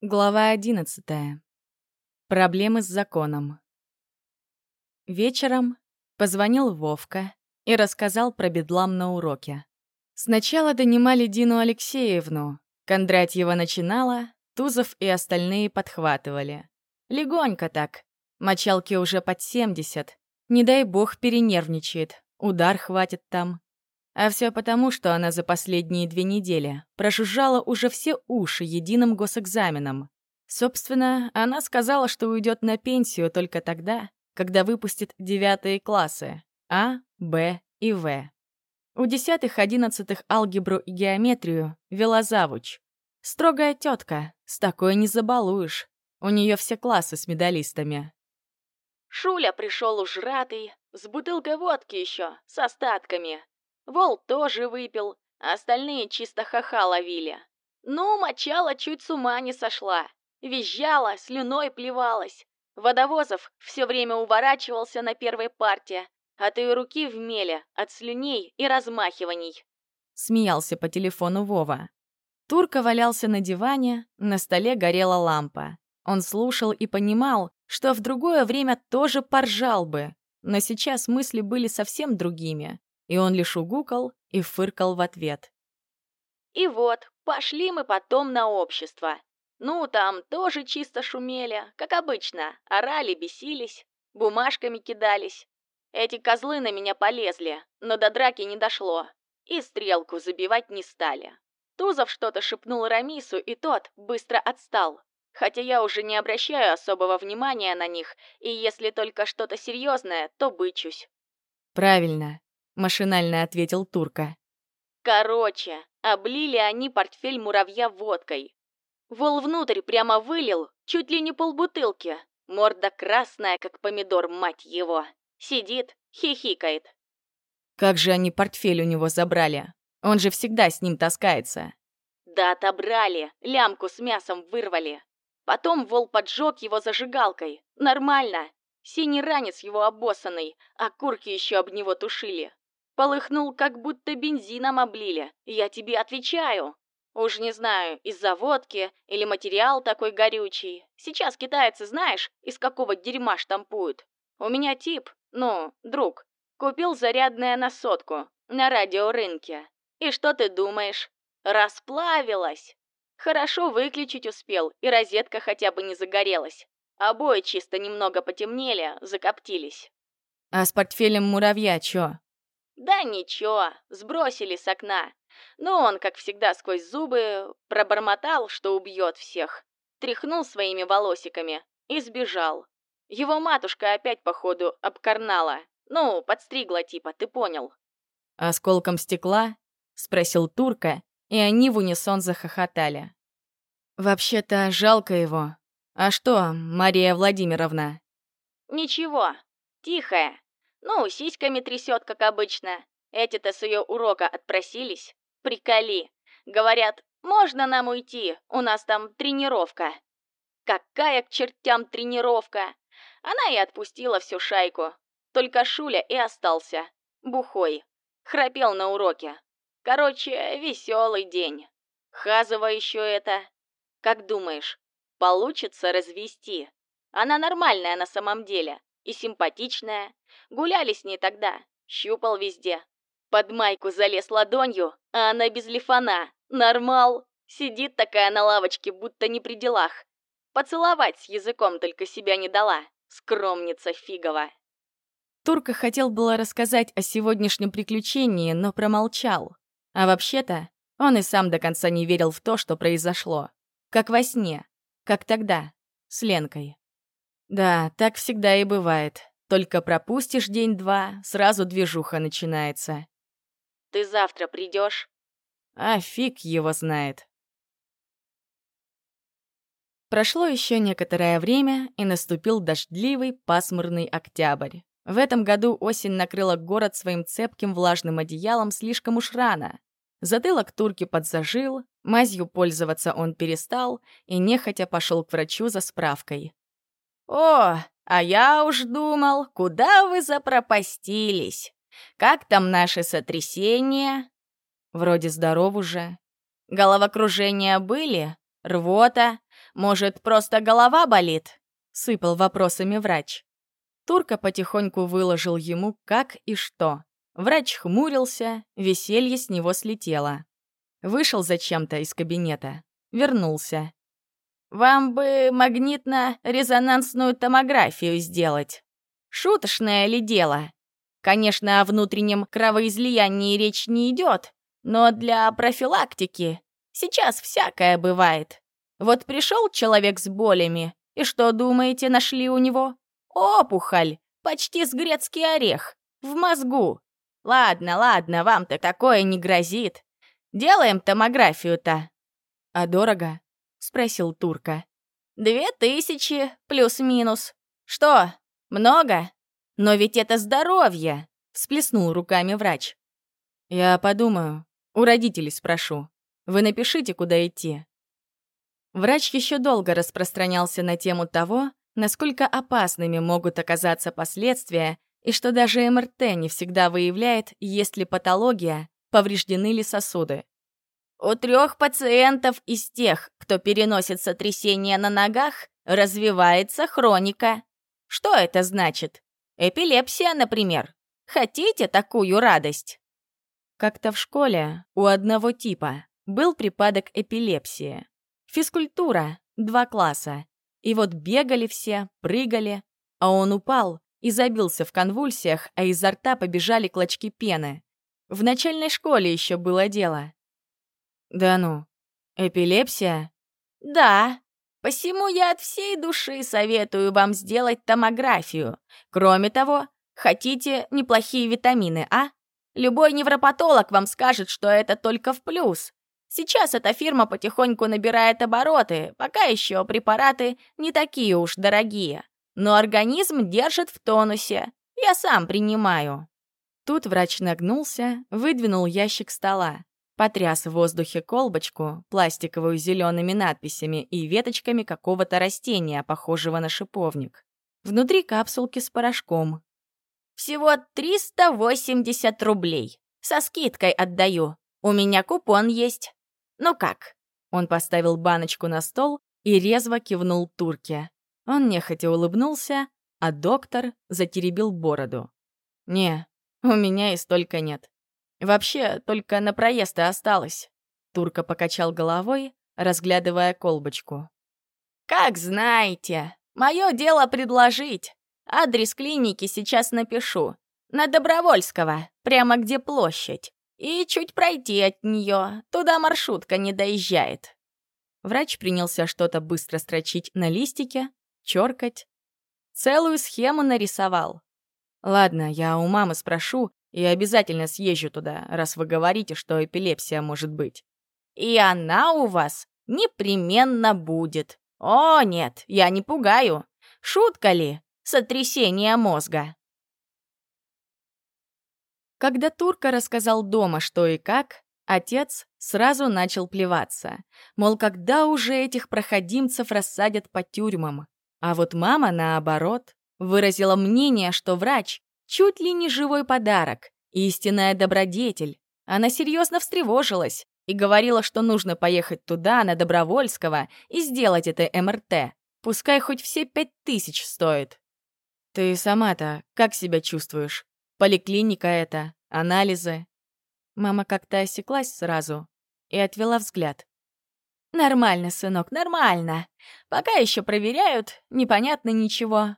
Глава одиннадцатая. Проблемы с законом. Вечером позвонил Вовка и рассказал про бедлам на уроке. Сначала донимали Дину Алексеевну. Кондратьева начинала, Тузов и остальные подхватывали. Легонько так. Мочалки уже под семьдесят. Не дай бог перенервничает, удар хватит там. А все потому, что она за последние две недели прожужжала уже все уши единым госэкзаменом. Собственно, она сказала, что уйдет на пенсию только тогда, когда выпустит девятые классы А, Б и В. У десятых-одиннадцатых алгебру и геометрию вела завуч. Строгая тетка, с такой не забалуешь. У нее все классы с медалистами. Шуля пришел уж ратый, с бутылкой водки еще, с остатками. Вол тоже выпил, а остальные чисто ха-ха ловили. Ну, мочала чуть с ума не сошла. Визжала, слюной плевалась. Водовозов все время уворачивался на первой партии, от ее руки в меле, от слюней и размахиваний. Смеялся по телефону Вова. Турка валялся на диване, на столе горела лампа. Он слушал и понимал, что в другое время тоже поржал бы, но сейчас мысли были совсем другими и он лишь угукал и фыркал в ответ. И вот, пошли мы потом на общество. Ну, там тоже чисто шумели, как обычно, орали, бесились, бумажками кидались. Эти козлы на меня полезли, но до драки не дошло, и стрелку забивать не стали. Тузов что-то шепнул Рамису, и тот быстро отстал. Хотя я уже не обращаю особого внимания на них, и если только что-то серьезное, то бычусь. Правильно машинально ответил Турка. Короче, облили они портфель муравья водкой. Вол внутрь прямо вылил, чуть ли не полбутылки. Морда красная, как помидор, мать его. Сидит, хихикает. Как же они портфель у него забрали? Он же всегда с ним таскается. Да отобрали, лямку с мясом вырвали. Потом вол поджег его зажигалкой. Нормально. Синий ранец его обоссанный, а курки еще об него тушили. Полыхнул, как будто бензином облили. Я тебе отвечаю. Уж не знаю, из-за водки или материал такой горючий. Сейчас китайцы, знаешь, из какого дерьма штампуют. У меня тип, ну, друг, купил зарядное на сотку на радиорынке. И что ты думаешь? Расплавилась. Хорошо выключить успел, и розетка хотя бы не загорелась. Обои чисто немного потемнели, закоптились. А с портфелем муравья чё? Да ничего, сбросили с окна. Но он, как всегда, сквозь зубы пробормотал, что убьет всех. Тряхнул своими волосиками и сбежал. Его матушка опять, походу, обкарнала. Ну, подстригла типа, ты понял. «Осколком стекла?» — спросил Турка, и они в унисон захохотали. «Вообще-то жалко его. А что, Мария Владимировна?» «Ничего, тихая. Ну, сиськами трясет, как обычно. Эти-то с ее урока отпросились. Приколи. Говорят, можно нам уйти, у нас там тренировка. Какая к чертям тренировка? Она и отпустила всю шайку. Только Шуля и остался. Бухой. Храпел на уроке. Короче, веселый день. Хазова еще это. Как думаешь, получится развести? Она нормальная на самом деле и симпатичная. Гуляли с ней тогда, щупал везде. Под майку залез ладонью, а она без лифана. Нормал. Сидит такая на лавочке, будто не при делах. Поцеловать с языком только себя не дала. Скромница фигова. Турка хотел было рассказать о сегодняшнем приключении, но промолчал. А вообще-то, он и сам до конца не верил в то, что произошло. Как во сне. Как тогда. С Ленкой. Да, так всегда и бывает. Только пропустишь день-два, сразу движуха начинается. Ты завтра придешь? А фиг его знает. Прошло еще некоторое время, и наступил дождливый, пасмурный октябрь. В этом году осень накрыла город своим цепким влажным одеялом слишком уж рано. Затылок турки подзажил, мазью пользоваться он перестал и нехотя пошел к врачу за справкой. «О, а я уж думал, куда вы запропастились? Как там наше сотрясение?» «Вроде здоров уже». «Головокружения были? Рвота? Может, просто голова болит?» — сыпал вопросами врач. Турка потихоньку выложил ему как и что. Врач хмурился, веселье с него слетело. Вышел зачем-то из кабинета. Вернулся. «Вам бы магнитно-резонансную томографию сделать. Шуточное ли дело? Конечно, о внутреннем кровоизлиянии речь не идет, но для профилактики сейчас всякое бывает. Вот пришел человек с болями, и что, думаете, нашли у него? Опухоль, почти с грецкий орех, в мозгу. Ладно, ладно, вам-то такое не грозит. Делаем томографию-то. А дорого? — спросил Турка. «Две тысячи, плюс-минус. Что, много? Но ведь это здоровье!» — всплеснул руками врач. «Я подумаю. У родителей спрошу. Вы напишите, куда идти». Врач еще долго распространялся на тему того, насколько опасными могут оказаться последствия и что даже МРТ не всегда выявляет, есть ли патология, повреждены ли сосуды. У трех пациентов из тех, кто переносит сотрясение на ногах, развивается хроника. Что это значит? Эпилепсия, например. Хотите такую радость? Как-то в школе у одного типа был припадок эпилепсии. Физкультура, два класса. И вот бегали все, прыгали, а он упал и забился в конвульсиях, а изо рта побежали клочки пены. В начальной школе еще было дело. «Да ну, эпилепсия?» «Да. Посему я от всей души советую вам сделать томографию. Кроме того, хотите неплохие витамины, а? Любой невропатолог вам скажет, что это только в плюс. Сейчас эта фирма потихоньку набирает обороты, пока еще препараты не такие уж дорогие. Но организм держит в тонусе. Я сам принимаю». Тут врач нагнулся, выдвинул ящик стола. Потряс в воздухе колбочку, пластиковую зелеными надписями и веточками какого-то растения, похожего на шиповник. Внутри капсулки с порошком. «Всего 380 рублей. Со скидкой отдаю. У меня купон есть. Ну как?» Он поставил баночку на стол и резво кивнул турке. Он нехотя улыбнулся, а доктор затеребил бороду. «Не, у меня и столько нет. Вообще, только на проезд и осталось. Турка покачал головой, разглядывая колбочку. «Как знаете. Мое дело предложить. Адрес клиники сейчас напишу. На Добровольского, прямо где площадь. И чуть пройти от нее. Туда маршрутка не доезжает». Врач принялся что-то быстро строчить на листике, черкать. Целую схему нарисовал. «Ладно, я у мамы спрошу, и обязательно съезжу туда, раз вы говорите, что эпилепсия может быть. И она у вас непременно будет. О, нет, я не пугаю. Шутка ли? Сотрясение мозга. Когда Турка рассказал дома, что и как, отец сразу начал плеваться. Мол, когда уже этих проходимцев рассадят по тюрьмам? А вот мама, наоборот, выразила мнение, что врач Чуть ли не живой подарок, истинная добродетель. Она серьезно встревожилась и говорила, что нужно поехать туда, на Добровольского, и сделать это МРТ. Пускай хоть все пять тысяч стоит. Ты сама-то как себя чувствуешь? Поликлиника это, анализы. Мама как-то осеклась сразу и отвела взгляд. «Нормально, сынок, нормально. Пока еще проверяют, непонятно ничего.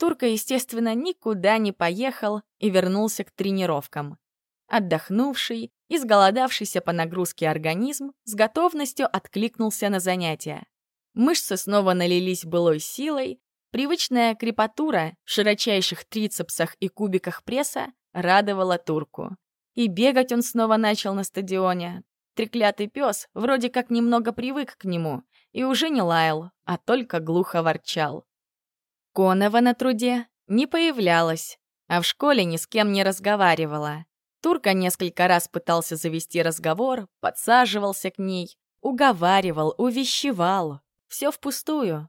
Турка, естественно, никуда не поехал и вернулся к тренировкам. Отдохнувший, изголодавшийся по нагрузке организм с готовностью откликнулся на занятия. Мышцы снова налились былой силой, привычная крепатура в широчайших трицепсах и кубиках пресса радовала турку. И бегать он снова начал на стадионе. Треклятый пес вроде как немного привык к нему и уже не лаял, а только глухо ворчал. Конова на труде не появлялась, а в школе ни с кем не разговаривала. Турка несколько раз пытался завести разговор, подсаживался к ней, уговаривал, увещевал. Все впустую.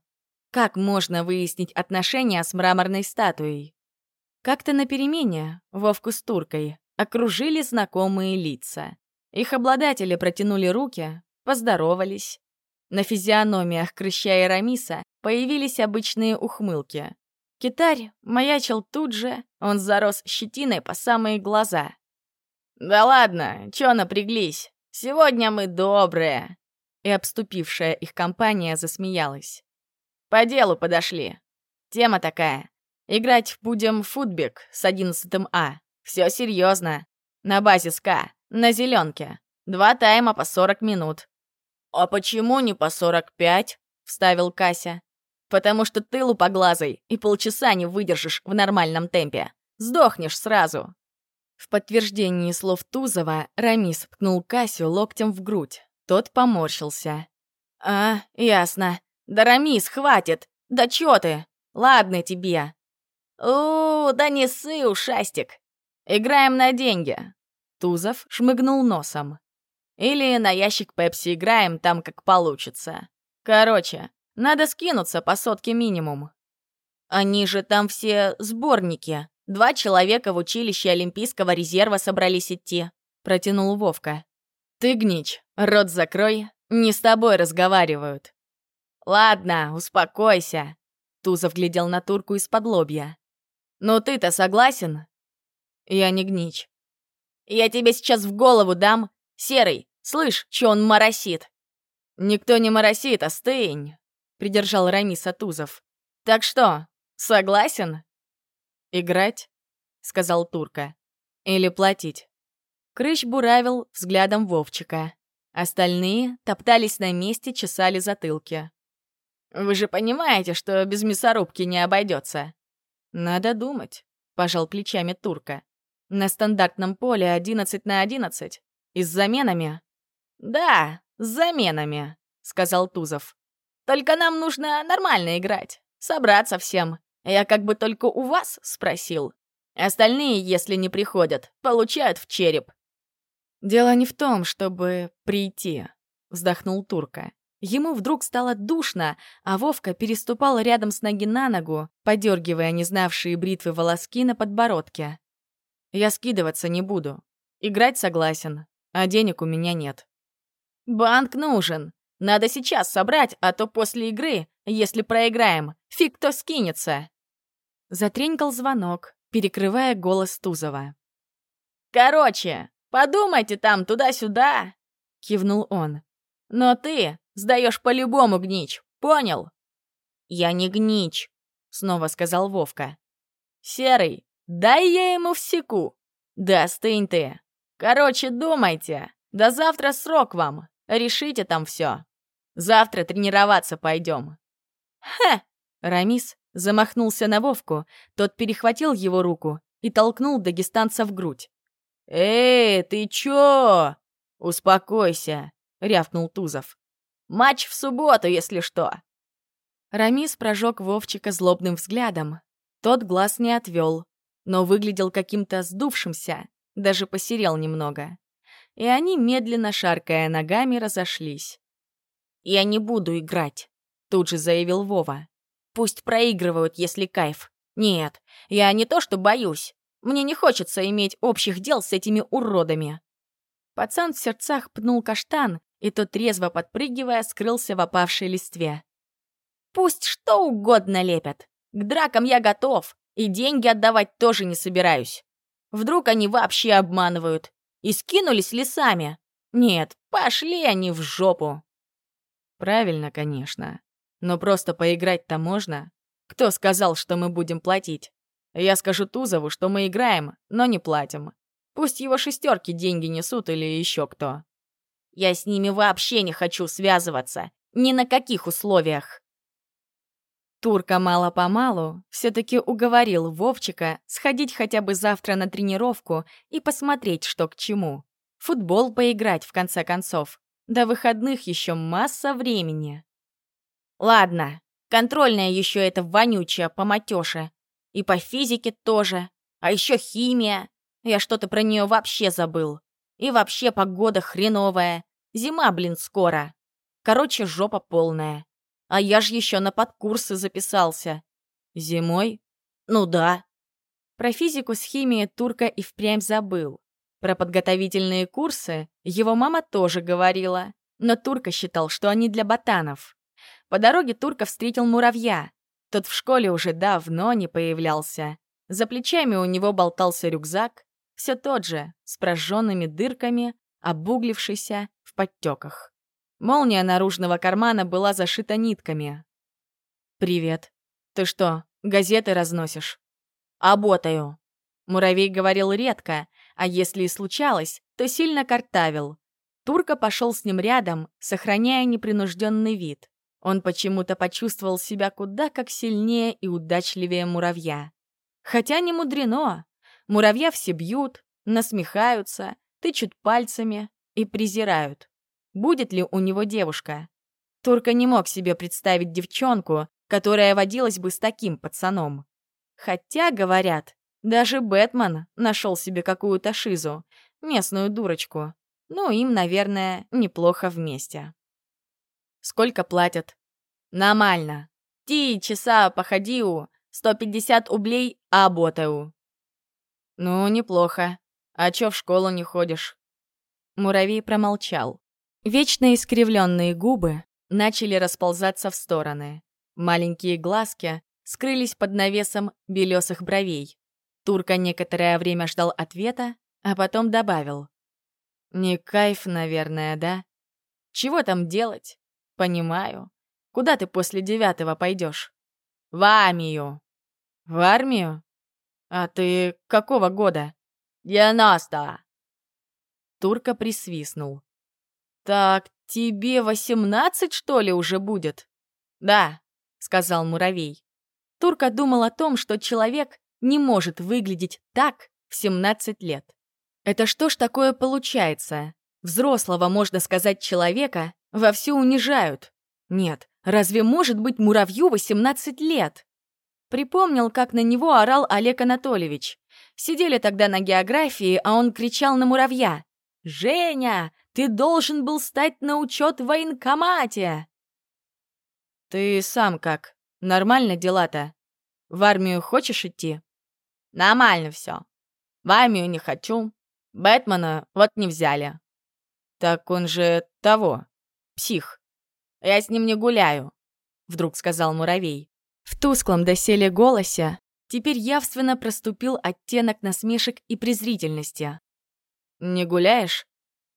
Как можно выяснить отношения с мраморной статуей? Как-то на перемене Вовку с Туркой окружили знакомые лица. Их обладатели протянули руки, поздоровались. На физиономиях Крыща и Рамиса появились обычные ухмылки. Китарь маячил тут же, он зарос щетиной по самые глаза. «Да ладно, чё напряглись? Сегодня мы добрые!» И обступившая их компания засмеялась. «По делу подошли. Тема такая. Играть будем в футбик с 11 А. Все серьезно. На базе СКА, на зеленке. Два тайма по 40 минут. «А почему не по 45?» — вставил Кася. «Потому что ты лупоглазый и полчаса не выдержишь в нормальном темпе. Сдохнешь сразу». В подтверждении слов Тузова Рамис пкнул Касю локтем в грудь. Тот поморщился. «А, ясно. Да, Рамис, хватит! Да чё ты? Ладно тебе!» «У, да не ссы, ушастик! Играем на деньги!» Тузов шмыгнул носом. Или на ящик Пепси играем, там как получится. Короче, надо скинуться по сотке минимум. Они же там все сборники. Два человека в училище Олимпийского резерва собрались идти. Протянул Вовка. Ты, Гнич, рот закрой, не с тобой разговаривают. Ладно, успокойся. Тузов глядел на турку из-под лобья. «Ну ты-то согласен?» «Я не гнич». «Я тебе сейчас в голову дам. Серый, Слышь, что он моросит?» «Никто не моросит, остынь», — придержал Рамис Атузов. «Так что, согласен?» «Играть?» — сказал Турка. «Или платить?» Крыч буравил взглядом Вовчика. Остальные топтались на месте, чесали затылки. «Вы же понимаете, что без мясорубки не обойдется?» «Надо думать», — пожал плечами Турка. «На стандартном поле 11 на 11 и с заменами «Да, с заменами», — сказал Тузов. «Только нам нужно нормально играть, собраться всем. Я как бы только у вас спросил. Остальные, если не приходят, получают в череп». «Дело не в том, чтобы прийти», — вздохнул Турка. Ему вдруг стало душно, а Вовка переступал рядом с ноги на ногу, подергивая незнавшие бритвы волоски на подбородке. «Я скидываться не буду. Играть согласен, а денег у меня нет». «Банк нужен. Надо сейчас собрать, а то после игры, если проиграем, фиг кто скинется». Затренькал звонок, перекрывая голос Тузова. «Короче, подумайте там туда-сюда», — кивнул он. «Но ты сдаешь по-любому, Гнич, понял?» «Я не Гнич», — снова сказал Вовка. «Серый, дай я ему всеку. Да остынь ты. Короче, думайте. До завтра срок вам. Решите там все. Завтра тренироваться пойдем. Хе! Рамис замахнулся на Вовку, тот перехватил его руку и толкнул дагестанца в грудь. «Эй, ты чё?» «Успокойся», — рявкнул Тузов. «Матч в субботу, если что». Рамис прожег Вовчика злобным взглядом. Тот глаз не отвел, но выглядел каким-то сдувшимся, даже посерел немного и они, медленно шаркая ногами, разошлись. «Я не буду играть», — тут же заявил Вова. «Пусть проигрывают, если кайф. Нет, я не то что боюсь. Мне не хочется иметь общих дел с этими уродами». Пацан в сердцах пнул каштан, и тот, резво подпрыгивая, скрылся в опавшей листве. «Пусть что угодно лепят. К дракам я готов, и деньги отдавать тоже не собираюсь. Вдруг они вообще обманывают и скинулись лесами. Нет, пошли они в жопу. Правильно, конечно. Но просто поиграть-то можно. Кто сказал, что мы будем платить? Я скажу Тузову, что мы играем, но не платим. Пусть его шестерки деньги несут или еще кто. Я с ними вообще не хочу связываться. Ни на каких условиях. Турка мало-помалу все-таки уговорил Вовчика сходить хотя бы завтра на тренировку и посмотреть, что к чему. Футбол поиграть, в конце концов. До выходных еще масса времени. Ладно, контрольная еще это вонючая по матёше. И по физике тоже. А еще химия. Я что-то про нее вообще забыл. И вообще погода хреновая. Зима, блин, скоро. Короче, жопа полная. А я ж еще на подкурсы записался. Зимой? Ну да. Про физику с химией Турка и впрямь забыл. Про подготовительные курсы его мама тоже говорила. но Турка считал, что они для ботанов. По дороге Турка встретил муравья. Тот в школе уже давно не появлялся. За плечами у него болтался рюкзак, все тот же, с прожженными дырками, обуглившийся в подтеках. Молния наружного кармана была зашита нитками. «Привет. Ты что, газеты разносишь?» «Оботаю». Муравей говорил редко, а если и случалось, то сильно картавил. Турка пошел с ним рядом, сохраняя непринужденный вид. Он почему-то почувствовал себя куда как сильнее и удачливее муравья. Хотя не мудрено. Муравья все бьют, насмехаются, тычут пальцами и презирают. Будет ли у него девушка? Турка не мог себе представить девчонку, которая водилась бы с таким пацаном. Хотя, говорят, даже Бэтмен нашел себе какую-то шизу, местную дурочку. Ну, им, наверное, неплохо вместе. Сколько платят? Нормально. Ти часа походиу, 150 ублей работаю. Ну, неплохо. А чё в школу не ходишь? Муравей промолчал. Вечно искривленные губы начали расползаться в стороны. Маленькие глазки скрылись под навесом белесых бровей. Турка некоторое время ждал ответа, а потом добавил. «Не кайф, наверное, да? Чего там делать? Понимаю. Куда ты после девятого пойдешь? В армию. В армию? А ты какого года? Девяносто. Турка присвистнул. Так тебе восемнадцать, что ли, уже будет? Да, сказал муравей. Турка думал о том, что человек не может выглядеть так в 17 лет. Это что ж такое получается? Взрослого, можно сказать, человека вовсю унижают. Нет, разве может быть муравью 18 лет? Припомнил, как на него орал Олег Анатольевич. Сидели тогда на географии, а он кричал на муравья. «Женя, ты должен был стать на учет в военкомате!» «Ты сам как? Нормально дела-то? В армию хочешь идти?» Нормально все. В армию не хочу. Бэтмена вот не взяли. Так он же того, псих. Я с ним не гуляю, вдруг сказал муравей. В тусклом доселе голосе теперь явственно проступил оттенок насмешек и презрительности. «Не гуляешь?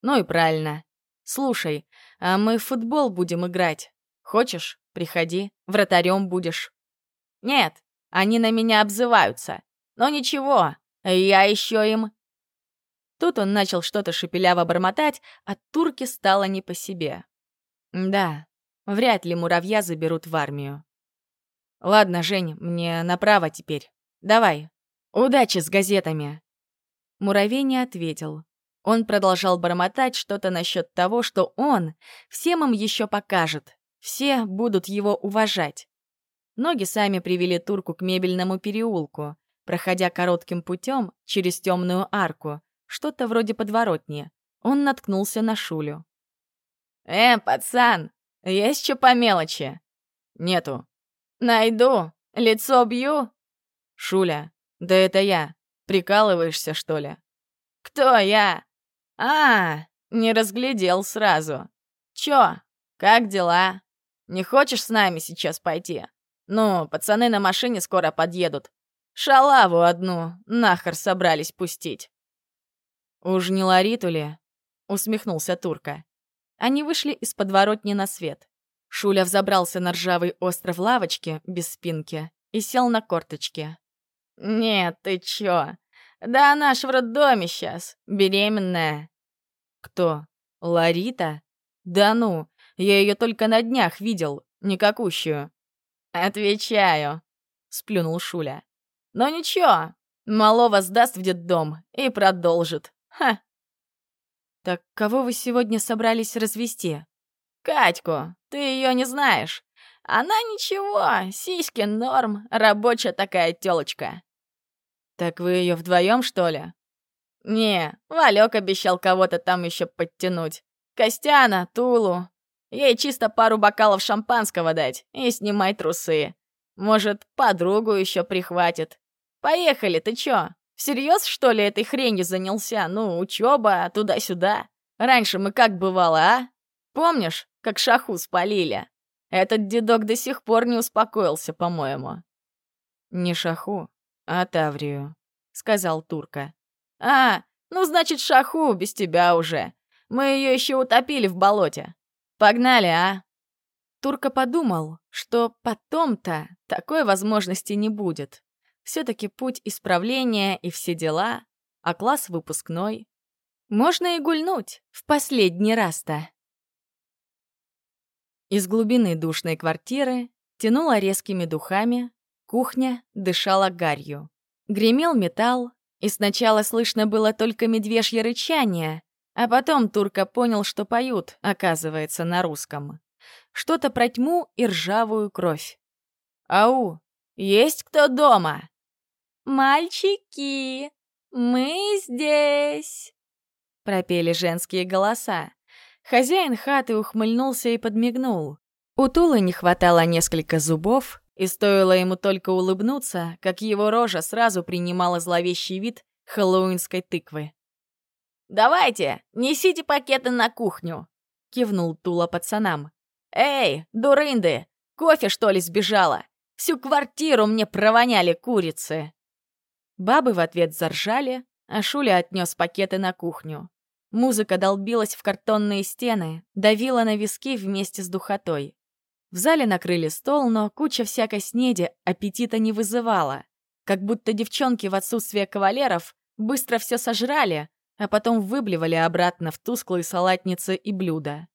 Ну и правильно. Слушай, а мы в футбол будем играть. Хочешь, приходи, вратарем будешь». «Нет, они на меня обзываются. Но ничего, я еще им...» Тут он начал что-то шепеляво бормотать, а турки стало не по себе. Да, вряд ли муравья заберут в армию. Ладно, Жень, мне направо теперь. Давай. Удачи с газетами. Муравей не ответил. Он продолжал бормотать что-то насчет того, что он всем им еще покажет. Все будут его уважать. Ноги сами привели турку к мебельному переулку проходя коротким путем через темную арку, что-то вроде подворотни, он наткнулся на Шулю. «Э, пацан, есть что по мелочи?» «Нету». «Найду. Лицо бью?» «Шуля, да это я. Прикалываешься, что ли?» «Кто я?» «А, не разглядел сразу. Чё, как дела? Не хочешь с нами сейчас пойти? Ну, пацаны на машине скоро подъедут. Шалаву одну нахер собрались пустить. «Уж не Лариту ли?» — усмехнулся Турка. Они вышли из подворотни на свет. Шуля взобрался на ржавый остров лавочки без спинки и сел на корточки. «Нет, ты чё? Да она ж в роддоме сейчас, беременная». «Кто? Ларита? Да ну, я ее только на днях видел, никакущую». «Отвечаю», — сплюнул Шуля. Но ничего, малого сдаст в детдом и продолжит. Ха. Так кого вы сегодня собрались развести? Катьку, ты ее не знаешь. Она ничего, сиськи норм, рабочая такая тёлочка. Так вы ее вдвоем, что ли? Не, Валек обещал кого-то там еще подтянуть. Костяна, Тулу. Ей чисто пару бокалов шампанского дать и снимай трусы. Может, подругу еще прихватит. Поехали, ты чё? Всерьез, что ли, этой хренью занялся? Ну, учеба, туда-сюда. Раньше мы как бывало, а? Помнишь, как шаху спалили? Этот дедок до сих пор не успокоился, по-моему». «Не шаху, а Таврию», — сказал Турка. «А, ну, значит, шаху без тебя уже. Мы ее еще утопили в болоте. Погнали, а?» Турка подумал, что потом-то такой возможности не будет. Все-таки путь исправления и все дела, а класс выпускной. Можно и гульнуть в последний раз-то. Из глубины душной квартиры тянуло резкими духами, кухня дышала гарью. Гремел металл, и сначала слышно было только медвежье рычание, а потом Турка понял, что поют, оказывается, на русском. Что-то про тьму и ржавую кровь. «Ау, есть кто дома?» «Мальчики, мы здесь!» Пропели женские голоса. Хозяин хаты ухмыльнулся и подмигнул. У Тулы не хватало несколько зубов, и стоило ему только улыбнуться, как его рожа сразу принимала зловещий вид хэллоуинской тыквы. «Давайте, несите пакеты на кухню!» — кивнул Тула пацанам. «Эй, дурынды, кофе, что ли, сбежала? Всю квартиру мне провоняли курицы!» Бабы в ответ заржали, а Шуля отнес пакеты на кухню. Музыка долбилась в картонные стены, давила на виски вместе с духотой. В зале накрыли стол, но куча всякой снеди аппетита не вызывала. Как будто девчонки в отсутствие кавалеров быстро все сожрали, а потом выблевали обратно в тусклые салатницы и блюда.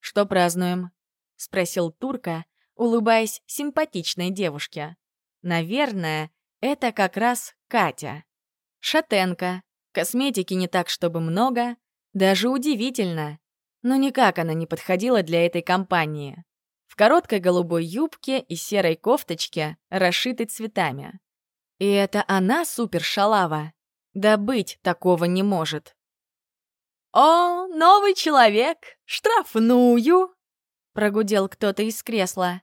«Что празднуем?» — спросил Турка, улыбаясь симпатичной девушке. «Наверное, это как раз Катя. Шатенка, Косметики не так, чтобы много, даже удивительно. Но никак она не подходила для этой компании. В короткой голубой юбке и серой кофточке, расшитой цветами. И это она супер-шалава. Да быть такого не может. «О, новый человек! Штрафную!» Прогудел кто-то из кресла.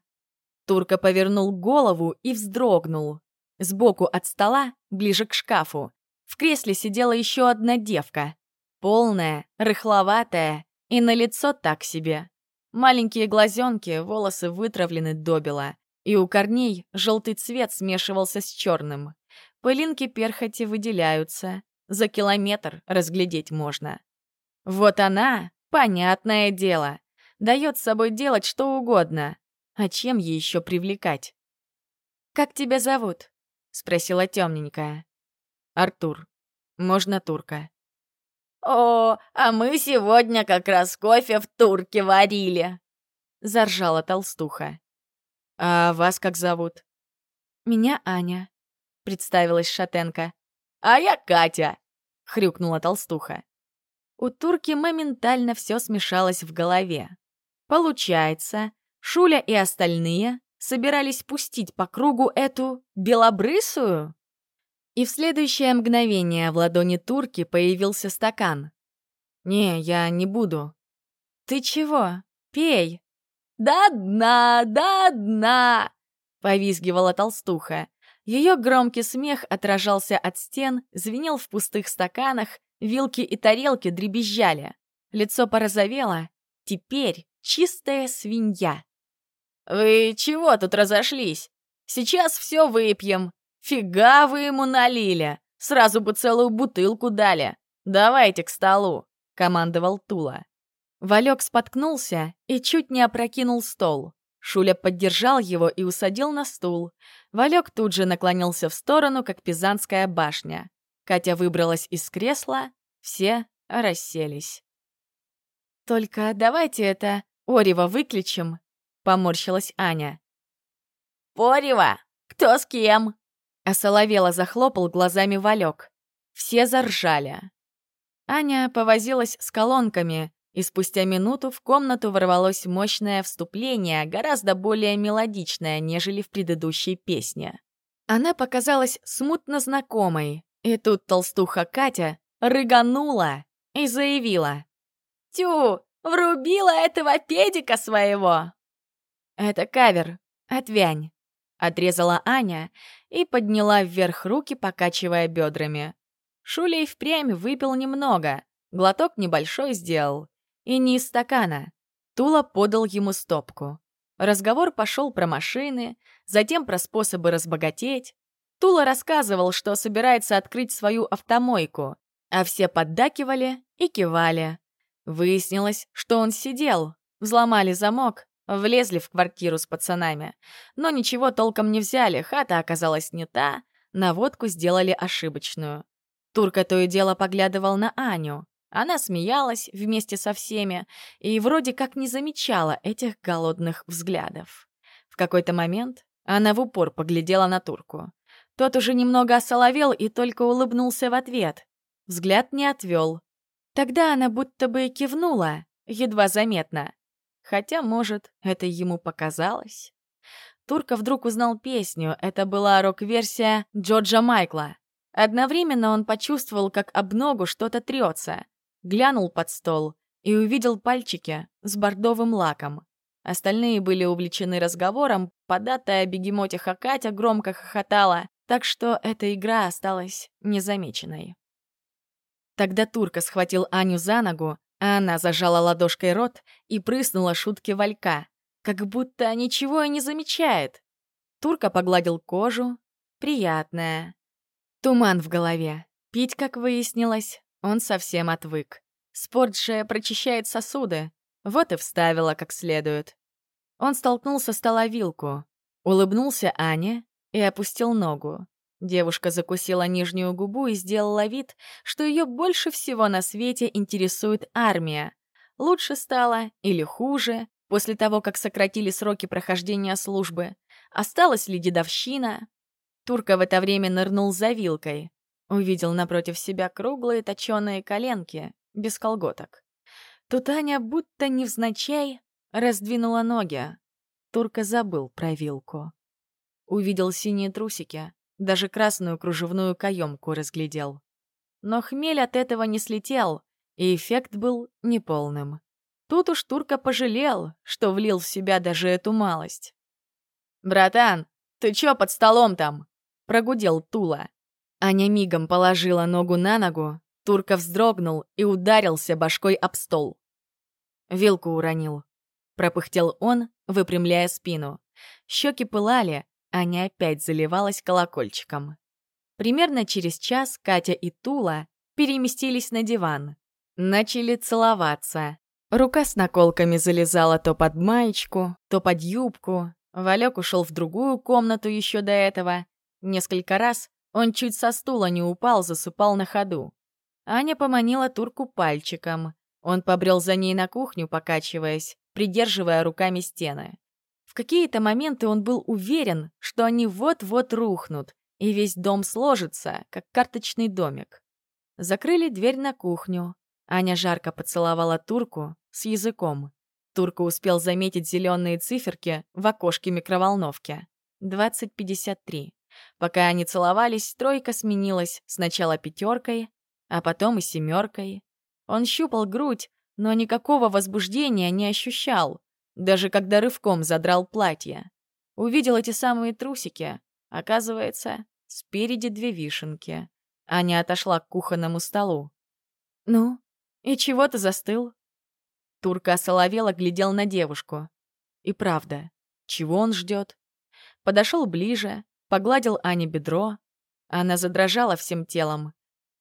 Турка повернул голову и вздрогнул. Сбоку от стола, ближе к шкафу, в кресле сидела еще одна девка. Полная, рыхловатая и на лицо так себе. Маленькие глазенки, волосы вытравлены добело, и у корней желтый цвет смешивался с черным. Пылинки перхоти выделяются, за километр разглядеть можно. Вот она, понятное дело, дает с собой делать что угодно. А чем ей еще привлекать? «Как тебя зовут?» — спросила темненькая. Артур. Можно турка. «О, а мы сегодня как раз кофе в турке варили!» Заржала толстуха. «А вас как зовут?» «Меня Аня», — представилась Шатенко. «А я Катя», — хрюкнула толстуха. У турки моментально все смешалось в голове. Получается, Шуля и остальные собирались пустить по кругу эту белобрысую? И в следующее мгновение в ладони турки появился стакан. «Не, я не буду». «Ты чего? Пей!» «Да дна, да дна!» — повизгивала толстуха. Ее громкий смех отражался от стен, звенел в пустых стаканах, вилки и тарелки дребезжали. Лицо порозовело. Теперь чистая свинья. «Вы чего тут разошлись? Сейчас все выпьем. «Фига вы ему налили! Сразу бы целую бутылку дали! Давайте к столу!» — командовал Тула. Валек споткнулся и чуть не опрокинул стол. Шуля поддержал его и усадил на стул. Валек тут же наклонился в сторону, как Пизанская башня. Катя выбралась из кресла, все расселись. «Только давайте это Орева выключим», — поморщилась Аня. «Орева? Кто с кем?» Осоловело захлопал глазами Валек. Все заржали. Аня повозилась с колонками, и спустя минуту в комнату ворвалось мощное вступление, гораздо более мелодичное, нежели в предыдущей песне. Она показалась смутно знакомой, и тут толстуха Катя рыганула и заявила. «Тю, врубила этого педика своего!» «Это кавер, отвянь», — отрезала Аня и подняла вверх руки, покачивая бедрами. Шулей впрямь выпил немного, глоток небольшой сделал. И не из стакана, Тула подал ему стопку. Разговор пошел про машины, затем про способы разбогатеть. Тула рассказывал, что собирается открыть свою автомойку, а все поддакивали и кивали. Выяснилось, что он сидел, взломали замок, влезли в квартиру с пацанами. Но ничего толком не взяли, хата оказалась не та, наводку сделали ошибочную. Турка то и дело поглядывал на Аню. Она смеялась вместе со всеми и вроде как не замечала этих голодных взглядов. В какой-то момент она в упор поглядела на турку. Тот уже немного осоловел и только улыбнулся в ответ. Взгляд не отвел. Тогда она будто бы кивнула, едва заметно. Хотя, может, это ему показалось. Турка вдруг узнал песню, это была рок-версия Джорджа Майкла. Одновременно он почувствовал, как об ногу что-то трется глянул под стол и увидел пальчики с бордовым лаком. Остальные были увлечены разговором, податая бегемотиха Катя громко хохотала, так что эта игра осталась незамеченной. Тогда Турка схватил Аню за ногу, а она зажала ладошкой рот и прыснула шутки Валька, как будто ничего и не замечает. Турка погладил кожу. Приятная. Туман в голове. Пить, как выяснилось, он совсем отвык. Спорт же прочищает сосуды. Вот и вставила как следует. Он столкнулся с вилку, улыбнулся Ане и опустил ногу. Девушка закусила нижнюю губу и сделала вид, что ее больше всего на свете интересует армия. Лучше стало или хуже после того, как сократили сроки прохождения службы. Осталась ли дедовщина? Турка в это время нырнул за вилкой. Увидел напротив себя круглые точеные коленки, без колготок. Тут Аня будто невзначай раздвинула ноги. Турка забыл про вилку. Увидел синие трусики, даже красную кружевную каемку разглядел. Но хмель от этого не слетел, и эффект был неполным. Тут уж Турка пожалел, что влил в себя даже эту малость. «Братан, ты чё под столом там?» — прогудел Тула. Аня мигом положила ногу на ногу, Турка вздрогнул и ударился башкой об стол. Вилку уронил. Пропыхтел он, выпрямляя спину. Щеки пылали, Аня опять заливалась колокольчиком. Примерно через час Катя и Тула переместились на диван. Начали целоваться. Рука с наколками залезала то под маечку, то под юбку. Валек ушел в другую комнату еще до этого. Несколько раз он чуть со стула не упал, засыпал на ходу. Аня поманила турку пальчиком. Он побрел за ней на кухню, покачиваясь, придерживая руками стены. Какие-то моменты он был уверен, что они вот-вот рухнут, и весь дом сложится, как карточный домик. Закрыли дверь на кухню. Аня жарко поцеловала турку с языком. Турка успел заметить зеленые циферки в окошке микроволновки. 2053. Пока они целовались, тройка сменилась сначала пятеркой, а потом и семеркой. Он щупал грудь, но никакого возбуждения не ощущал, даже когда рывком задрал платье. Увидел эти самые трусики. Оказывается, спереди две вишенки. Аня отошла к кухонному столу. «Ну, и чего ты застыл?» Турка осоловела глядел на девушку. И правда, чего он ждет? Подошел ближе, Погладил Ане бедро. Она задрожала всем телом.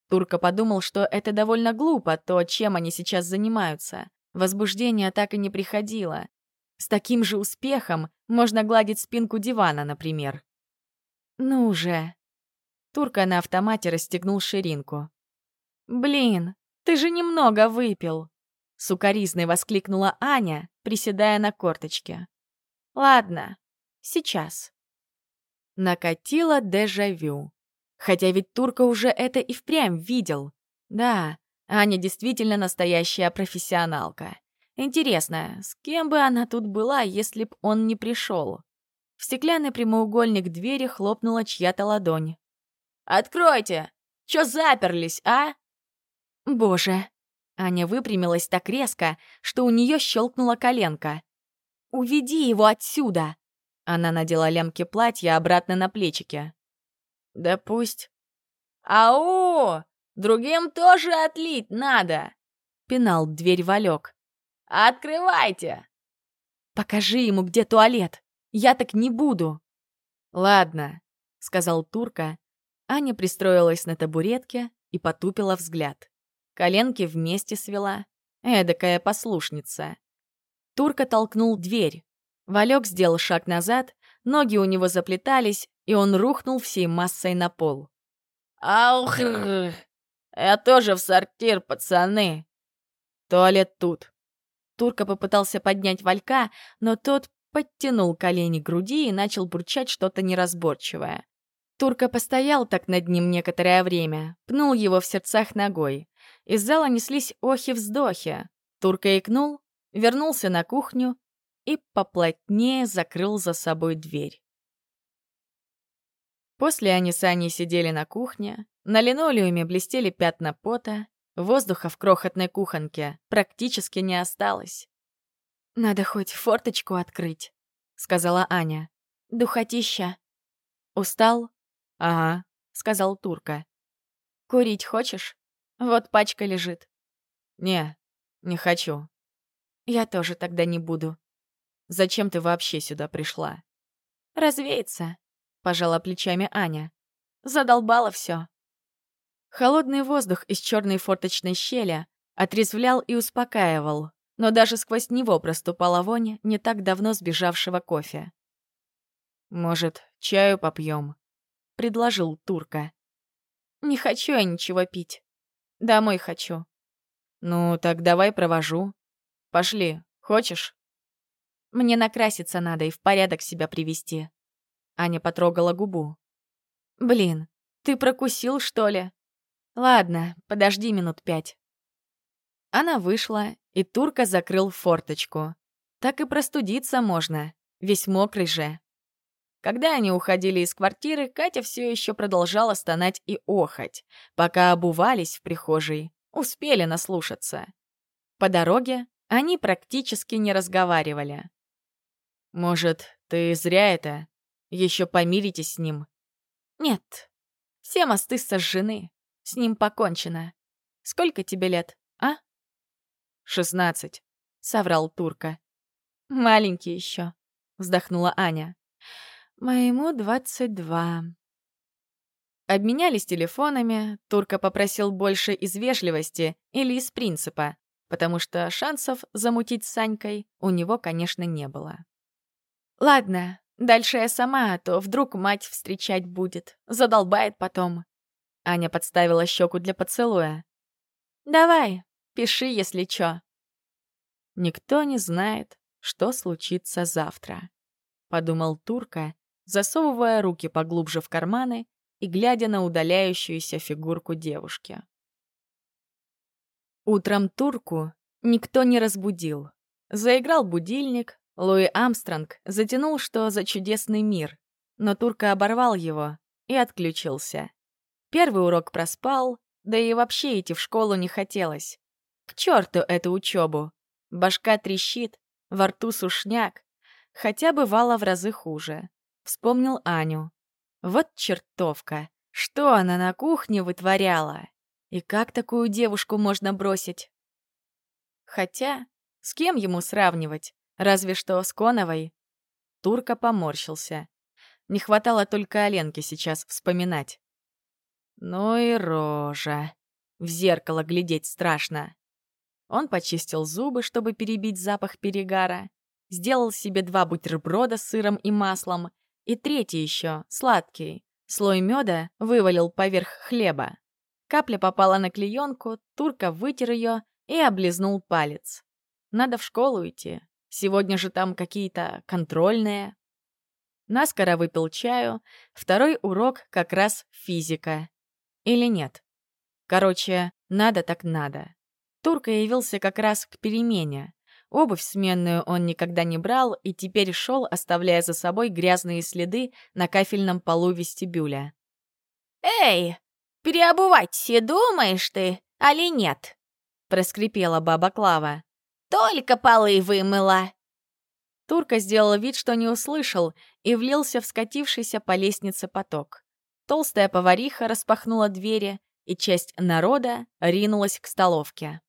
Турка подумал, что это довольно глупо, то, чем они сейчас занимаются. Возбуждение так и не приходило. С таким же успехом можно гладить спинку дивана, например. «Ну же!» Турка на автомате расстегнул ширинку. «Блин, ты же немного выпил!» Сукаризной воскликнула Аня, приседая на корточке. «Ладно, сейчас». Накатило дежавю. Хотя ведь Турка уже это и впрямь видел. Да, Аня действительно настоящая профессионалка. Интересно, с кем бы она тут была, если б он не пришел? В стеклянный прямоугольник двери хлопнула чья-то ладонь. «Откройте! Чё заперлись, а?» «Боже!» Аня выпрямилась так резко, что у нее щелкнула коленка. «Уведи его отсюда!» Она надела лямки платья обратно на плечики. «Да пусть». «Ау! Другим тоже отлить надо!» — пинал дверь Валек. «Открывайте! Покажи ему, где туалет. Я так не буду. Ладно, сказал Турка. Аня пристроилась на табуретке и потупила взгляд. Коленки вместе свела. Эдакая послушница. Турка толкнул дверь. Валек сделал шаг назад, ноги у него заплетались, и он рухнул всей массой на пол. «Аух! Я тоже в сортир, пацаны!» «Туалет тут». Турка попытался поднять Валька, но тот подтянул колени к груди и начал бурчать что-то неразборчивое. Турка постоял так над ним некоторое время, пнул его в сердцах ногой. Из зала неслись охи-вздохи. Турка икнул, вернулся на кухню и поплотнее закрыл за собой дверь. После они с Аней сидели на кухне, на линолеуме блестели пятна пота, воздуха в крохотной кухонке практически не осталось. «Надо хоть форточку открыть», — сказала Аня. «Духотища». «Устал?» «Ага», — сказал Турка. «Курить хочешь? Вот пачка лежит». «Не, не хочу». «Я тоже тогда не буду». «Зачем ты вообще сюда пришла?» «Развеяться», — пожала плечами Аня. «Задолбало все. Холодный воздух из черной форточной щели отрезвлял и успокаивал, но даже сквозь него проступала вонь не так давно сбежавшего кофе. «Может, чаю попьем?» — предложил Турка. «Не хочу я ничего пить. Домой хочу». «Ну, так давай провожу. Пошли, хочешь?» «Мне накраситься надо и в порядок себя привести». Аня потрогала губу. «Блин, ты прокусил, что ли?» «Ладно, подожди минут пять». Она вышла, и Турка закрыл форточку. Так и простудиться можно, весь мокрый же. Когда они уходили из квартиры, Катя все еще продолжала стонать и охать, пока обувались в прихожей, успели наслушаться. По дороге они практически не разговаривали. «Может, ты зря это? Еще помиритесь с ним?» «Нет, все мосты сожжены. С ним покончено. Сколько тебе лет, а? Шестнадцать, соврал Турка. Маленький еще, вздохнула Аня. Моему двадцать два. Обменялись телефонами, Турка попросил больше из вежливости или из принципа, потому что шансов замутить с Санькой у него, конечно, не было. «Ладно, дальше я сама, а то вдруг мать встречать будет, задолбает потом. Аня подставила щеку для поцелуя. «Давай, пиши, если чё». «Никто не знает, что случится завтра», — подумал Турка, засовывая руки поглубже в карманы и глядя на удаляющуюся фигурку девушки. Утром Турку никто не разбудил. Заиграл будильник, Луи Амстронг затянул, что за чудесный мир, но Турка оборвал его и отключился. Первый урок проспал, да и вообще идти в школу не хотелось. К черту эту учебу. Башка трещит, во рту сушняк. Хотя бывало в разы хуже. Вспомнил Аню. Вот чертовка. Что она на кухне вытворяла? И как такую девушку можно бросить? Хотя, с кем ему сравнивать? Разве что с Коновой. Турка поморщился. Не хватало только Оленки сейчас вспоминать. Ну и рожа. В зеркало глядеть страшно. Он почистил зубы, чтобы перебить запах перегара, сделал себе два бутерброда с сыром и маслом, и третий еще, сладкий. Слой меда вывалил поверх хлеба. Капля попала на клеенку, Турка вытер ее и облизнул палец. Надо в школу идти. Сегодня же там какие-то контрольные. Наскоро выпил чаю. Второй урок как раз физика. Или нет? Короче, надо так надо. Турка явился как раз к перемене. Обувь сменную он никогда не брал и теперь шел, оставляя за собой грязные следы на кафельном полу вестибюля. «Эй, переобувать думаешь ты, али нет?» — проскрипела баба Клава. «Только полы вымыла!» Турка сделал вид, что не услышал, и влился в скатившийся по лестнице поток. Толстая повариха распахнула двери, и часть народа ринулась к столовке.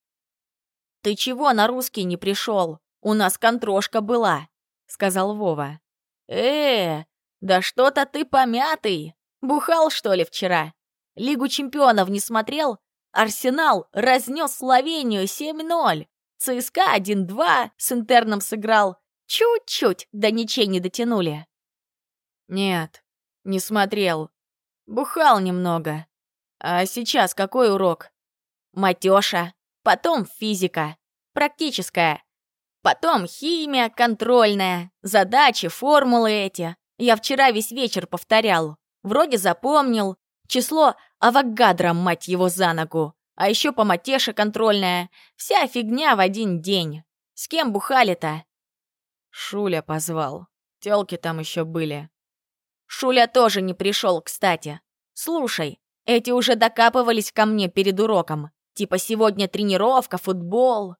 «Ты чего на русский не пришел? У нас контрошка была!» сказал Вова. «Э, да что-то ты помятый! Бухал, что ли, вчера? Лигу чемпионов не смотрел? Арсенал разнес Словению 7-0. ЦСКА 1-2 с интерном сыграл. Чуть-чуть до ничей не дотянули. Нет, не смотрел. Бухал немного. А сейчас какой урок? Матёша. Потом физика. Практическая. Потом химия контрольная. Задачи, формулы эти. Я вчера весь вечер повторял. Вроде запомнил. Число Авогадро, мать его, за ногу. А еще по матеше контрольная. Вся фигня в один день. С кем бухали-то? Шуля позвал. Тёлки там еще были. Шуля тоже не пришел, кстати. Слушай, эти уже докапывались ко мне перед уроком. Типа сегодня тренировка, футбол.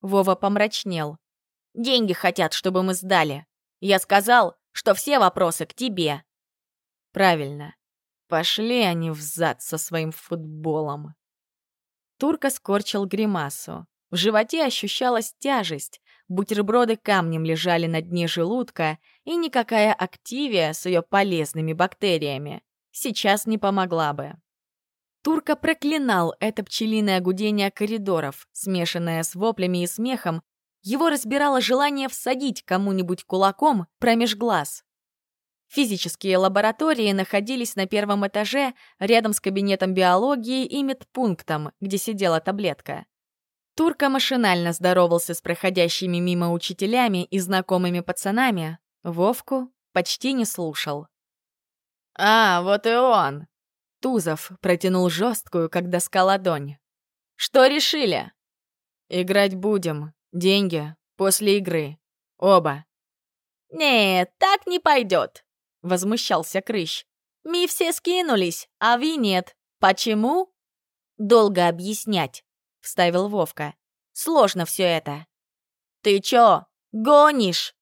Вова помрачнел. Деньги хотят, чтобы мы сдали. Я сказал, что все вопросы к тебе. Правильно. Пошли они взад со своим футболом. Турка скорчил гримасу. В животе ощущалась тяжесть, бутерброды камнем лежали на дне желудка, и никакая активия с ее полезными бактериями сейчас не помогла бы. Турка проклинал это пчелиное гудение коридоров, смешанное с воплями и смехом. Его разбирало желание всадить кому-нибудь кулаком промеж глаз. Физические лаборатории находились на первом этаже, рядом с кабинетом биологии и медпунктом, где сидела таблетка. Турка машинально здоровался с проходящими мимо учителями и знакомыми пацанами. Вовку почти не слушал. «А, вот и он!» Тузов протянул жесткую, как доска ладонь. «Что решили?» «Играть будем. Деньги. После игры. Оба». «Нет, так не пойдет. — возмущался Крыщ. «Мы все скинулись, а вы нет. Почему?» «Долго объяснять», — вставил Вовка. «Сложно все это». «Ты чё, гонишь?»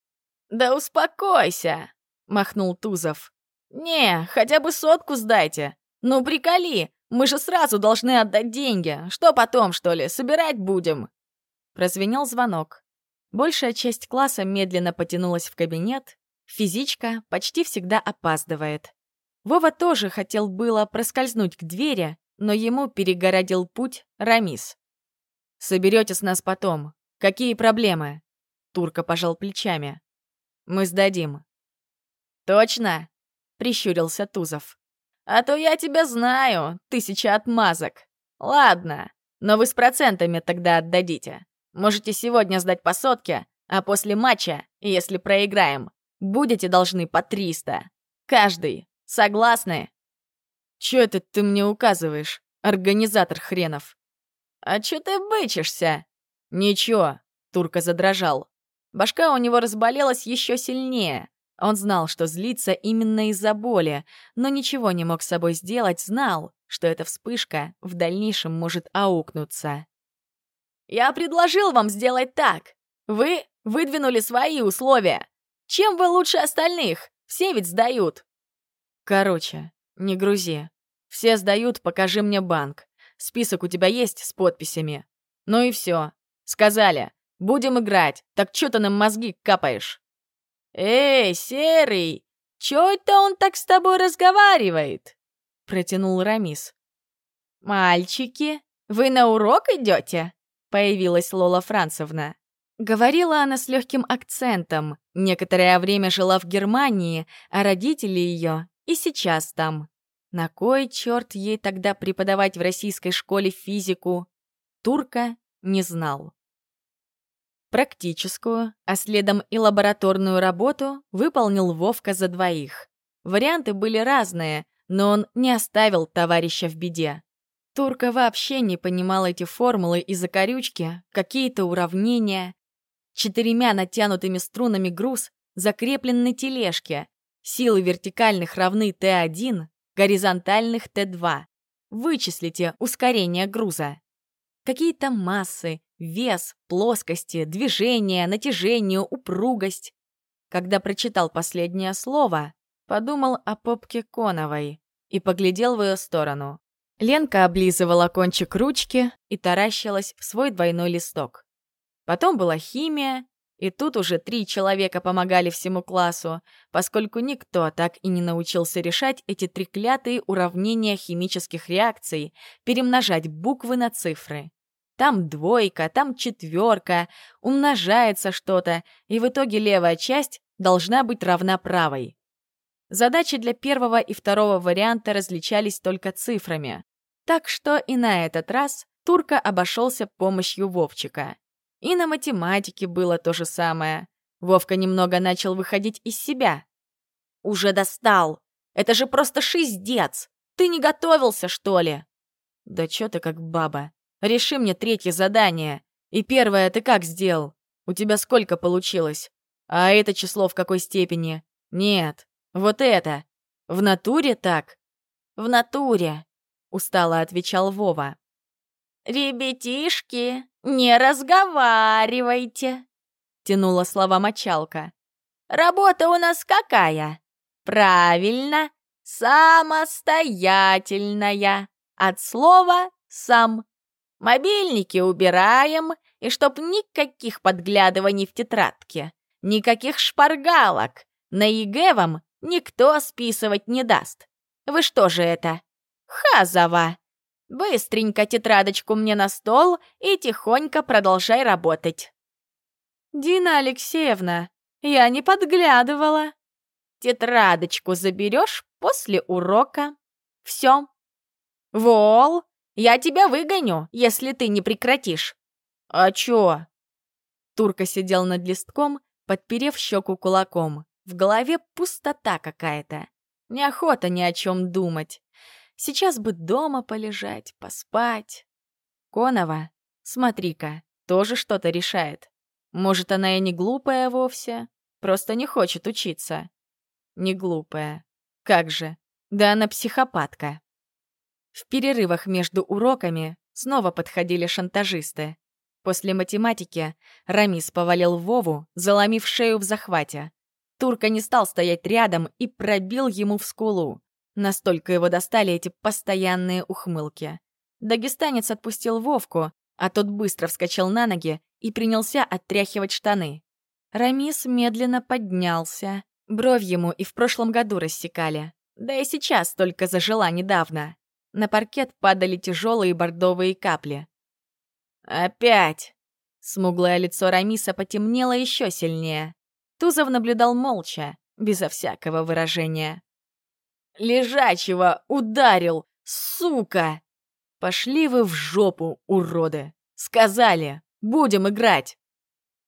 «Да успокойся», — махнул Тузов. «Не, хотя бы сотку сдайте. Ну, приколи, мы же сразу должны отдать деньги. Что потом, что ли, собирать будем?» Прозвенел звонок. Большая часть класса медленно потянулась в кабинет, Физичка почти всегда опаздывает. Вова тоже хотел было проскользнуть к двери, но ему перегородил путь Рамис. «Соберете с нас потом. Какие проблемы?» Турка пожал плечами. «Мы сдадим». «Точно?» — прищурился Тузов. «А то я тебя знаю, тысяча отмазок. Ладно, но вы с процентами тогда отдадите. Можете сегодня сдать по сотке, а после матча, если проиграем, Будете должны по 300. Каждый. Согласны?» «Чё это ты мне указываешь, организатор хренов?» «А чё ты бычишься?» «Ничего», — Турка задрожал. Башка у него разболелась еще сильнее. Он знал, что злится именно из-за боли, но ничего не мог с собой сделать, знал, что эта вспышка в дальнейшем может аукнуться. «Я предложил вам сделать так. Вы выдвинули свои условия. Чем вы лучше остальных? Все ведь сдают. Короче, не грузи. Все сдают, покажи мне банк. Список у тебя есть с подписями. Ну и все. Сказали, будем играть, так чё ты нам мозги капаешь? Эй, Серый, чё это он так с тобой разговаривает? Протянул Рамис. Мальчики, вы на урок идете? Появилась Лола Францевна. Говорила она с легким акцентом. Некоторое время жила в Германии, а родители ее и сейчас там. На кой черт ей тогда преподавать в российской школе физику? Турка не знал. Практическую, а следом и лабораторную работу выполнил Вовка за двоих. Варианты были разные, но он не оставил товарища в беде. Турка вообще не понимал эти формулы и закорючки, какие-то уравнения, четырьмя натянутыми струнами груз закреплен на тележке. Силы вертикальных равны Т1, горизонтальных Т2. Вычислите ускорение груза. Какие-то массы, вес, плоскости, движение, натяжение, упругость. Когда прочитал последнее слово, подумал о попке Коновой и поглядел в ее сторону. Ленка облизывала кончик ручки и таращилась в свой двойной листок. Потом была химия, И тут уже три человека помогали всему классу, поскольку никто так и не научился решать эти треклятые уравнения химических реакций, перемножать буквы на цифры. Там двойка, там четверка, умножается что-то, и в итоге левая часть должна быть равна правой. Задачи для первого и второго варианта различались только цифрами. Так что и на этот раз Турка обошелся помощью Вовчика. И на математике было то же самое. Вовка немного начал выходить из себя. «Уже достал! Это же просто шиздец! Ты не готовился, что ли?» «Да чё ты как баба? Реши мне третье задание. И первое ты как сделал? У тебя сколько получилось? А это число в какой степени? Нет, вот это. В натуре так?» «В натуре», — устало отвечал Вова. «Ребятишки, не разговаривайте!» — тянула слова мочалка. «Работа у нас какая? Правильно, самостоятельная. От слова «сам». Мобильники убираем, и чтоб никаких подглядываний в тетрадке, никаких шпаргалок. На ЕГЭ вам никто списывать не даст. Вы что же это? Хазова! Быстренько тетрадочку мне на стол и тихонько продолжай работать. Дина Алексеевна, я не подглядывала. Тетрадочку заберешь после урока. Все. Вол, я тебя выгоню, если ты не прекратишь. А чё? Турка сидел над листком, подперев щеку кулаком. В голове пустота какая-то. Неохота ни о чем думать. Сейчас бы дома полежать, поспать. Конова, смотри-ка, тоже что-то решает. Может, она и не глупая вовсе, просто не хочет учиться. Не глупая. Как же? Да она психопатка. В перерывах между уроками снова подходили шантажисты. После математики Рамис повалил Вову, заломив шею в захвате. Турка не стал стоять рядом и пробил ему в скулу. Настолько его достали эти постоянные ухмылки. Дагестанец отпустил Вовку, а тот быстро вскочил на ноги и принялся оттряхивать штаны. Рамис медленно поднялся. Бровь ему и в прошлом году рассекали. Да и сейчас только зажила недавно. На паркет падали тяжелые бордовые капли. «Опять!» Смуглое лицо Рамиса потемнело еще сильнее. Тузов наблюдал молча, безо всякого выражения. Лежачего ударил, сука! Пошли вы в жопу, уроды! Сказали, будем играть!»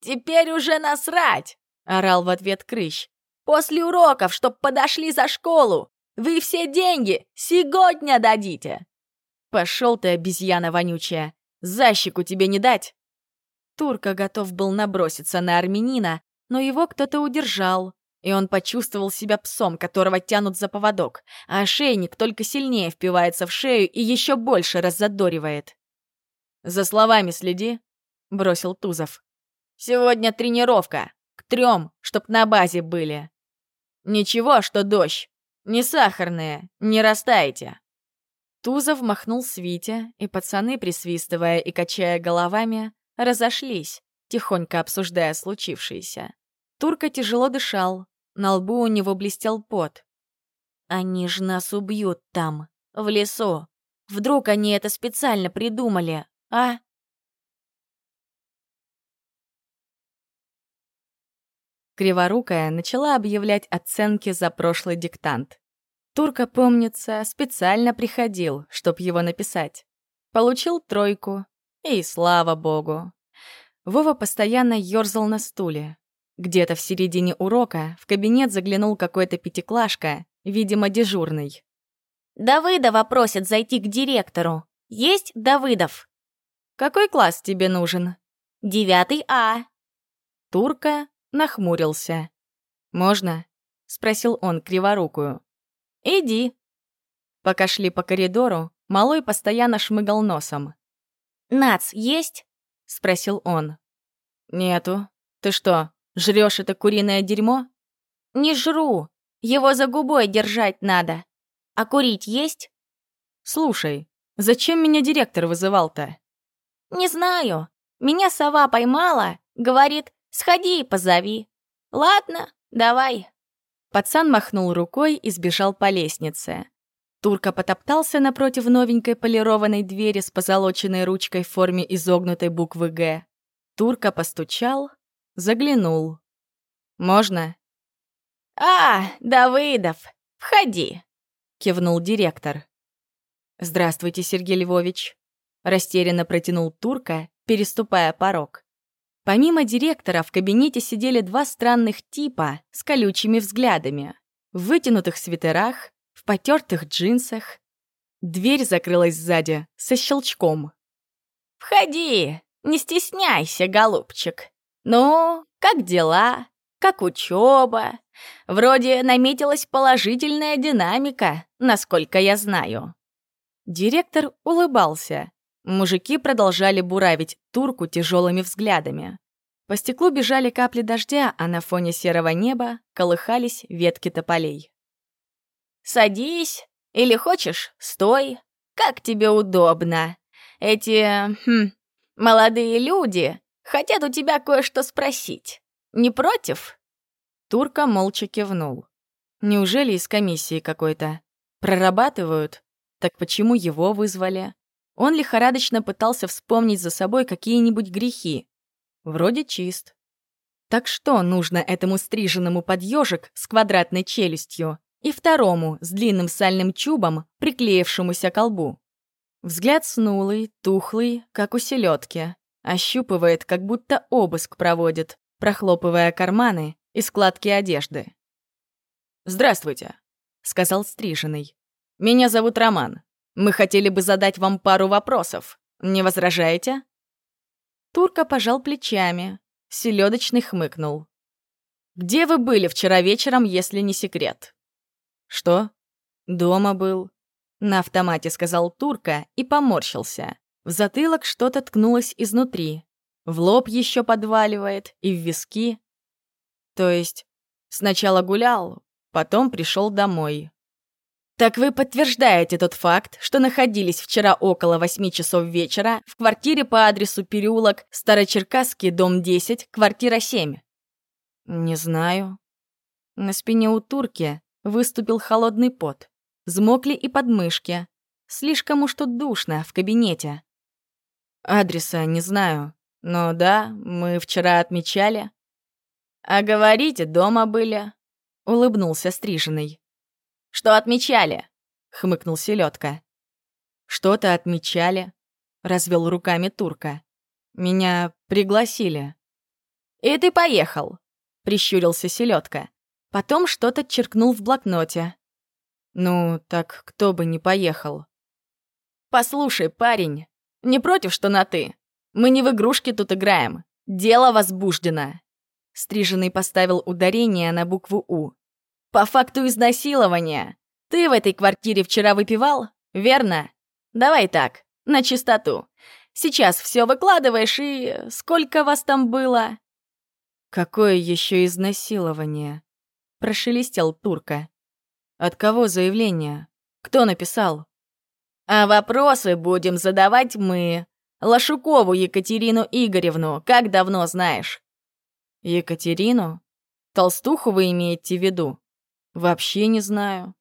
«Теперь уже насрать!» — орал в ответ Крыщ. «После уроков, чтоб подошли за школу! Вы все деньги сегодня дадите!» «Пошел ты, обезьяна вонючая! Защику тебе не дать!» Турка готов был наброситься на армянина, но его кто-то удержал и он почувствовал себя псом, которого тянут за поводок, а ошейник только сильнее впивается в шею и еще больше раззадоривает. «За словами следи», — бросил Тузов. «Сегодня тренировка. К трем, чтоб на базе были. Ничего, что дождь. Не сахарные, не растайте». Тузов махнул Свите, и пацаны, присвистывая и качая головами, разошлись, тихонько обсуждая случившееся. Турка тяжело дышал, на лбу у него блестел пот. «Они ж нас убьют там, в лесу. Вдруг они это специально придумали, а?» Криворукая начала объявлять оценки за прошлый диктант. Турка, помнится, специально приходил, чтоб его написать. Получил тройку, и слава богу. Вова постоянно ёрзал на стуле, где-то в середине урока в кабинет заглянул какой-то пятиклашка, видимо, дежурный. «Давыдова просят зайти к директору. Есть Давыдов?» «Какой класс тебе нужен?» «Девятый А». Турка нахмурился. «Можно?» — спросил он криворукую. «Иди». Пока шли по коридору, малой постоянно шмыгал носом. «Нац есть?» — спросил он. «Нету. Ты что, Жрёшь это куриное дерьмо? Не жру. Его за губой держать надо. А курить есть? Слушай, зачем меня директор вызывал-то? Не знаю. Меня сова поймала. Говорит, Сходи и позови. Ладно, давай. Пацан махнул рукой и сбежал по лестнице. Турка потоптался напротив новенькой полированной двери с позолоченной ручкой в форме изогнутой буквы «Г». Турка постучал, заглянул. «Можно?» «А, Давыдов, входи!» — кивнул директор. «Здравствуйте, Сергей Львович», — растерянно протянул Турка, переступая порог. Помимо директора в кабинете сидели два странных типа с колючими взглядами, в вытянутых свитерах, в потертых джинсах. Дверь закрылась сзади со щелчком. «Входи, не стесняйся, голубчик. Ну, как дела? Как учеба? Вроде наметилась положительная динамика, насколько я знаю». Директор улыбался. Мужики продолжали буравить турку тяжелыми взглядами. По стеклу бежали капли дождя, а на фоне серого неба колыхались ветки тополей. «Садись, или хочешь, стой, как тебе удобно. Эти, хм, молодые люди хотят у тебя кое-что спросить. Не против?» Турка молча кивнул. «Неужели из комиссии какой-то? Прорабатывают? Так почему его вызвали? Он лихорадочно пытался вспомнить за собой какие-нибудь грехи. Вроде чист. Так что нужно этому стриженному под ёжик с квадратной челюстью и второму с длинным сальным чубом, приклеившемуся к лбу? Взгляд снулый, тухлый, как у селедки. Ощупывает, как будто обыск проводит, прохлопывая карманы и складки одежды. «Здравствуйте», — сказал стриженный. Меня зовут Роман. Мы хотели бы задать вам пару вопросов. Не возражаете?» Турка пожал плечами. Селедочный хмыкнул. «Где вы были вчера вечером, если не секрет?» «Что?» «Дома был». На автомате сказал Турка и поморщился. В затылок что-то ткнулось изнутри. В лоб еще подваливает и в виски. То есть сначала гулял, потом пришел домой. «Так вы подтверждаете тот факт, что находились вчера около восьми часов вечера в квартире по адресу переулок Старочеркасский, дом 10, квартира 7?» «Не знаю». На спине у турки выступил холодный пот. Взмокли и подмышки. Слишком уж тут душно в кабинете. «Адреса не знаю, но да, мы вчера отмечали». «А говорите, дома были?» — улыбнулся стриженный. Что отмечали?» — хмыкнул селедка. «Что-то отмечали», — развел руками турка. «Меня пригласили». «И ты поехал», — прищурился селедка. Потом что-то черкнул в блокноте. «Ну, так кто бы не поехал?» «Послушай, парень, не против, что на «ты»? Мы не в игрушки тут играем. Дело возбуждено». Стриженный поставил ударение на букву «У». По факту изнасилования. Ты в этой квартире вчера выпивал, верно? Давай так, на чистоту. Сейчас все выкладываешь, и сколько вас там было?» «Какое еще изнасилование?» — прошелестел Турка. «От кого заявление? Кто написал?» «А вопросы будем задавать мы. Лошукову Екатерину Игоревну как давно знаешь?» «Екатерину? Толстуху вы имеете в виду?» «Вообще не знаю».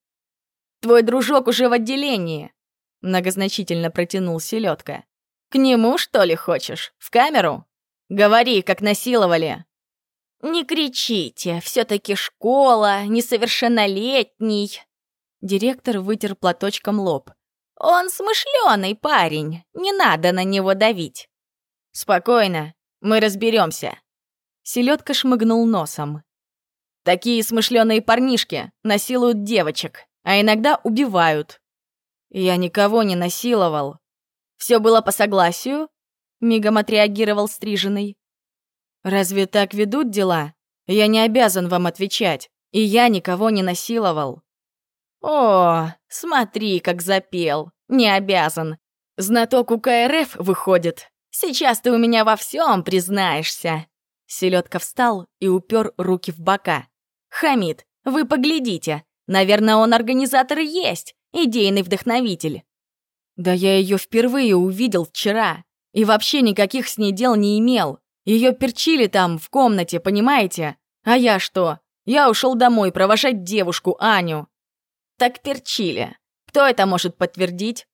«Твой дружок уже в отделении», — многозначительно протянул селедка. «К нему, что ли, хочешь? В камеру? Говори, как насиловали». «Не кричите, все таки школа, несовершеннолетний». Директор вытер платочком лоб. «Он смышленый парень, не надо на него давить». «Спокойно, мы разберемся. Селедка шмыгнул носом. Такие смышленые парнишки насилуют девочек, а иногда убивают. Я никого не насиловал. Все было по согласию? Мигом отреагировал стриженный. Разве так ведут дела? Я не обязан вам отвечать, и я никого не насиловал. О, смотри, как запел. Не обязан. Знаток у КРФ выходит. Сейчас ты у меня во всем признаешься. Селедка встал и упер руки в бока. Хамид, вы поглядите. Наверное, он организатор и есть, идейный вдохновитель. Да я ее впервые увидел вчера. И вообще никаких с ней дел не имел. Ее перчили там, в комнате, понимаете? А я что? Я ушел домой провожать девушку, Аню. Так перчили. Кто это может подтвердить?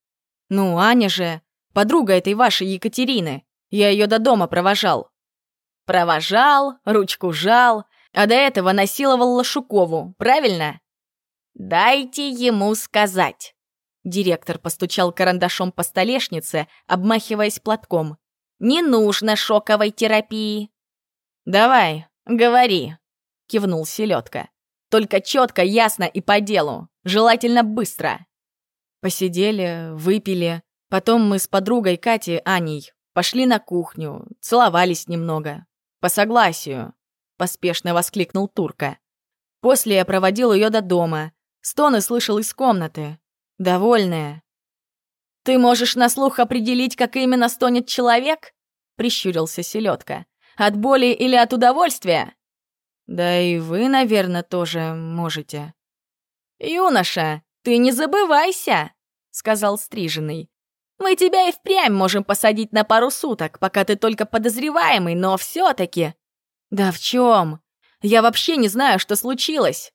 Ну, Аня же, подруга этой вашей Екатерины. Я ее до дома провожал. Провожал, ручку жал, а до этого насиловал Лошукову, правильно? Дайте ему сказать. Директор постучал карандашом по столешнице, обмахиваясь платком. «Не нужно шоковой терапии!» «Давай, говори!» — кивнул селедка. «Только четко, ясно и по делу. Желательно быстро!» Посидели, выпили. Потом мы с подругой Катей, Аней, пошли на кухню, целовались немного. По согласию, поспешно воскликнул Турка. После я проводил ее до дома. Стоны слышал из комнаты. Довольная. «Ты можешь на слух определить, как именно стонет человек?» — прищурился селедка. «От боли или от удовольствия?» «Да и вы, наверное, тоже можете». «Юноша, ты не забывайся!» — сказал Стриженный. «Мы тебя и впрямь можем посадить на пару суток, пока ты только подозреваемый, но все таки «Да в чем? Я вообще не знаю, что случилось!»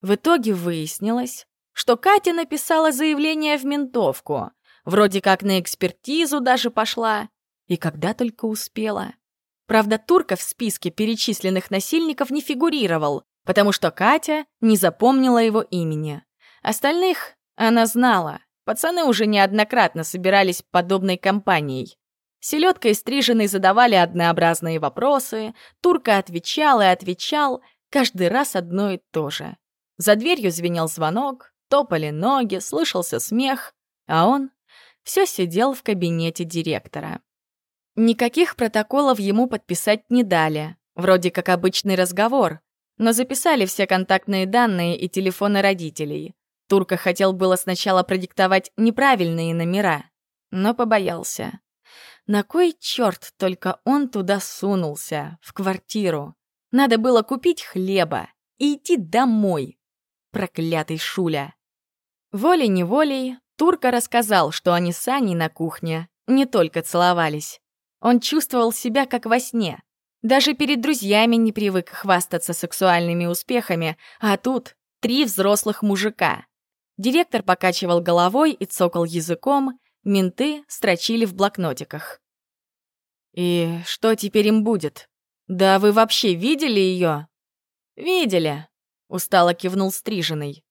В итоге выяснилось, что Катя написала заявление в ментовку, вроде как на экспертизу даже пошла, и когда только успела. Правда, Турка в списке перечисленных насильников не фигурировал, потому что Катя не запомнила его имени. Остальных она знала. Пацаны уже неоднократно собирались подобной компанией. Селедка и Стриженный задавали однообразные вопросы, Турка отвечал и отвечал, каждый раз одно и то же. За дверью звенел звонок, топали ноги, слышался смех, а он все сидел в кабинете директора. Никаких протоколов ему подписать не дали, вроде как обычный разговор, но записали все контактные данные и телефоны родителей. Турка хотел было сначала продиктовать неправильные номера, но побоялся. На кой черт только он туда сунулся, в квартиру? Надо было купить хлеба и идти домой. Проклятый Шуля. Волей-неволей Турка рассказал, что они с Аней на кухне не только целовались. Он чувствовал себя как во сне. Даже перед друзьями не привык хвастаться сексуальными успехами, а тут три взрослых мужика. Директор покачивал головой и цокал языком, менты строчили в блокнотиках. «И что теперь им будет? Да вы вообще видели ее?» «Видели», — устало кивнул Стриженный.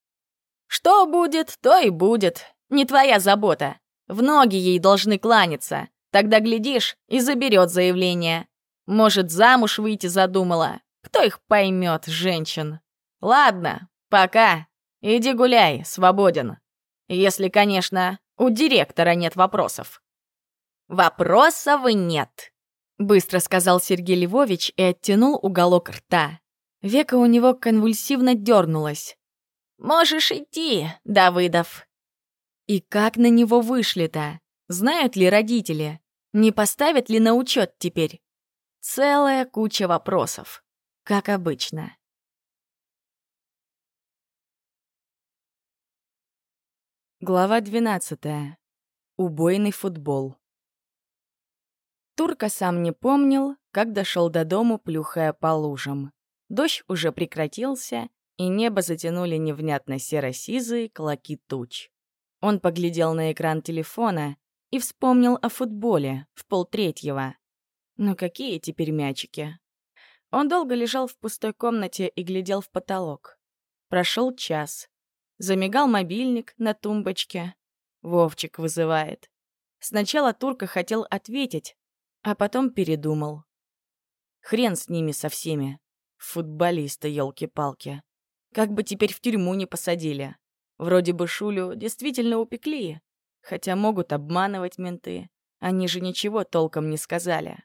«Что будет, то и будет. Не твоя забота. В ноги ей должны кланяться. Тогда, глядишь, и заберет заявление. Может, замуж выйти задумала. Кто их поймет, женщин? Ладно, пока. Иди гуляй, свободен. Если, конечно, у директора нет вопросов. Вопросов нет, быстро сказал Сергей Львович и оттянул уголок рта. Века у него конвульсивно дернулось. «Можешь идти, Давыдов». И как на него вышли-то? Знают ли родители? Не поставят ли на учет теперь? Целая куча вопросов. Как обычно. Глава 12. Убойный футбол. Турка сам не помнил, как дошел до дому, плюхая по лужам. Дождь уже прекратился, и небо затянули невнятно серо-сизые клоки туч. Он поглядел на экран телефона и вспомнил о футболе в полтретьего. Ну какие теперь мячики? Он долго лежал в пустой комнате и глядел в потолок. Прошел час. Замигал мобильник на тумбочке. Вовчик вызывает. Сначала Турка хотел ответить, а потом передумал. Хрен с ними со всеми. Футболисты, елки-палки. Как бы теперь в тюрьму не посадили. Вроде бы Шулю действительно упекли, хотя могут обманывать менты. Они же ничего толком не сказали.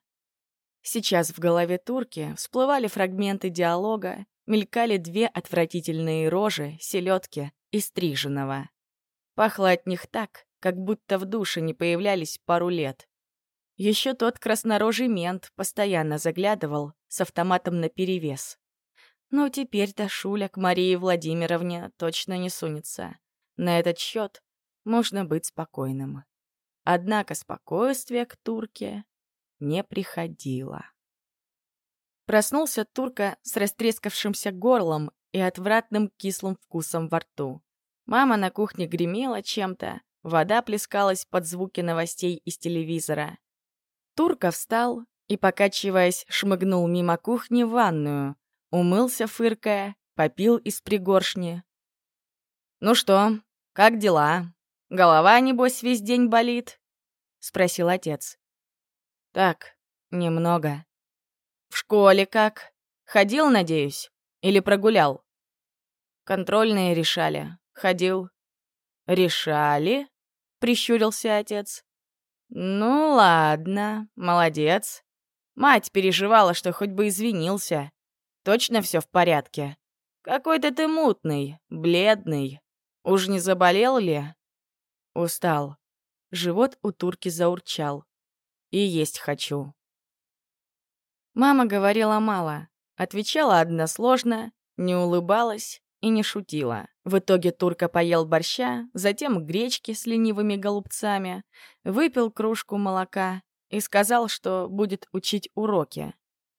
Сейчас в голове турки всплывали фрагменты диалога, мелькали две отвратительные рожи, селедки и стриженного. Пахло от них так, как будто в душе не появлялись пару лет. Еще тот краснорожий мент постоянно заглядывал с автоматом наперевес. Но теперь-то Шуля к Марии Владимировне точно не сунется. На этот счет можно быть спокойным. Однако спокойствие к турке не приходило. Проснулся Турка с растрескавшимся горлом и отвратным кислым вкусом во рту. Мама на кухне гремела чем-то, вода плескалась под звуки новостей из телевизора. Турка встал и, покачиваясь, шмыгнул мимо кухни в ванную, умылся, фыркая, попил из пригоршни. «Ну что, как дела? Голова, небось, весь день болит?» — спросил отец. «Так, немного». «В школе как? Ходил, надеюсь? Или прогулял?» «Контрольные решали. Ходил». «Решали?» — прищурился отец. «Ну ладно, молодец. Мать переживала, что хоть бы извинился. Точно все в порядке? Какой-то ты мутный, бледный. Уж не заболел ли?» Устал. Живот у турки заурчал. И есть хочу. Мама говорила мало, отвечала односложно, не улыбалась и не шутила. В итоге турка поел борща, затем гречки с ленивыми голубцами, выпил кружку молока и сказал, что будет учить уроки.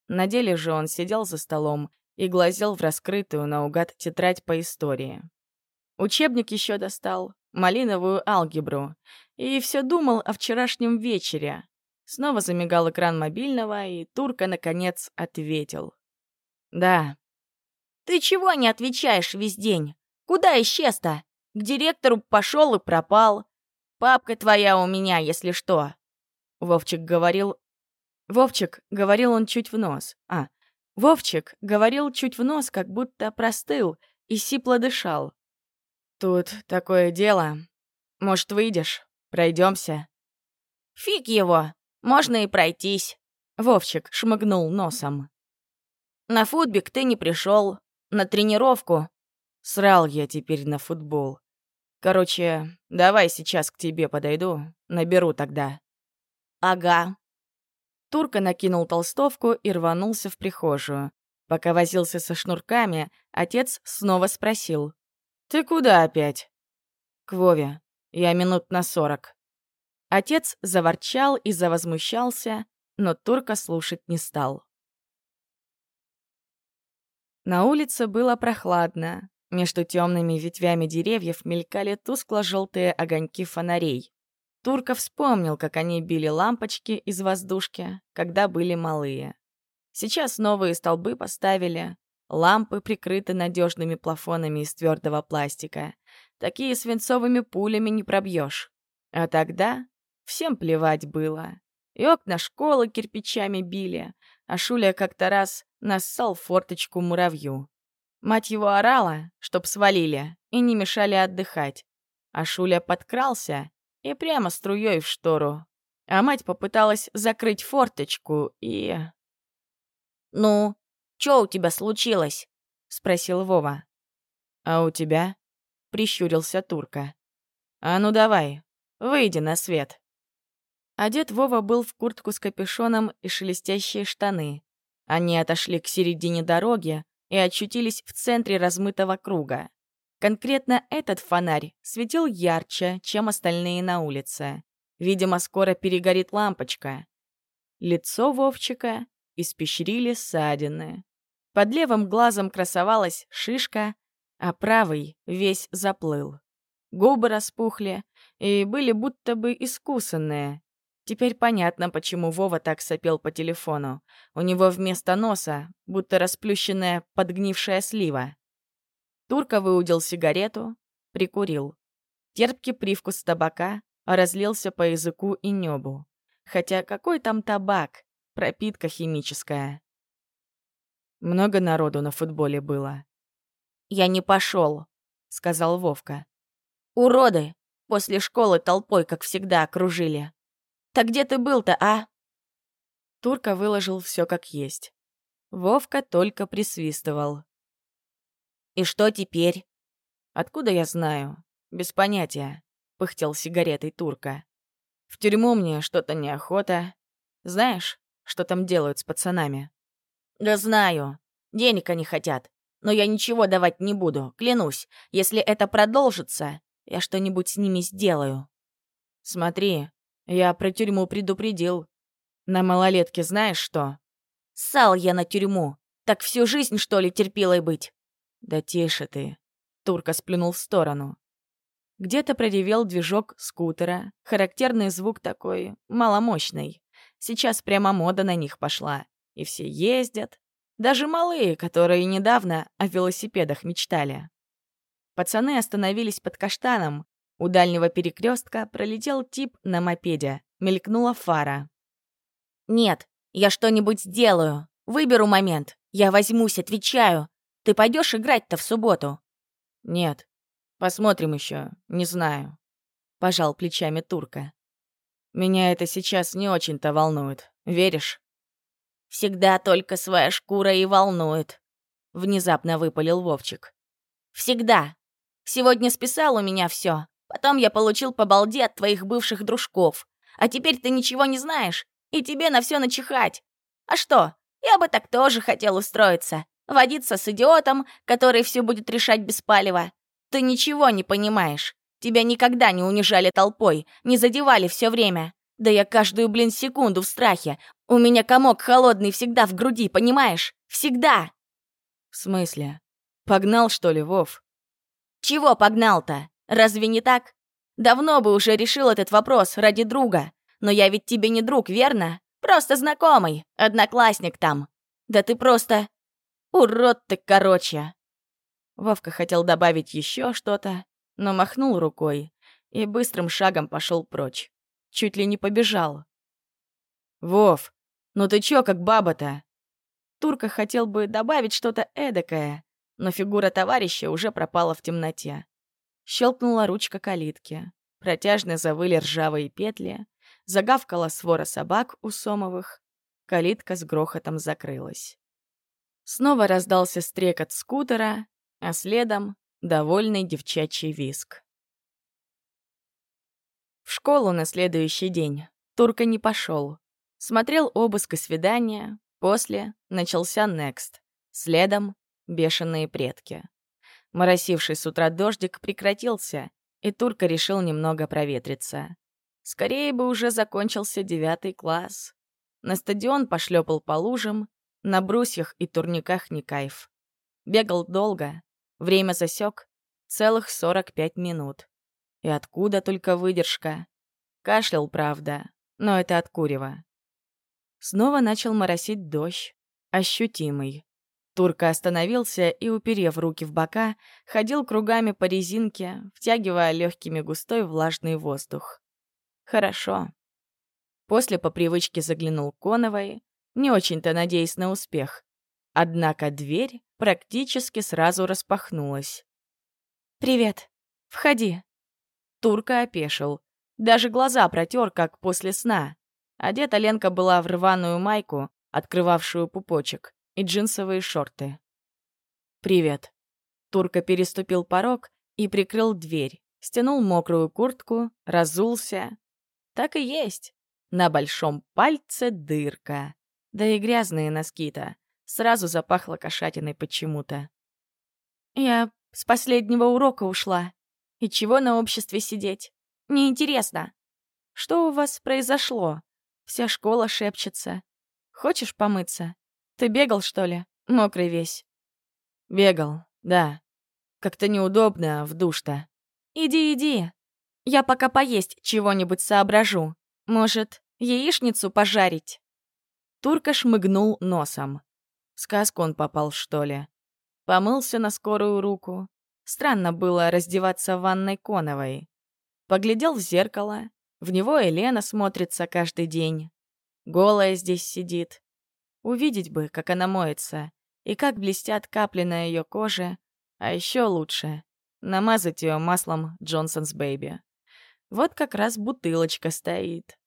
На деле же он сидел за столом и глазел в раскрытую наугад тетрадь по истории. Учебник еще достал, малиновую алгебру, и все думал о вчерашнем вечере, Снова замигал экран мобильного, и Турка, наконец, ответил. «Да». «Ты чего не отвечаешь весь день? Куда исчез-то? К директору пошел и пропал. Папка твоя у меня, если что». Вовчик говорил... Вовчик, говорил он чуть в нос. А, Вовчик говорил чуть в нос, как будто простыл, и сипло дышал. «Тут такое дело. Может, выйдешь? Пройдемся?» «Фиг его! Можно и пройтись. Вовчик шмыгнул носом. На футбик ты не пришел. На тренировку. Срал я теперь на футбол. Короче, давай сейчас к тебе подойду. Наберу тогда. Ага. Турка накинул толстовку и рванулся в прихожую. Пока возился со шнурками, отец снова спросил. «Ты куда опять?» «К Вове. Я минут на сорок». Отец заворчал и завозмущался, но турка слушать не стал. На улице было прохладно. Между темными ветвями деревьев мелькали тускло-желтые огоньки фонарей. Турка вспомнил, как они били лампочки из воздушки, когда были малые. Сейчас новые столбы поставили, лампы прикрыты надежными плафонами из твердого пластика. Такие свинцовыми пулями не пробьешь. А тогда Всем плевать было. И окна школы кирпичами били, а Шуля как-то раз нассал форточку муравью. Мать его орала, чтоб свалили и не мешали отдыхать. А Шуля подкрался и прямо струей в штору. А мать попыталась закрыть форточку и... «Ну, что у тебя случилось?» — спросил Вова. «А у тебя?» — прищурился Турка. «А ну давай, выйди на свет». Одет Вова был в куртку с капюшоном и шелестящие штаны. Они отошли к середине дороги и очутились в центре размытого круга. Конкретно этот фонарь светил ярче, чем остальные на улице. Видимо, скоро перегорит лампочка. Лицо Вовчика испещрили ссадины. Под левым глазом красовалась шишка, а правый весь заплыл. Губы распухли и были будто бы искусанные, Теперь понятно, почему Вова так сопел по телефону. У него вместо носа будто расплющенная подгнившая слива. Турка выудил сигарету, прикурил. Терпкий привкус табака разлился по языку и небу. Хотя какой там табак? Пропитка химическая. Много народу на футболе было. «Я не пошел», — сказал Вовка. «Уроды! После школы толпой, как всегда, окружили. Так где ты был-то, а?» Турка выложил все как есть. Вовка только присвистывал. «И что теперь?» «Откуда я знаю? Без понятия», — пыхтел сигаретой Турка. «В тюрьму мне что-то неохота. Знаешь, что там делают с пацанами?» «Да знаю. Денег они хотят. Но я ничего давать не буду, клянусь. Если это продолжится, я что-нибудь с ними сделаю». «Смотри, я про тюрьму предупредил. На малолетке знаешь что? Ссал я на тюрьму. Так всю жизнь, что ли, терпилой быть? Да тише ты. Турка сплюнул в сторону. Где-то проревел движок скутера, характерный звук такой, маломощный. Сейчас прямо мода на них пошла, и все ездят. Даже малые, которые недавно о велосипедах мечтали. Пацаны остановились под каштаном. У дальнего перекрестка пролетел тип на мопеде, мелькнула фара. «Нет, я что-нибудь сделаю. Выберу момент. Я возьмусь, отвечаю. Ты пойдешь играть-то в субботу?» «Нет, Посмотрим еще, не знаю. Пожал плечами турка. Меня это сейчас не очень-то волнует. Веришь? Всегда только своя шкура и волнует. Внезапно выпалил Вовчик. Всегда. Сегодня списал у меня все. Потом я получил по балде от твоих бывших дружков. А теперь ты ничего не знаешь, и тебе на все начихать. А что, я бы так тоже хотел устроиться. Водиться с идиотом, который все будет решать без палева. Ты ничего не понимаешь. Тебя никогда не унижали толпой, не задевали все время. Да я каждую, блин, секунду в страхе. У меня комок холодный всегда в груди, понимаешь? Всегда!» «В смысле? Погнал, что ли, Вов?» «Чего погнал-то? Разве не так? Давно бы уже решил этот вопрос ради друга. Но я ведь тебе не друг, верно? Просто знакомый, одноклассник там. Да ты просто... Урод ты, короче!» Вовка хотел добавить еще что-то, но махнул рукой и быстрым шагом пошел прочь. Чуть ли не побежал. «Вов, ну ты чё, как баба-то?» Турка хотел бы добавить что-то эдакое, но фигура товарища уже пропала в темноте. Щелкнула ручка калитки. Протяжно завыли ржавые петли. Загавкала свора собак у Сомовых. Калитка с грохотом закрылась. Снова раздался стрекот скутера, а следом — довольный девчачий виск. В школу на следующий день Турка не пошел. Смотрел обыск и свидания, после начался Next, следом — бешеные предки. Моросивший с утра дождик прекратился, и Турка решил немного проветриться. Скорее бы уже закончился девятый класс. На стадион пошлепал по лужам, на брусьях и турниках не кайф. Бегал долго, Время засек целых 45 минут. И откуда только выдержка? Кашлял, правда, но это от курева. Снова начал моросить дождь, ощутимый. Турка остановился и, уперев руки в бока, ходил кругами по резинке, втягивая легкими густой влажный воздух. Хорошо. После по привычке заглянул Коновой, не очень-то надеясь на успех. Однако дверь практически сразу распахнулась. «Привет. Входи». Турка опешил. Даже глаза протер, как после сна. Одета Ленка была в рваную майку, открывавшую пупочек, и джинсовые шорты. «Привет». Турка переступил порог и прикрыл дверь, стянул мокрую куртку, разулся. Так и есть. На большом пальце дырка. Да и грязные носки-то. Сразу запахло кошатиной почему-то. «Я с последнего урока ушла. И чего на обществе сидеть? Неинтересно. Что у вас произошло? Вся школа шепчется. Хочешь помыться? Ты бегал, что ли? Мокрый весь». «Бегал, да. Как-то неудобно в душ-то». «Иди, иди. Я пока поесть чего-нибудь соображу. Может, яичницу пожарить?» Турка шмыгнул носом сказку он попал, что ли? Помылся на скорую руку. Странно было раздеваться в ванной Коновой. Поглядел в зеркало. В него Елена смотрится каждый день. Голая здесь сидит. Увидеть бы, как она моется, и как блестят капли на ее коже, а еще лучше — намазать ее маслом Джонсонс Бэйби. Вот как раз бутылочка стоит.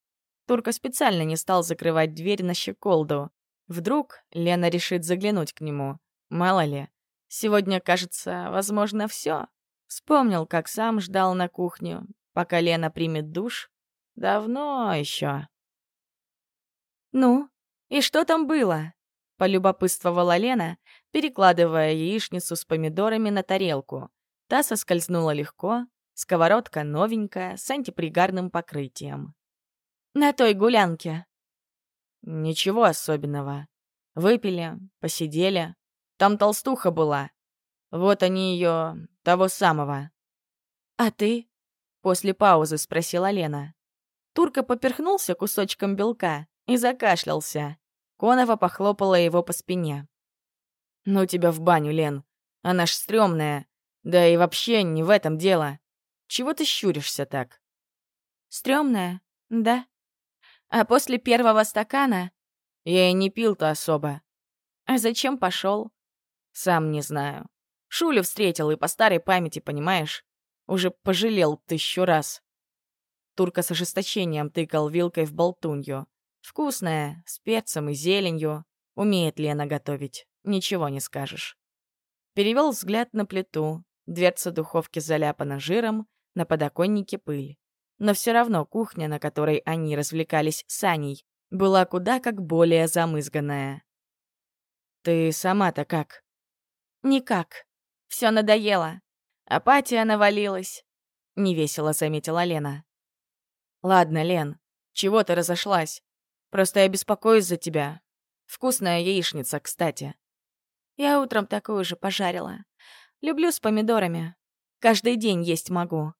Турка специально не стал закрывать дверь на щеколду, Вдруг Лена решит заглянуть к нему. Мало ли. Сегодня, кажется, возможно, все. Вспомнил, как сам ждал на кухню, пока Лена примет душ. Давно еще. «Ну, и что там было?» — полюбопытствовала Лена, перекладывая яичницу с помидорами на тарелку. Та соскользнула легко, сковородка новенькая, с антипригарным покрытием. «На той гулянке», Ничего особенного. Выпили, посидели. Там толстуха была. Вот они ее, того самого. «А ты?» — после паузы спросила Лена. Турка поперхнулся кусочком белка и закашлялся. Конова похлопала его по спине. «Ну тебя в баню, Лен. Она ж стрёмная. Да и вообще не в этом дело. Чего ты щуришься так?» «Стрёмная, да. А после первого стакана...» «Я и не пил-то особо». «А зачем пошел? «Сам не знаю. Шулю встретил и по старой памяти, понимаешь? Уже пожалел тысячу раз». Турка с ожесточением тыкал вилкой в болтунью. Вкусная, с перцем и зеленью. Умеет Лена готовить, ничего не скажешь. Перевел взгляд на плиту. Дверца духовки заляпана жиром, на подоконнике пыль. Но все равно кухня, на которой они развлекались с Аней, была куда как более замызганная. «Ты сама-то как?» «Никак. Все надоело. Апатия навалилась», — невесело заметила Лена. «Ладно, Лен, чего ты разошлась? Просто я беспокоюсь за тебя. Вкусная яичница, кстати». «Я утром такую же пожарила. Люблю с помидорами. Каждый день есть могу».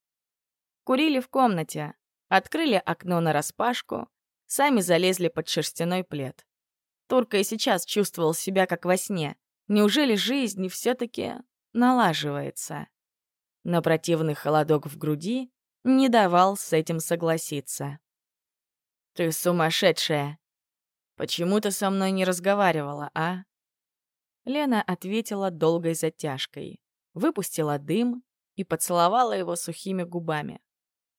Курили в комнате, открыли окно нараспашку, сами залезли под шерстяной плед. Турка и сейчас чувствовал себя как во сне. Неужели жизнь все таки налаживается? Но противный холодок в груди не давал с этим согласиться. «Ты сумасшедшая! Почему ты со мной не разговаривала, а?» Лена ответила долгой затяжкой, выпустила дым и поцеловала его сухими губами.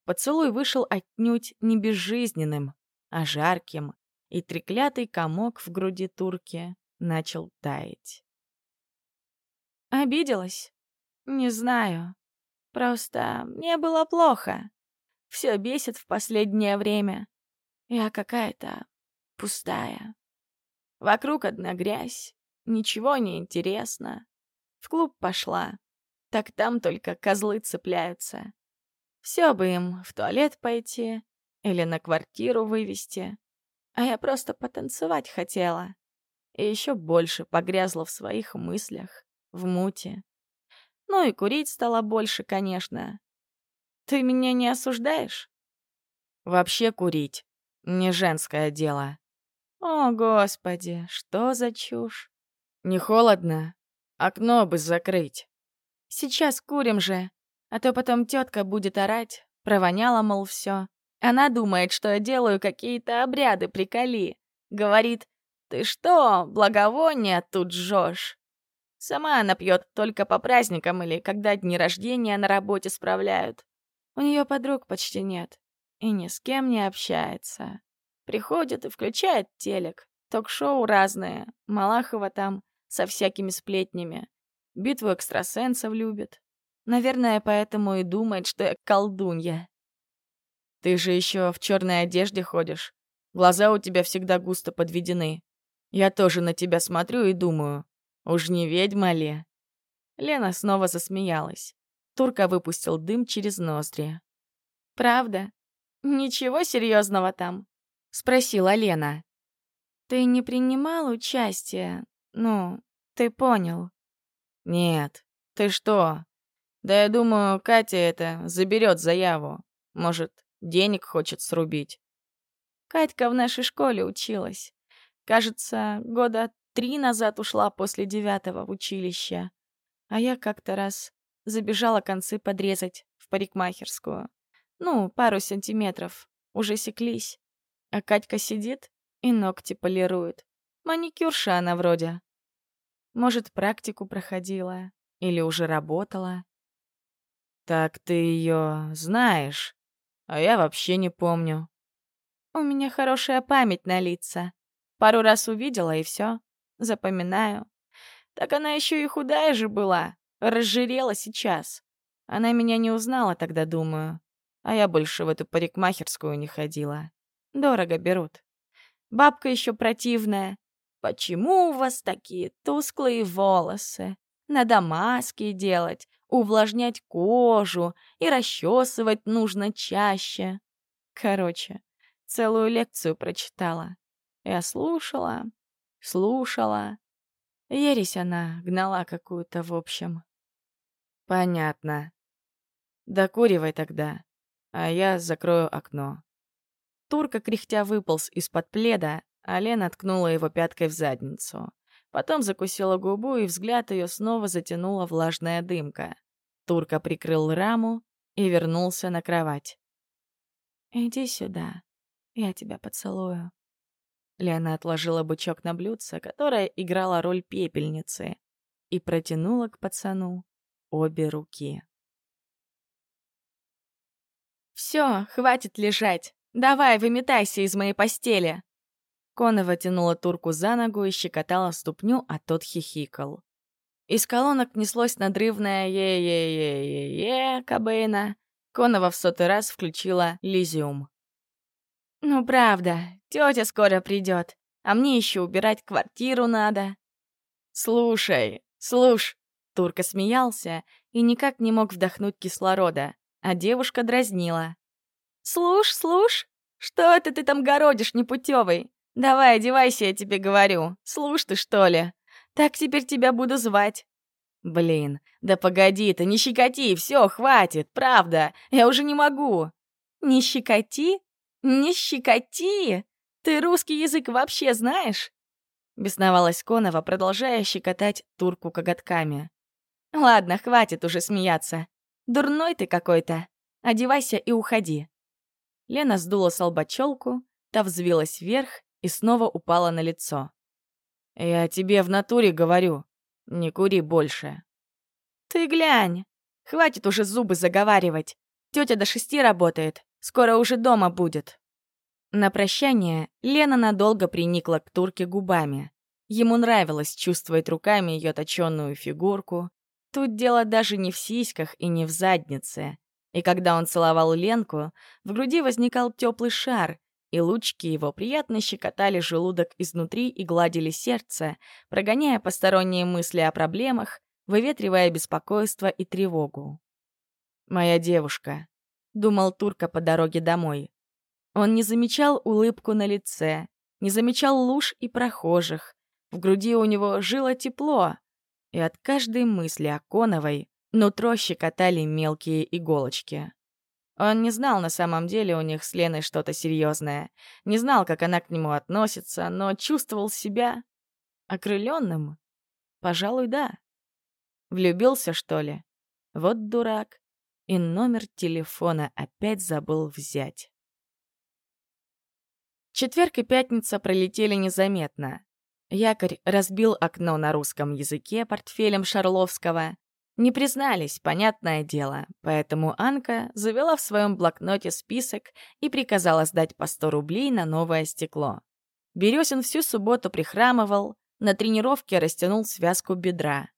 Поцелуй вышел отнюдь не безжизненным, а жарким, и треклятый комок в груди турки начал таять. «Обиделась? Не знаю. Просто мне было плохо. Все бесит в последнее время. Я какая-то пустая. Вокруг одна грязь, ничего не интересно. В клуб пошла, так там только козлы цепляются. Все бы им в туалет пойти или на квартиру вывести. А я просто потанцевать хотела. И еще больше погрязла в своих мыслях, в муте. Ну и курить стало больше, конечно. Ты меня не осуждаешь? Вообще курить — не женское дело. О, господи, что за чушь? Не холодно? Окно бы закрыть. Сейчас курим же, а то потом тетка будет орать, провоняла, мол, все. Она думает, что я делаю какие-то обряды, приколи. Говорит, ты что, благовония тут жжешь? Сама она пьет только по праздникам или когда дни рождения на работе справляют. У нее подруг почти нет и ни с кем не общается. Приходит и включает телек, ток-шоу разные, Малахова там со всякими сплетнями. Битву экстрасенсов любит. Наверное, поэтому и думает, что я колдунья. Ты же еще в черной одежде ходишь. Глаза у тебя всегда густо подведены. Я тоже на тебя смотрю и думаю, Уж не ведьма ли? Лена снова засмеялась. Турка выпустил дым через ноздри. «Правда? Ничего серьезного там?» — спросила Лена. «Ты не принимал участия? Ну, ты понял?» «Нет. Ты что? Да я думаю, Катя это заберет заяву. Может, денег хочет срубить». Катька в нашей школе училась. Кажется, года Три назад ушла после девятого в училище. А я как-то раз забежала концы подрезать в парикмахерскую. Ну, пару сантиметров. Уже секлись. А Катька сидит и ногти полирует. Маникюрша она вроде. Может, практику проходила или уже работала. Так ты ее знаешь, а я вообще не помню. У меня хорошая память на лица. Пару раз увидела и все запоминаю. Так она еще и худая же была, разжирела сейчас. Она меня не узнала тогда, думаю. А я больше в эту парикмахерскую не ходила. Дорого берут. Бабка еще противная. Почему у вас такие тусклые волосы? Надо маски делать, увлажнять кожу и расчесывать нужно чаще. Короче, целую лекцию прочитала. Я слушала, слушала. Ересь она гнала какую-то в общем. Понятно. Докуривай тогда, а я закрою окно. Турка кряхтя выполз из-под пледа, а Лена ткнула его пяткой в задницу. Потом закусила губу, и взгляд ее снова затянула влажная дымка. Турка прикрыл раму и вернулся на кровать. «Иди сюда, я тебя поцелую». Лена отложила бычок на блюдце, которое играло роль пепельницы, и протянула к пацану обе руки. «Все, хватит лежать! Давай, выметайся из моей постели!» Конова тянула турку за ногу и щекотала ступню, а тот хихикал. Из колонок неслось надрывное «е-е-е-е-е» Кобейна. Конова в сотый раз включила «Лизиум». «Ну правда, тетя скоро придет, а мне еще убирать квартиру надо». «Слушай, слушай!» Турка смеялся и никак не мог вдохнуть кислорода, а девушка дразнила. «Слушь, слушь, что это ты там городишь непутевый? Давай, одевайся, я тебе говорю. Слушь ты, что ли? Так теперь тебя буду звать». «Блин, да погоди ты, не щекоти, все, хватит, правда, я уже не могу». «Не щекоти? Не щекоти? Ты русский язык вообще знаешь?» Бесновалась Конова, продолжая щекотать турку коготками. «Ладно, хватит уже смеяться. Дурной ты какой-то. Одевайся и уходи». Лена сдула с лба челку, та взвилась вверх и снова упала на лицо. «Я тебе в натуре говорю, не кури больше». «Ты глянь! Хватит уже зубы заговаривать. Тетя до шести работает, скоро уже дома будет». На прощание Лена надолго приникла к турке губами. Ему нравилось чувствовать руками ее точенную фигурку. Тут дело даже не в сиськах и не в заднице. И когда он целовал Ленку, в груди возникал теплый шар, и лучки его приятно щекотали желудок изнутри и гладили сердце, прогоняя посторонние мысли о проблемах, выветривая беспокойство и тревогу. «Моя девушка», — думал Турка по дороге домой. Он не замечал улыбку на лице, не замечал луж и прохожих. В груди у него жило тепло, и от каждой мысли о Коновой нутро щекотали мелкие иголочки. Он не знал на самом деле у них с Леной что-то серьезное, не знал, как она к нему относится, но чувствовал себя окрыленным. Пожалуй, да. Влюбился, что ли? Вот дурак. И номер телефона опять забыл взять. Четверг и пятница пролетели незаметно. Якорь разбил окно на русском языке портфелем Шарловского. Не признались, понятное дело, поэтому Анка завела в своем блокноте список и приказала сдать по 100 рублей на новое стекло. Березин всю субботу прихрамывал, на тренировке растянул связку бедра.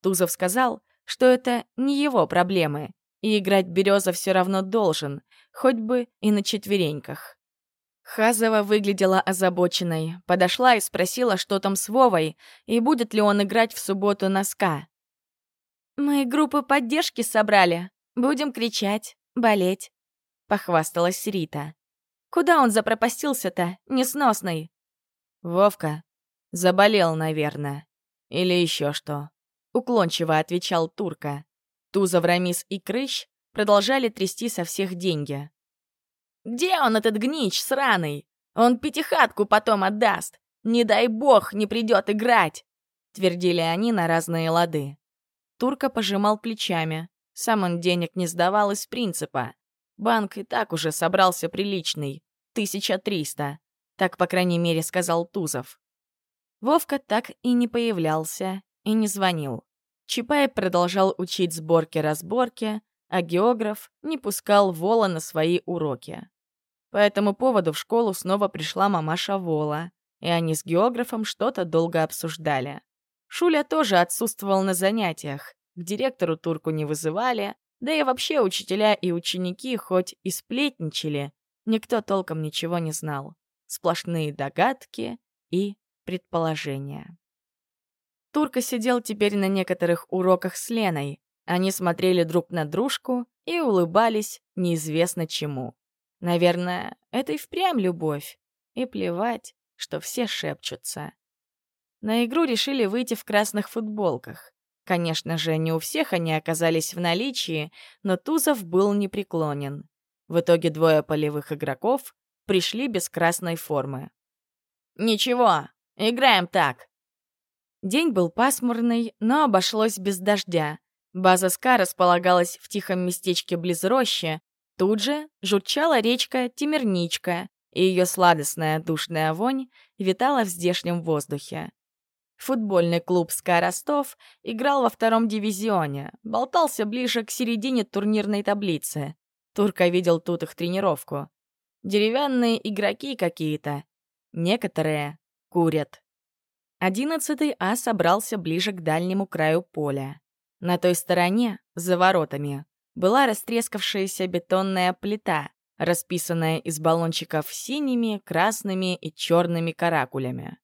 Тузов сказал, что это не его проблемы, и играть Береза все равно должен, хоть бы и на четвереньках. Хазова выглядела озабоченной, подошла и спросила, что там с Вовой, и будет ли он играть в субботу на ска. «Мы группы поддержки собрали. Будем кричать, болеть», — похвасталась Рита. «Куда он запропастился-то, несносный?» «Вовка. Заболел, наверное. Или еще что», — уклончиво отвечал Турка. Тузов, Рамис и Крыщ продолжали трясти со всех деньги. «Где он, этот гнич сраный? Он пятихатку потом отдаст. Не дай бог, не придет играть!» — твердили они на разные лады. Турка пожимал плечами. Сам он денег не сдавал из принципа. Банк и так уже собрался приличный. Тысяча триста. Так, по крайней мере, сказал Тузов. Вовка так и не появлялся и не звонил. Чапай продолжал учить сборки-разборки, а географ не пускал Вола на свои уроки. По этому поводу в школу снова пришла мамаша Вола, и они с географом что-то долго обсуждали. Шуля тоже отсутствовал на занятиях, к директору турку не вызывали, да и вообще учителя и ученики хоть и сплетничали, никто толком ничего не знал. Сплошные догадки и предположения. Турка сидел теперь на некоторых уроках с Леной. Они смотрели друг на дружку и улыбались неизвестно чему. Наверное, это и впрямь любовь. И плевать, что все шепчутся. На игру решили выйти в красных футболках. Конечно же, не у всех они оказались в наличии, но Тузов был непреклонен. В итоге двое полевых игроков пришли без красной формы. «Ничего, играем так». День был пасмурный, но обошлось без дождя. База СКА располагалась в тихом местечке близ рощи. Тут же журчала речка Темерничка, и ее сладостная душная вонь витала в здешнем воздухе. Футбольный клуб «СКА Ростов» играл во втором дивизионе, болтался ближе к середине турнирной таблицы. Турка видел тут их тренировку. Деревянные игроки какие-то. Некоторые курят. Одиннадцатый А собрался ближе к дальнему краю поля. На той стороне, за воротами, была растрескавшаяся бетонная плита, расписанная из баллончиков синими, красными и черными каракулями.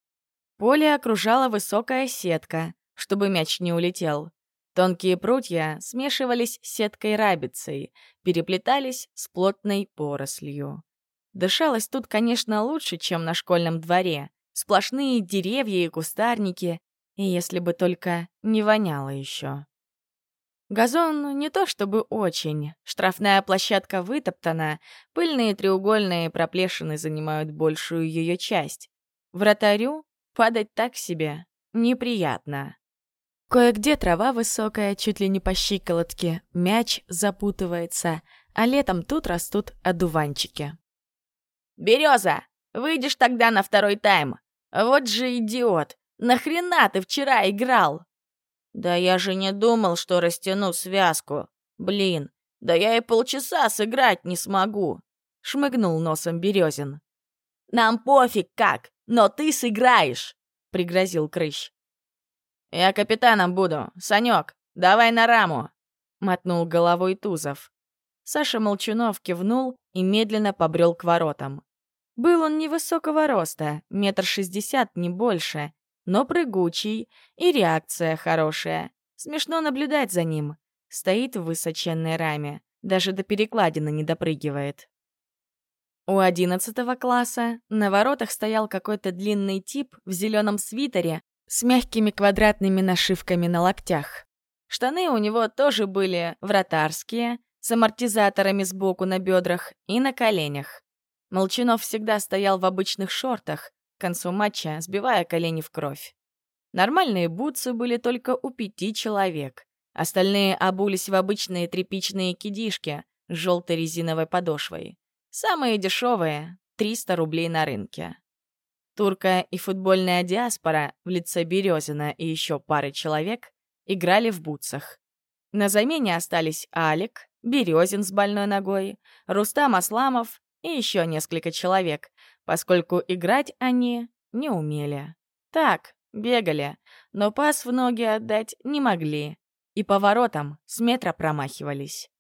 Поле окружала высокая сетка, чтобы мяч не улетел. Тонкие прутья смешивались с сеткой-рабицей, переплетались с плотной порослью. Дышалось тут, конечно, лучше, чем на школьном дворе. Сплошные деревья и кустарники, и если бы только не воняло еще. Газон не то чтобы очень. Штрафная площадка вытоптана, пыльные треугольные проплешины занимают большую ее часть. Вратарю Падать так себе неприятно. Кое-где трава высокая, чуть ли не по щиколотке, мяч запутывается, а летом тут растут одуванчики. «Береза, выйдешь тогда на второй тайм. Вот же идиот! Нахрена ты вчера играл?» «Да я же не думал, что растяну связку. Блин, да я и полчаса сыграть не смогу!» — шмыгнул носом Березин. «Нам пофиг как, но ты сыграешь!» — пригрозил Крыщ. «Я капитаном буду. Санек, давай на раму!» — мотнул головой Тузов. Саша Молчунов кивнул и медленно побрел к воротам. Был он невысокого роста, метр шестьдесят, не больше, но прыгучий, и реакция хорошая. Смешно наблюдать за ним. Стоит в высоченной раме, даже до перекладины не допрыгивает. У одиннадцатого класса на воротах стоял какой-то длинный тип в зеленом свитере с мягкими квадратными нашивками на локтях. Штаны у него тоже были вратарские, с амортизаторами сбоку на бедрах и на коленях. Молчанов всегда стоял в обычных шортах, к концу матча сбивая колени в кровь. Нормальные бутсы были только у пяти человек. Остальные обулись в обычные тряпичные кидишки с желтой резиновой подошвой. Самые дешевые — 300 рублей на рынке. Турка и футбольная диаспора в лице Березина и еще пары человек играли в бутсах. На замене остались Алик, Березин с больной ногой, Рустам Асламов и еще несколько человек, поскольку играть они не умели. Так, бегали, но пас в ноги отдать не могли и поворотом с метра промахивались.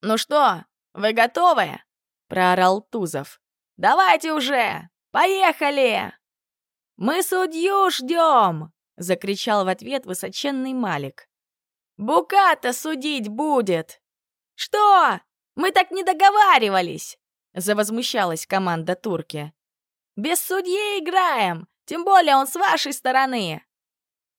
«Ну что, вы готовы?» проорал Тузов. «Давайте уже! Поехали!» «Мы судью ждем!» — закричал в ответ высоченный Малик. «Буката судить будет!» «Что? Мы так не договаривались!» — завозмущалась команда турки. «Без судьи играем! Тем более он с вашей стороны!»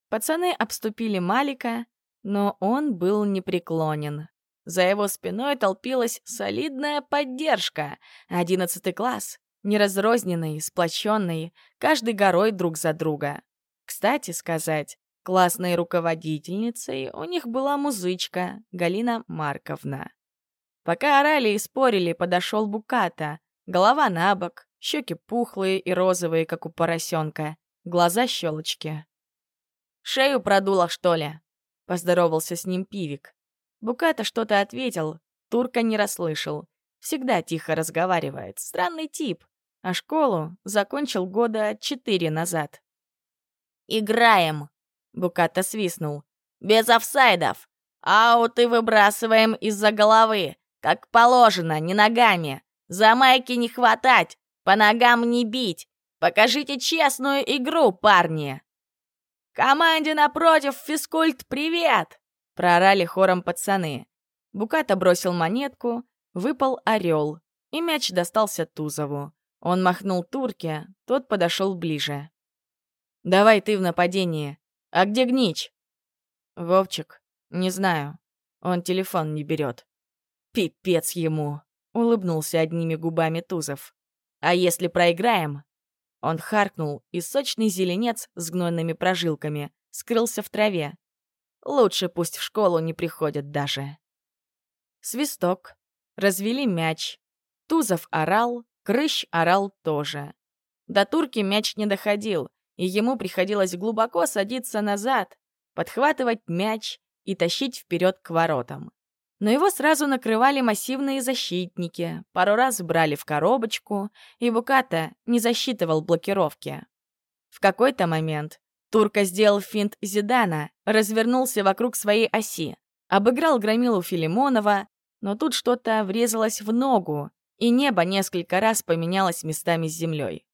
Пацаны обступили Малика, но он был непреклонен. За его спиной толпилась солидная поддержка. Одиннадцатый класс. Неразрозненный, сплоченный, каждый горой друг за друга. Кстати сказать, классной руководительницей у них была музычка Галина Марковна. Пока орали и спорили, подошел Буката. Голова на бок, щеки пухлые и розовые, как у поросенка, глаза щелочки. «Шею продуло, что ли?» — поздоровался с ним Пивик. Буката что-то ответил, Турка не расслышал. Всегда тихо разговаривает, странный тип. А школу закончил года четыре назад. «Играем!» — Буката свистнул. «Без офсайдов! Ауты выбрасываем из-за головы, как положено, не ногами. За майки не хватать, по ногам не бить. Покажите честную игру, парни!» «Команде напротив, физкульт, привет!» Проорали хором пацаны. Буката бросил монетку, выпал орел, и мяч достался Тузову. Он махнул турке, тот подошел ближе. «Давай ты в нападение. А где Гнич?» «Вовчик, не знаю. Он телефон не берет». «Пипец ему!» — улыбнулся одними губами Тузов. «А если проиграем?» Он харкнул, и сочный зеленец с гнойными прожилками скрылся в траве. Лучше пусть в школу не приходят даже. Свисток. Развели мяч. Тузов орал, Крыщ орал тоже. До турки мяч не доходил, и ему приходилось глубоко садиться назад, подхватывать мяч и тащить вперед к воротам. Но его сразу накрывали массивные защитники, пару раз брали в коробочку, и Буката не засчитывал блокировки. В какой-то момент Турка сделал финт Зидана, развернулся вокруг своей оси, обыграл громилу Филимонова, но тут что-то врезалось в ногу, и небо несколько раз поменялось местами с землей.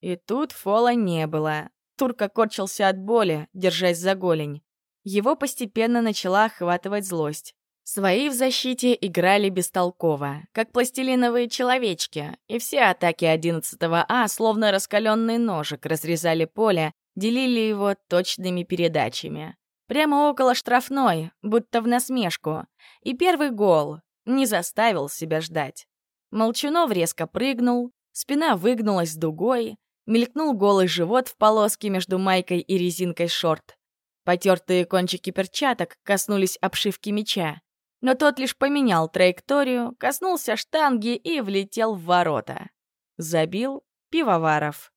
И тут фола не было. Турка корчился от боли, держась за голень. Его постепенно начала охватывать злость. Свои в защите играли бестолково, как пластилиновые человечки, и все атаки 11 А, словно раскаленный ножик, разрезали поле, делили его точными передачами. Прямо около штрафной, будто в насмешку. И первый гол не заставил себя ждать. Молчунов резко прыгнул, спина выгнулась дугой, мелькнул голый живот в полоске между майкой и резинкой шорт. Потертые кончики перчаток коснулись обшивки мяча, но тот лишь поменял траекторию, коснулся штанги и влетел в ворота. Забил пивоваров.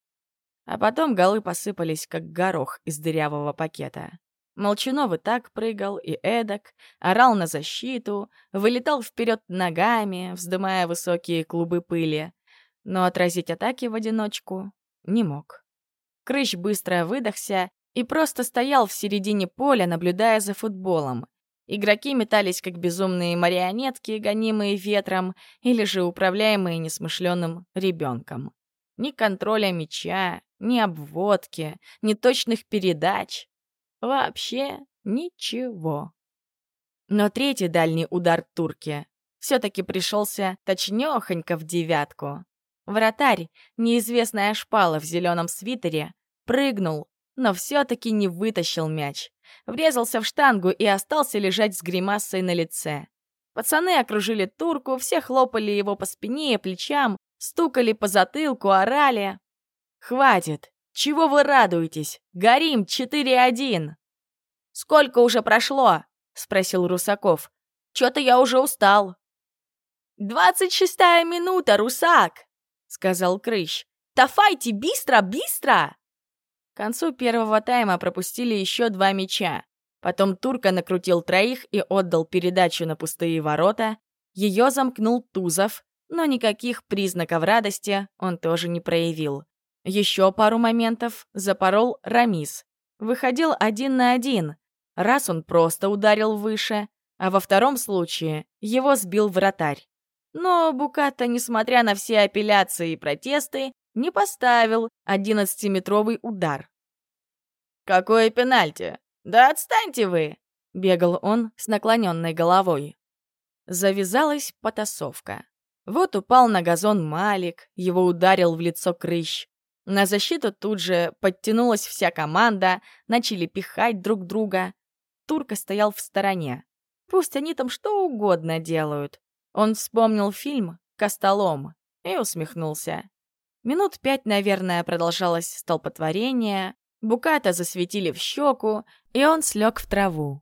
А потом голы посыпались, как горох из дырявого пакета. Молчунов и так прыгал, и эдак, орал на защиту, вылетал вперед ногами, вздымая высокие клубы пыли. Но отразить атаки в одиночку не мог. Крыщ быстро выдохся и просто стоял в середине поля, наблюдая за футболом. Игроки метались, как безумные марионетки, гонимые ветром или же управляемые несмышленным ребенком. Ни контроля мяча, ни обводки, ни точных передач. Вообще ничего. Но третий дальний удар турки все-таки пришелся точнёхонько в девятку. Вратарь, неизвестная шпала в зеленом свитере, прыгнул, но все-таки не вытащил мяч. Врезался в штангу и остался лежать с гримасой на лице. Пацаны окружили турку, все хлопали его по спине и плечам, стукали по затылку, орали. «Хватит! Чего вы радуетесь? Горим 4-1!» «Сколько уже прошло?» — спросил Русаков. «Чё-то я уже устал». «Двадцать шестая минута, Русак!» — сказал Крыщ. «Тафайте, быстро, быстро!» К концу первого тайма пропустили еще два мяча. Потом Турка накрутил троих и отдал передачу на пустые ворота. Ее замкнул Тузов, но никаких признаков радости он тоже не проявил. Еще пару моментов запорол Рамис. Выходил один на один. Раз он просто ударил выше, а во втором случае его сбил вратарь. Но Буката, несмотря на все апелляции и протесты, не поставил 11-метровый удар. «Какое пенальти? Да отстаньте вы!» — бегал он с наклоненной головой. Завязалась потасовка. Вот упал на газон Малик, его ударил в лицо Крыщ. На защиту тут же подтянулась вся команда, начали пихать друг друга. Турка стоял в стороне. Пусть они там что угодно делают. Он вспомнил фильм «Костолом» и усмехнулся. Минут пять, наверное, продолжалось столпотворение. Буката засветили в щеку, и он слег в траву.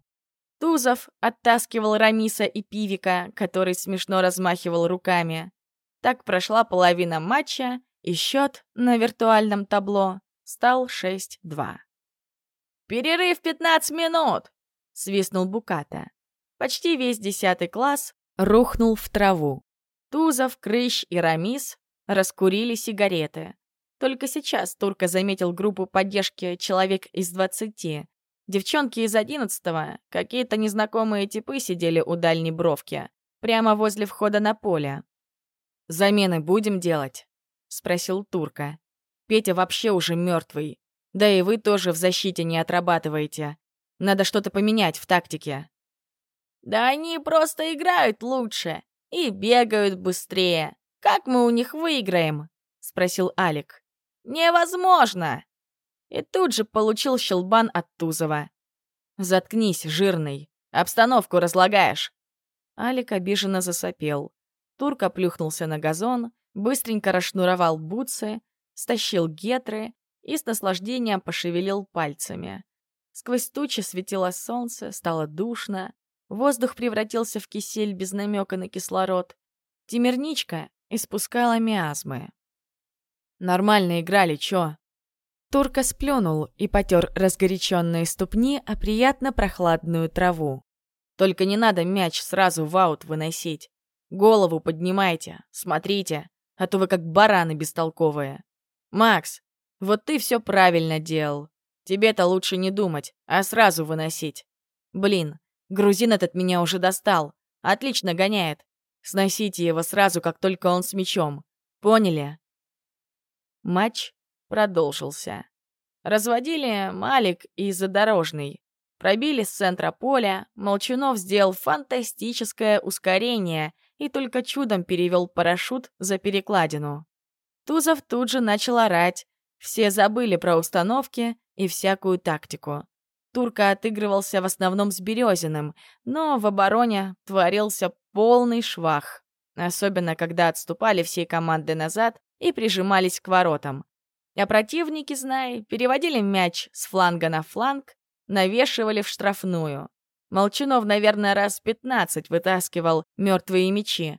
Тузов оттаскивал Рамиса и Пивика, который смешно размахивал руками. Так прошла половина матча, и счет на виртуальном табло стал 6-2. «Перерыв 15 минут!» — свистнул Буката. Почти весь десятый класс рухнул в траву. Тузов, Крыщ и Рамис раскурили сигареты. Только сейчас Турка заметил группу поддержки человек из двадцати. Девчонки из одиннадцатого, какие-то незнакомые типы сидели у дальней бровки, прямо возле входа на поле. «Замены будем делать?» — спросил Турка. «Петя вообще уже мертвый. Да и вы тоже в защите не отрабатываете. Надо что-то поменять в тактике». «Да они просто играют лучше и бегают быстрее. Как мы у них выиграем?» — спросил Алик. «Невозможно!» И тут же получил щелбан от Тузова. «Заткнись, жирный, обстановку разлагаешь!» Алик обиженно засопел. Турка плюхнулся на газон, быстренько расшнуровал бутсы, стащил гетры и с наслаждением пошевелил пальцами. Сквозь тучи светило солнце, стало душно, воздух превратился в кисель без намека на кислород. Темерничка испускала миазмы. «Нормально играли, чё?» Турка сплюнул и потер разгоряченные ступни о приятно прохладную траву. «Только не надо мяч сразу в аут выносить. Голову поднимайте, смотрите, а то вы как бараны бестолковые. Макс, вот ты все правильно делал. Тебе-то лучше не думать, а сразу выносить. Блин, грузин этот меня уже достал. Отлично гоняет. Сносите его сразу, как только он с мячом. Поняли? Матч продолжился. Разводили Малик и Задорожный. Пробили с центра поля, Молчунов сделал фантастическое ускорение и только чудом перевел парашют за перекладину. Тузов тут же начал орать. Все забыли про установки и всякую тактику. Турка отыгрывался в основном с Березиным, но в обороне творился полный швах. Особенно, когда отступали всей команды назад и прижимались к воротам. А противники, знай, переводили мяч с фланга на фланг, навешивали в штрафную. Молчунов, наверное, раз пятнадцать вытаскивал мертвые мячи.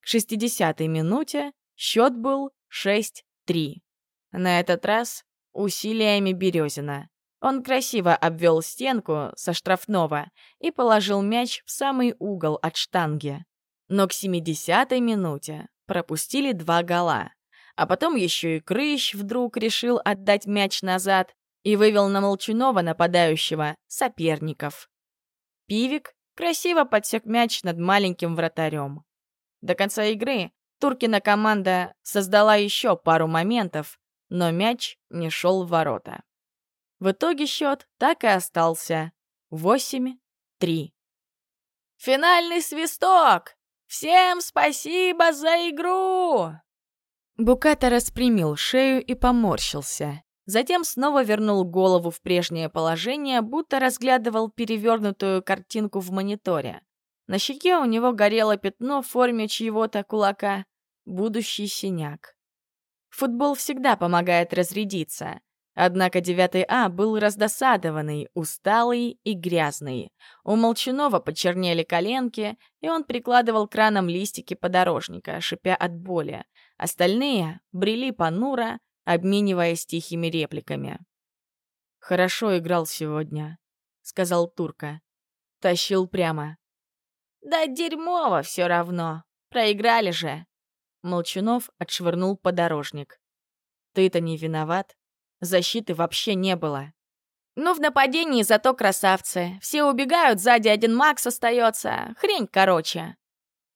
К 60-й минуте счет был 6-3. На этот раз усилиями Березина. Он красиво обвел стенку со штрафного и положил мяч в самый угол от штанги. Но к 70-й минуте пропустили два гола. А потом еще и Крыщ вдруг решил отдать мяч назад и вывел на Молчунова нападающего соперников. Пивик красиво подсек мяч над маленьким вратарем. До конца игры Туркина команда создала еще пару моментов, но мяч не шел в ворота. В итоге счет так и остался 8-3. «Финальный свисток! Всем спасибо за игру!» Буката распрямил шею и поморщился. Затем снова вернул голову в прежнее положение, будто разглядывал перевернутую картинку в мониторе. На щеке у него горело пятно в форме чьего-то кулака. Будущий синяк. Футбол всегда помогает разрядиться. Однако 9 А был раздосадованный, усталый и грязный. У Молчанова почернели коленки, и он прикладывал краном листики подорожника, шипя от боли. Остальные брели понуро, обмениваясь тихими репликами. «Хорошо играл сегодня», — сказал Турка. Тащил прямо. «Да дерьмово все равно. Проиграли же». Молчунов отшвырнул подорожник. «Ты-то не виноват. Защиты вообще не было». «Ну, в нападении зато красавцы. Все убегают, сзади один Макс остается. Хрень короче».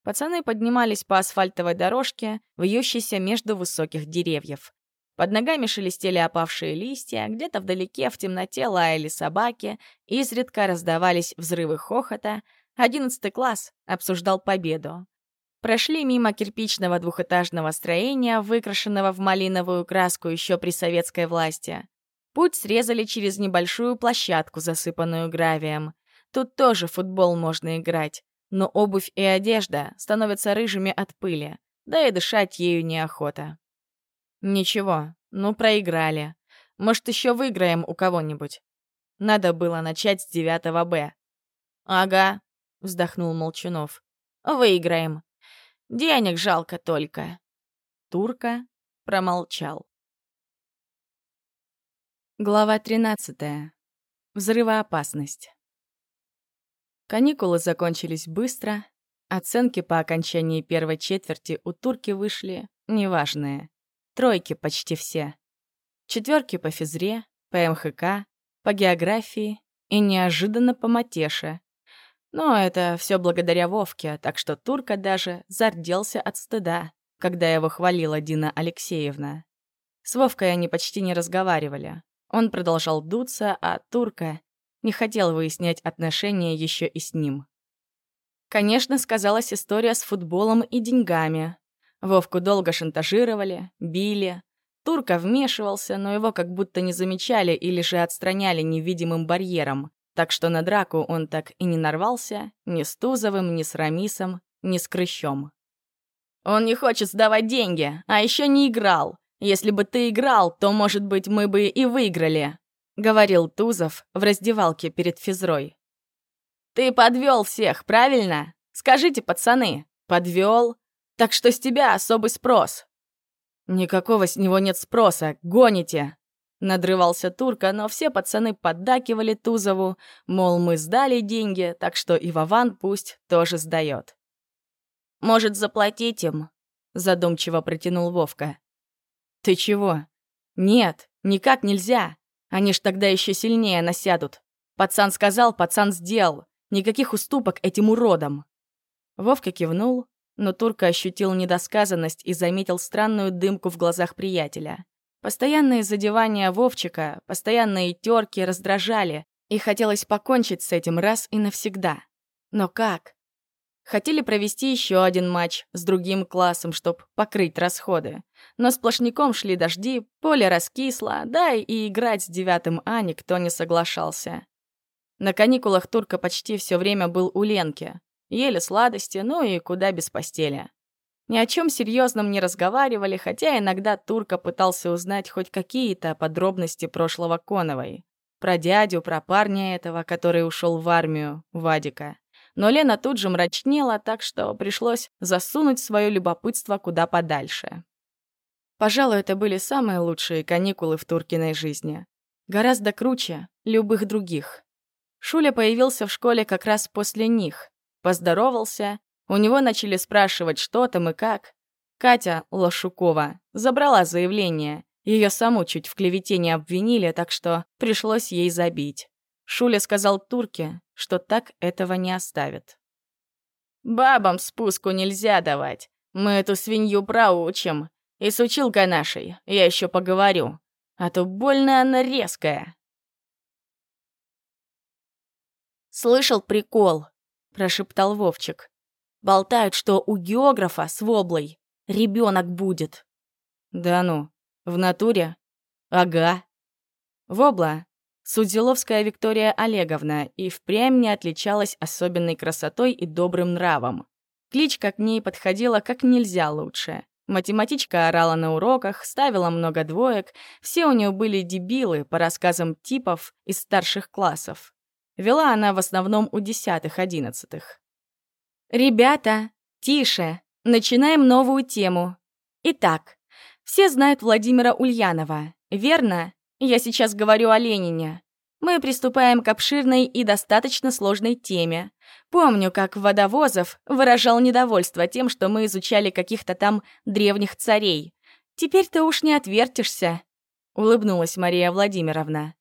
Пацаны поднимались по асфальтовой дорожке, вьющейся между высоких деревьев. Под ногами шелестели опавшие листья, где-то вдалеке в темноте лаяли собаки, изредка раздавались взрывы хохота. Одиннадцатый класс обсуждал победу. Прошли мимо кирпичного двухэтажного строения, выкрашенного в малиновую краску еще при советской власти. Путь срезали через небольшую площадку, засыпанную гравием. Тут тоже футбол можно играть но обувь и одежда становятся рыжими от пыли, да и дышать ею неохота. Ничего, ну проиграли. Может, еще выиграем у кого-нибудь. Надо было начать с 9 Б. «Ага», — вздохнул Молчунов. «Выиграем. Денег жалко только». Турка промолчал. Глава 13. Взрывоопасность. Каникулы закончились быстро. Оценки по окончании первой четверти у турки вышли неважные. Тройки почти все. Четверки по физре, по МХК, по географии и неожиданно по матеше. Но это все благодаря Вовке, так что турка даже зарделся от стыда, когда его хвалила Дина Алексеевна. С Вовкой они почти не разговаривали. Он продолжал дуться, а турка не хотел выяснять отношения еще и с ним. Конечно, сказалась история с футболом и деньгами. Вовку долго шантажировали, били. Турка вмешивался, но его как будто не замечали или же отстраняли невидимым барьером, так что на драку он так и не нарвался ни с Тузовым, ни с Рамисом, ни с Крыщом. «Он не хочет сдавать деньги, а еще не играл. Если бы ты играл, то, может быть, мы бы и выиграли», — говорил Тузов в раздевалке перед физрой. «Ты подвел всех, правильно? Скажите, пацаны, подвел? Так что с тебя особый спрос». «Никакого с него нет спроса, гоните!» Надрывался Турка, но все пацаны поддакивали Тузову, мол, мы сдали деньги, так что и Вован пусть тоже сдает. «Может, заплатить им?» — задумчиво протянул Вовка. «Ты чего?» «Нет, никак нельзя. Они ж тогда еще сильнее насядут. Пацан сказал, пацан сделал. Никаких уступок этим уродам!» Вовка кивнул, но Турка ощутил недосказанность и заметил странную дымку в глазах приятеля. Постоянные задевания Вовчика, постоянные терки раздражали, и хотелось покончить с этим раз и навсегда. Но как? Хотели провести еще один матч с другим классом, чтобы покрыть расходы. Но сплошняком шли дожди, поле раскисло, да и играть с девятым А никто не соглашался. На каникулах Турка почти все время был у Ленки. Ели сладости, ну и куда без постели. Ни о чем серьезном не разговаривали, хотя иногда Турка пытался узнать хоть какие-то подробности прошлого Коновой. Про дядю, про парня этого, который ушел в армию, Вадика. Но Лена тут же мрачнела, так что пришлось засунуть свое любопытство куда подальше. Пожалуй, это были самые лучшие каникулы в Туркиной жизни. Гораздо круче любых других. Шуля появился в школе как раз после них. Поздоровался, у него начали спрашивать, что там и как. Катя Лошукова забрала заявление. Ее саму чуть в клевете не обвинили, так что пришлось ей забить. Шуля сказал Турке, что так этого не оставит. «Бабам спуску нельзя давать. Мы эту свинью проучим. И с училкой нашей я еще поговорю. А то больно она резкая». «Слышал прикол?» — прошептал Вовчик. «Болтают, что у географа с воблой ребенок будет». «Да ну, в натуре?» «Ага». Вобла — Судзиловская Виктория Олеговна и впрямь не отличалась особенной красотой и добрым нравом. Кличка к ней подходила как нельзя лучше. Математичка орала на уроках, ставила много двоек, все у нее были дебилы, по рассказам типов из старших классов. Вела она в основном у десятых-одиннадцатых. «Ребята, тише! Начинаем новую тему. Итак, все знают Владимира Ульянова, верно? Я сейчас говорю о Ленине. Мы приступаем к обширной и достаточно сложной теме. Помню, как Водовозов выражал недовольство тем, что мы изучали каких-то там древних царей. Теперь-то уж не отвертишься», — улыбнулась Мария Владимировна.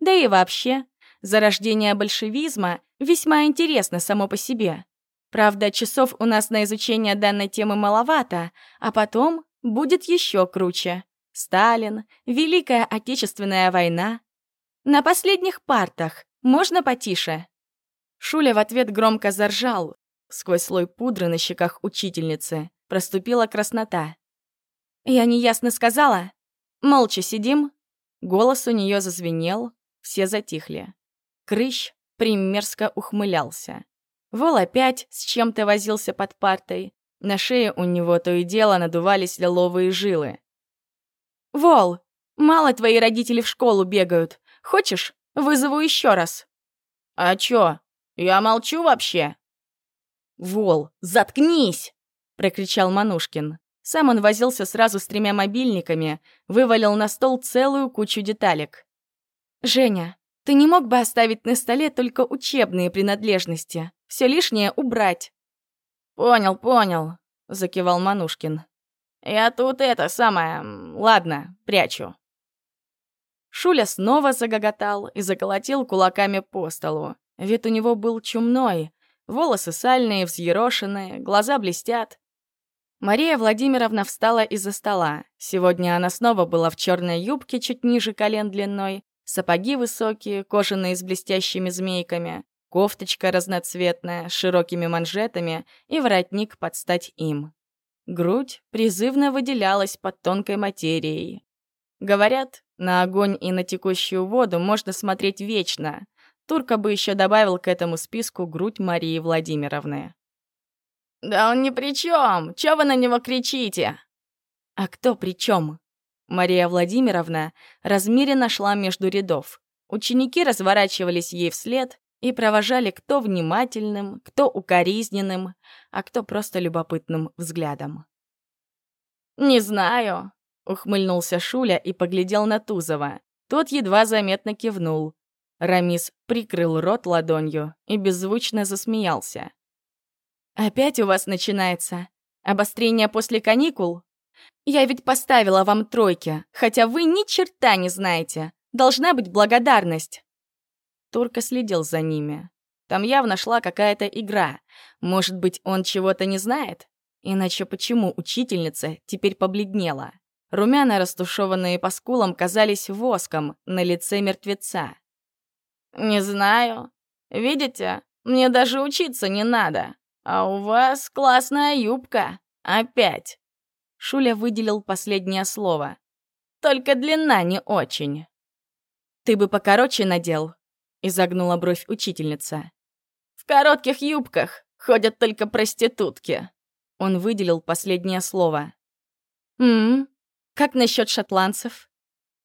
«Да и вообще, Зарождение большевизма весьма интересно само по себе. Правда, часов у нас на изучение данной темы маловато, а потом будет еще круче. Сталин, Великая Отечественная война. На последних партах можно потише. Шуля в ответ громко заржал. Сквозь слой пудры на щеках учительницы проступила краснота. «Я неясно сказала? Молча сидим?» Голос у нее зазвенел, все затихли. Крыщ примерзко ухмылялся. Вол опять с чем-то возился под партой. На шее у него то и дело надувались лиловые жилы. «Вол, мало твои родители в школу бегают. Хочешь, вызову еще раз?» «А чё? Я молчу вообще?» «Вол, заткнись!» — прокричал Манушкин. Сам он возился сразу с тремя мобильниками, вывалил на стол целую кучу деталек. «Женя, ты не мог бы оставить на столе только учебные принадлежности? Все лишнее убрать». «Понял, понял», — закивал Манушкин. «Я тут это самое... Ладно, прячу». Шуля снова загоготал и заколотил кулаками по столу. Вид у него был чумной, волосы сальные, взъерошенные, глаза блестят. Мария Владимировна встала из-за стола. Сегодня она снова была в черной юбке чуть ниже колен длиной, Сапоги высокие, кожаные с блестящими змейками, кофточка разноцветная, с широкими манжетами и воротник под стать им. грудь призывно выделялась под тонкой материей. Говорят, на огонь и на текущую воду можно смотреть вечно. Турка бы еще добавил к этому списку грудь Марии Владимировны. «Да он ни при чем! Чё вы на него кричите?» «А кто при чем? Мария Владимировна размеренно шла между рядов. Ученики разворачивались ей вслед и провожали кто внимательным, кто укоризненным, а кто просто любопытным взглядом. «Не знаю», — ухмыльнулся Шуля и поглядел на Тузова. Тот едва заметно кивнул. Рамис прикрыл рот ладонью и беззвучно засмеялся. «Опять у вас начинается? Обострение после каникул? Я ведь поставила вам тройки, хотя вы ни черта не знаете. Должна быть благодарность». Турка следил за ними. Там явно шла какая-то игра. Может быть, он чего-то не знает? Иначе почему учительница теперь побледнела? Румяна, растушеванные по скулам, казались воском на лице мертвеца. «Не знаю. Видите, мне даже учиться не надо. А у вас классная юбка. Опять». Шуля выделил последнее слово. «Только длина не очень». «Ты бы покороче надел», — изогнула бровь учительница. «В коротких юбках ходят только проститутки». Он выделил последнее слово. «М-м, как насчет шотландцев?»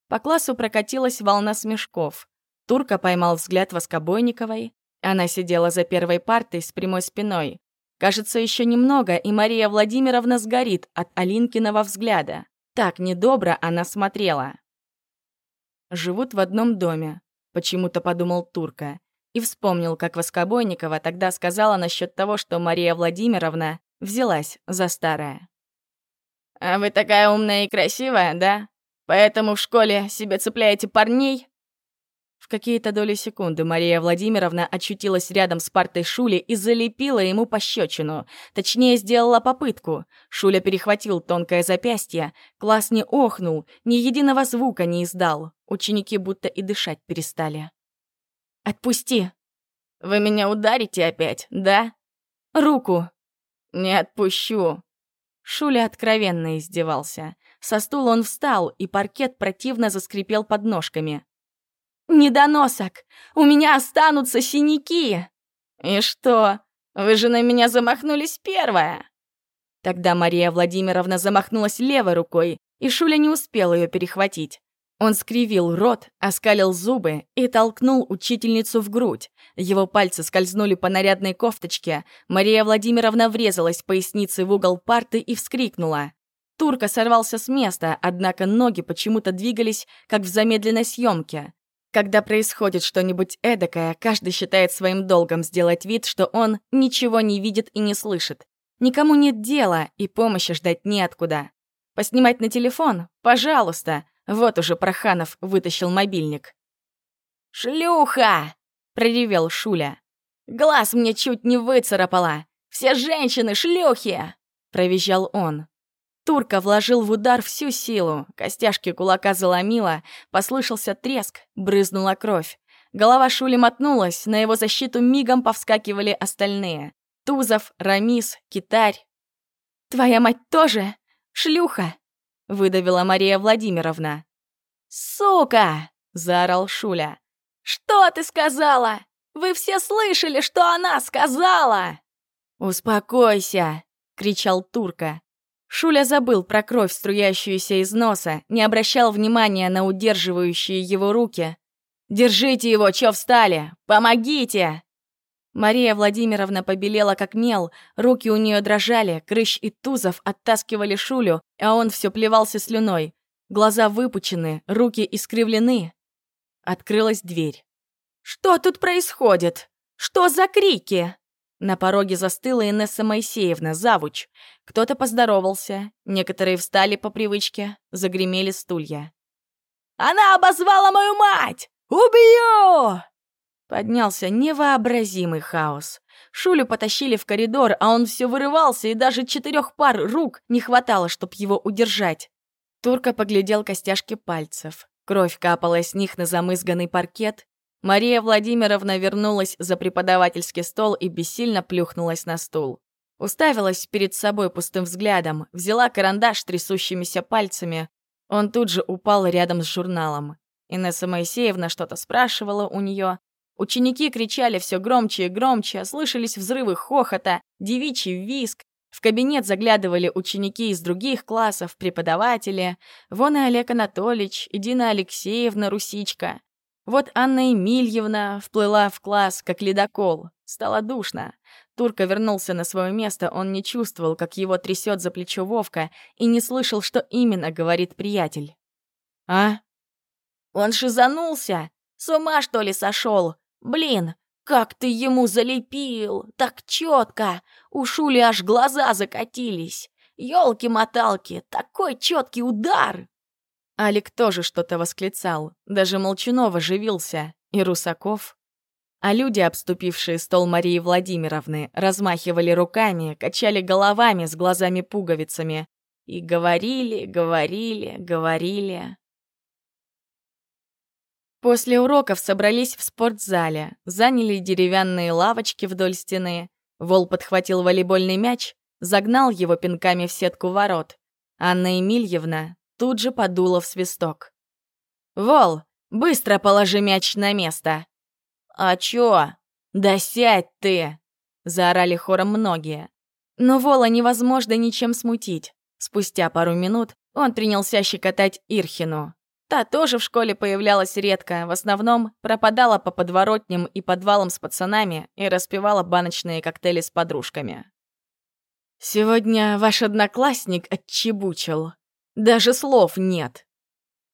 По классу прокатилась волна смешков. Турка поймал взгляд Воскобойниковой. Она сидела за первой партой с прямой спиной. Кажется, еще немного, и Мария Владимировна сгорит от Алинкиного взгляда. Так недобро она смотрела. Живут в одном доме, почему-то подумал Турка. И вспомнил, как Воскобойникова тогда сказала насчет того, что Мария Владимировна взялась за старое. «А вы такая умная и красивая, да? Поэтому в школе себе цепляете парней?» В какие-то доли секунды Мария Владимировна очутилась рядом с партой Шули и залепила ему пощечину. Точнее, сделала попытку. Шуля перехватил тонкое запястье, класс не охнул, ни единого звука не издал. Ученики будто и дышать перестали. «Отпусти!» «Вы меня ударите опять, да?» «Руку!» «Не отпущу!» Шуля откровенно издевался. Со стула он встал, и паркет противно заскрипел под ножками. «Недоносок! У меня останутся синяки!» «И что? Вы же на меня замахнулись первая!» Тогда Мария Владимировна замахнулась левой рукой, и Шуля не успел ее перехватить. Он скривил рот, оскалил зубы и толкнул учительницу в грудь. Его пальцы скользнули по нарядной кофточке. Мария Владимировна врезалась поясницей в угол парты и вскрикнула. Турка сорвался с места, однако ноги почему-то двигались, как в замедленной съемке. Когда происходит что-нибудь эдакое, каждый считает своим долгом сделать вид, что он ничего не видит и не слышит. Никому нет дела, и помощи ждать неоткуда. Поснимать на телефон? Пожалуйста. Вот уже Проханов вытащил мобильник. «Шлюха!» — проревел Шуля. «Глаз мне чуть не выцарапала! Все женщины шлюхи!» — провизжал он. Турка вложил в удар всю силу, костяшки кулака заломило, послышался треск, брызнула кровь. Голова Шули мотнулась, на его защиту мигом повскакивали остальные. Тузов, Рамис, Китарь. «Твоя мать тоже? Шлюха!» — выдавила Мария Владимировна. «Сука!» — заорал Шуля. «Что ты сказала? Вы все слышали, что она сказала!» «Успокойся!» — кричал Турка. Шуля забыл про кровь, струящуюся из носа, не обращал внимания на удерживающие его руки. «Держите его, чё встали? Помогите!» Мария Владимировна побелела как мел, руки у нее дрожали, Крыщ и Тузов оттаскивали Шулю, а он все плевался слюной. Глаза выпучены, руки искривлены. Открылась дверь. «Что тут происходит? Что за крики?» На пороге застыла Инесса Моисеевна, завуч. Кто-то поздоровался, некоторые встали по привычке, загремели стулья. «Она обозвала мою мать! Убью!» Поднялся невообразимый хаос. Шулю потащили в коридор, а он все вырывался, и даже четырех пар рук не хватало, чтоб его удержать. Турка поглядел костяшки пальцев. Кровь капала с них на замызганный паркет, Мария Владимировна вернулась за преподавательский стол и бессильно плюхнулась на стул. Уставилась перед собой пустым взглядом, взяла карандаш трясущимися пальцами. Он тут же упал рядом с журналом. Инесса Моисеевна что-то спрашивала у нее. Ученики кричали все громче и громче, слышались взрывы хохота, девичий визг. В кабинет заглядывали ученики из других классов, преподаватели. Вон и Олег Анатольевич, и Дина Алексеевна Русичка. Вот Анна Емельевна вплыла в класс, как ледокол. Стало душно. Турка вернулся на свое место, он не чувствовал, как его трясет за плечо Вовка, и не слышал, что именно говорит приятель. «А?» «Он шизанулся! С ума, что ли, сошел? Блин, как ты ему залепил! Так четко! У Шули аж глаза закатились! Ёлки-моталки, такой четкий удар!» Алик тоже что-то восклицал, даже Молчунов оживился, и Русаков. А люди, обступившие стол Марии Владимировны, размахивали руками, качали головами с глазами-пуговицами и говорили, говорили, говорили. После уроков собрались в спортзале, заняли деревянные лавочки вдоль стены. Вол подхватил волейбольный мяч, загнал его пинками в сетку ворот. Анна Емельевна тут же подула в свисток. «Вол, быстро положи мяч на место!» «А чё?» «Да сядь ты!» — заорали хором многие. Но Вола невозможно ничем смутить. Спустя пару минут он принялся щекотать Ирхину. Та тоже в школе появлялась редко, в основном пропадала по подворотням и подвалам с пацанами и распивала баночные коктейли с подружками. «Сегодня ваш одноклассник отчебучил. Даже слов нет!»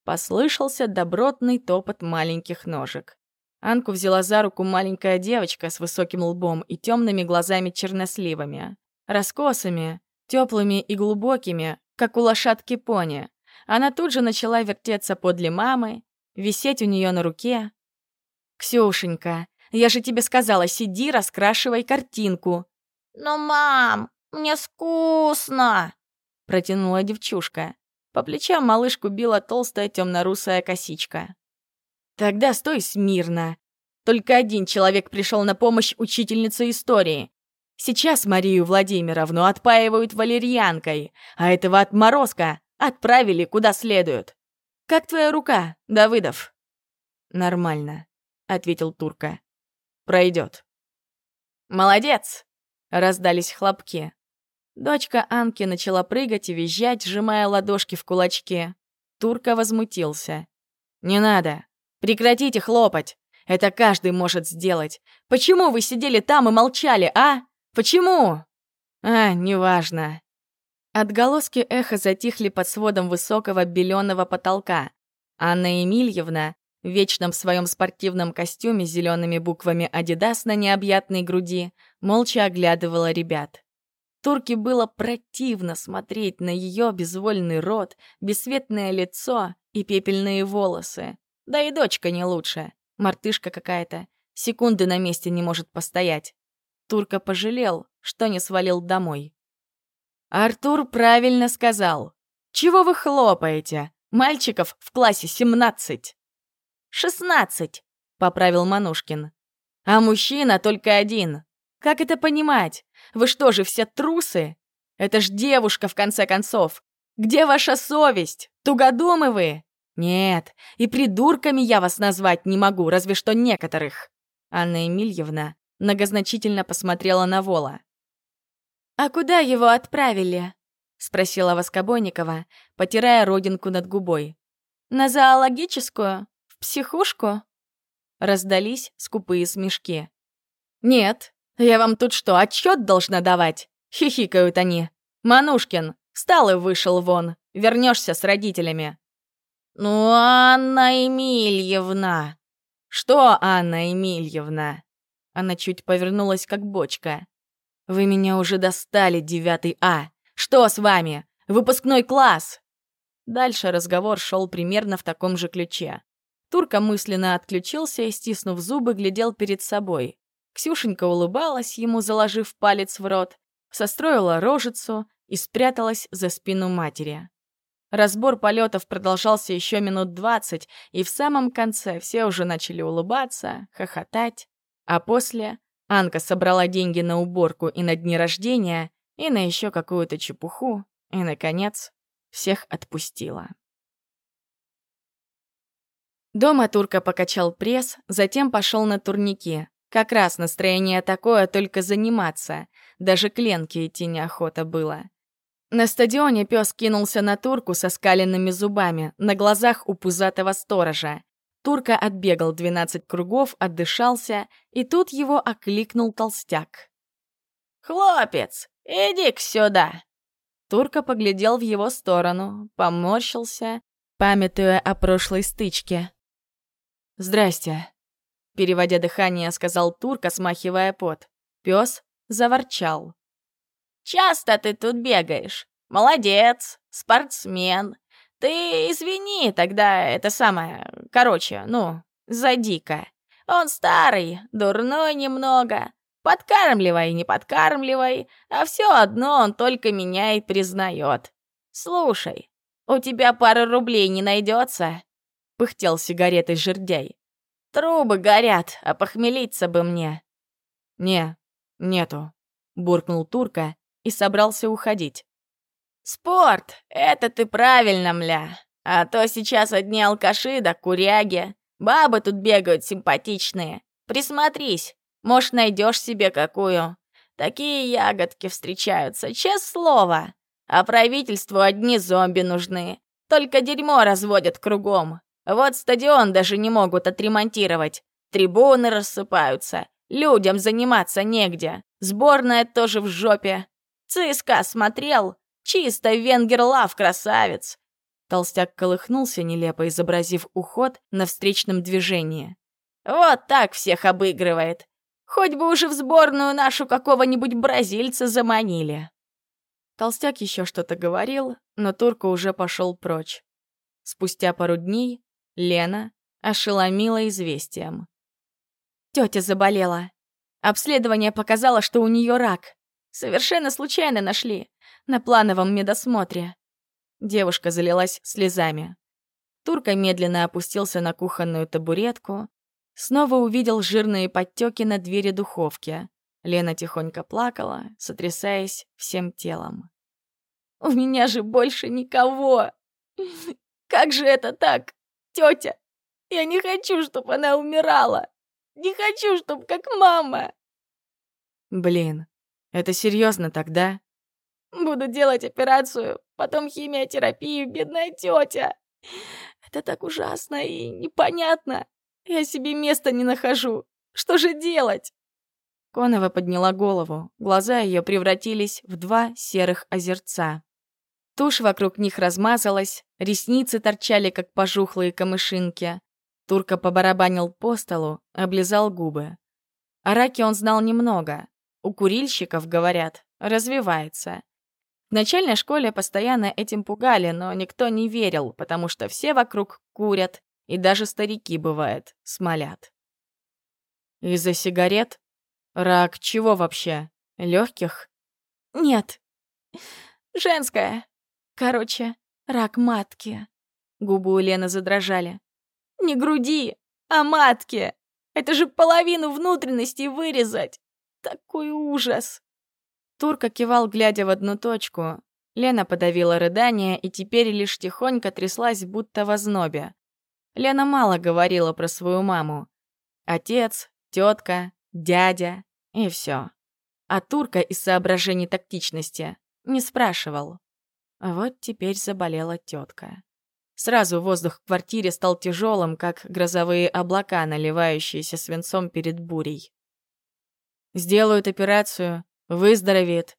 Послышался добротный топот маленьких ножек. Анку взяла за руку маленькая девочка с высоким лбом и темными глазами-черносливами. Раскосами, теплыми и глубокими, как у лошадки пони. Она тут же начала вертеться подле мамы, висеть у нее на руке. «Ксюшенька, я же тебе сказала, сиди, раскрашивай картинку». «Но, мам, мне скучно!» — протянула девчушка. По плечам малышку била толстая темно-русая косичка. Тогда стой смирно. Только один человек пришел на помощь учительнице истории. Сейчас Марию Владимировну отпаивают валерьянкой, а этого отморозка отправили куда следует. Как твоя рука, Давыдов? Нормально, ответил Турка. Пройдет. Молодец! Раздались хлопки. Дочка Анки начала прыгать и визжать, сжимая ладошки в кулачки. Турка возмутился. «Не надо. Прекратите хлопать! Это каждый может сделать. Почему вы сидели там и молчали, а? Почему? А, неважно. Отголоски эха затихли под сводом высокого беленого потолка. Анна Емельевна, в вечном своем спортивном костюме с зелеными буквами «Адидас» на необъятной груди, молча оглядывала ребят. Турке было противно смотреть на ее безвольный рот, бесцветное лицо и пепельные волосы. Да и дочка не лучше. Мартышка какая-то. Секунды на месте не может постоять. Турка пожалел, что не свалил домой. Артур правильно сказал. «Чего вы хлопаете? Мальчиков в классе 17». «Шестнадцать», — поправил Манушкин. «А мужчина только один. Как это понимать? Вы что же, все трусы? Это ж девушка, в конце концов. Где ваша совесть? Тугодумы вы?» «Нет, и придурками я вас назвать не могу, разве что некоторых». Анна Емельевна многозначительно посмотрела на Вола. «А куда его отправили?» — спросила Воскобойникова, потирая родинку над губой. «На зоологическую? В психушку?» Раздались скупые смешки. «Нет, я вам тут что, отчет должна давать?» — хихикают они. «Манушкин, встал и вышел вон. Вернешься с родителями». «Ну, Анна Емельевна!» «Что, Анна Емельевна?» Она чуть повернулась, как бочка. «Вы меня уже достали, девятый А! Что с вами? Выпускной класс!» Дальше разговор шел примерно в таком же ключе. Турка мысленно отключился и, стиснув зубы, глядел перед собой. Ксюшенька улыбалась ему, заложив палец в рот, состроила рожицу и спряталась за спину матери. Разбор полетов продолжался еще минут двадцать, и в самом конце все уже начали улыбаться, хохотать, а после Анка собрала деньги на уборку и на дни рождения, и на еще какую-то чепуху, и, наконец, всех отпустила. Дома Турка покачал пресс, затем пошел на турники. Как раз настроение такое, только заниматься. Даже к Ленке идти неохота было. На стадионе пес кинулся на турку со скаленными зубами, на глазах у пузатого сторожа. Турка отбегал 12 кругов, отдышался, и тут его окликнул толстяк. «Хлопец, иди-ка сюда!» Турка поглядел в его сторону, поморщился, памятуя о прошлой стычке. «Здрасте», — переводя дыхание, сказал Турка, смахивая пот. Пес заворчал. «Часто ты тут бегаешь. Молодец, спортсмен. Ты извини тогда это самое... Короче, ну, зади-ка. Он старый, дурной немного. Подкармливай, не подкармливай, а все одно он только меня и признает. Слушай, у тебя пара рублей не найдется? пыхтел сигаретой жердяй. «Трубы горят, а похмелиться бы мне». «Не, нету», — буркнул Турка и собрался уходить. «Спорт, это ты правильно, мля. А то сейчас одни алкаши да куряги. Бабы тут бегают симпатичные. Присмотрись, может, найдешь себе какую. Такие ягодки встречаются, честное слово. А правительству одни зомби нужны. Только дерьмо разводят кругом. Вот стадион даже не могут отремонтировать. Трибуны рассыпаются. Людям заниматься негде. Сборная тоже в жопе. ЦСКА смотрел. Чисто венгер-лав, красавец. Толстяк колыхнулся, нелепо изобразив уход на встречном движении. Вот так всех обыгрывает. Хоть бы уже в сборную нашу какого-нибудь бразильца заманили. Толстяк еще что-то говорил, но Турка уже пошел прочь. Спустя пару дней Лена ошеломила известием. Тетя заболела. Обследование показало, что у нее рак. Совершенно случайно нашли. На плановом медосмотре. Девушка залилась слезами. Турка медленно опустился на кухонную табуретку. Снова увидел жирные подтеки на двери духовки. Лена тихонько плакала, сотрясаясь всем телом. «У меня же больше никого! Как же это так?» Тетя, я не хочу, чтобы она умирала. Не хочу, чтобы как мама. Блин, это серьезно тогда? Буду делать операцию, потом химиотерапию, бедная тетя. Это так ужасно и непонятно. Я себе места не нахожу. Что же делать? Конова подняла голову. Глаза ее превратились в два серых озерца. Тушь вокруг них размазалась, ресницы торчали, как пожухлые камышинки. Турка побарабанил по столу, облизал губы. О раке он знал немного. У курильщиков, говорят, развивается. В начальной школе постоянно этим пугали, но никто не верил, потому что все вокруг курят, и даже старики, бывает, смолят. Из-за сигарет? Рак чего вообще? Легких? Нет. Женская. Короче, рак матки. Губы у Лены задрожали. Не груди, а матки. Это же половину внутренностей вырезать. Такой ужас. Турка кивал, глядя в одну точку. Лена подавила рыдание и теперь лишь тихонько тряслась, будто в ознобе. Лена мало говорила про свою маму. Отец, тетка, дядя и все. А Турка из соображений тактичности не спрашивал. А вот теперь заболела тетка. Сразу воздух в квартире стал тяжелым, как грозовые облака, наливающиеся свинцом перед бурей. «Сделают операцию, выздоровеет».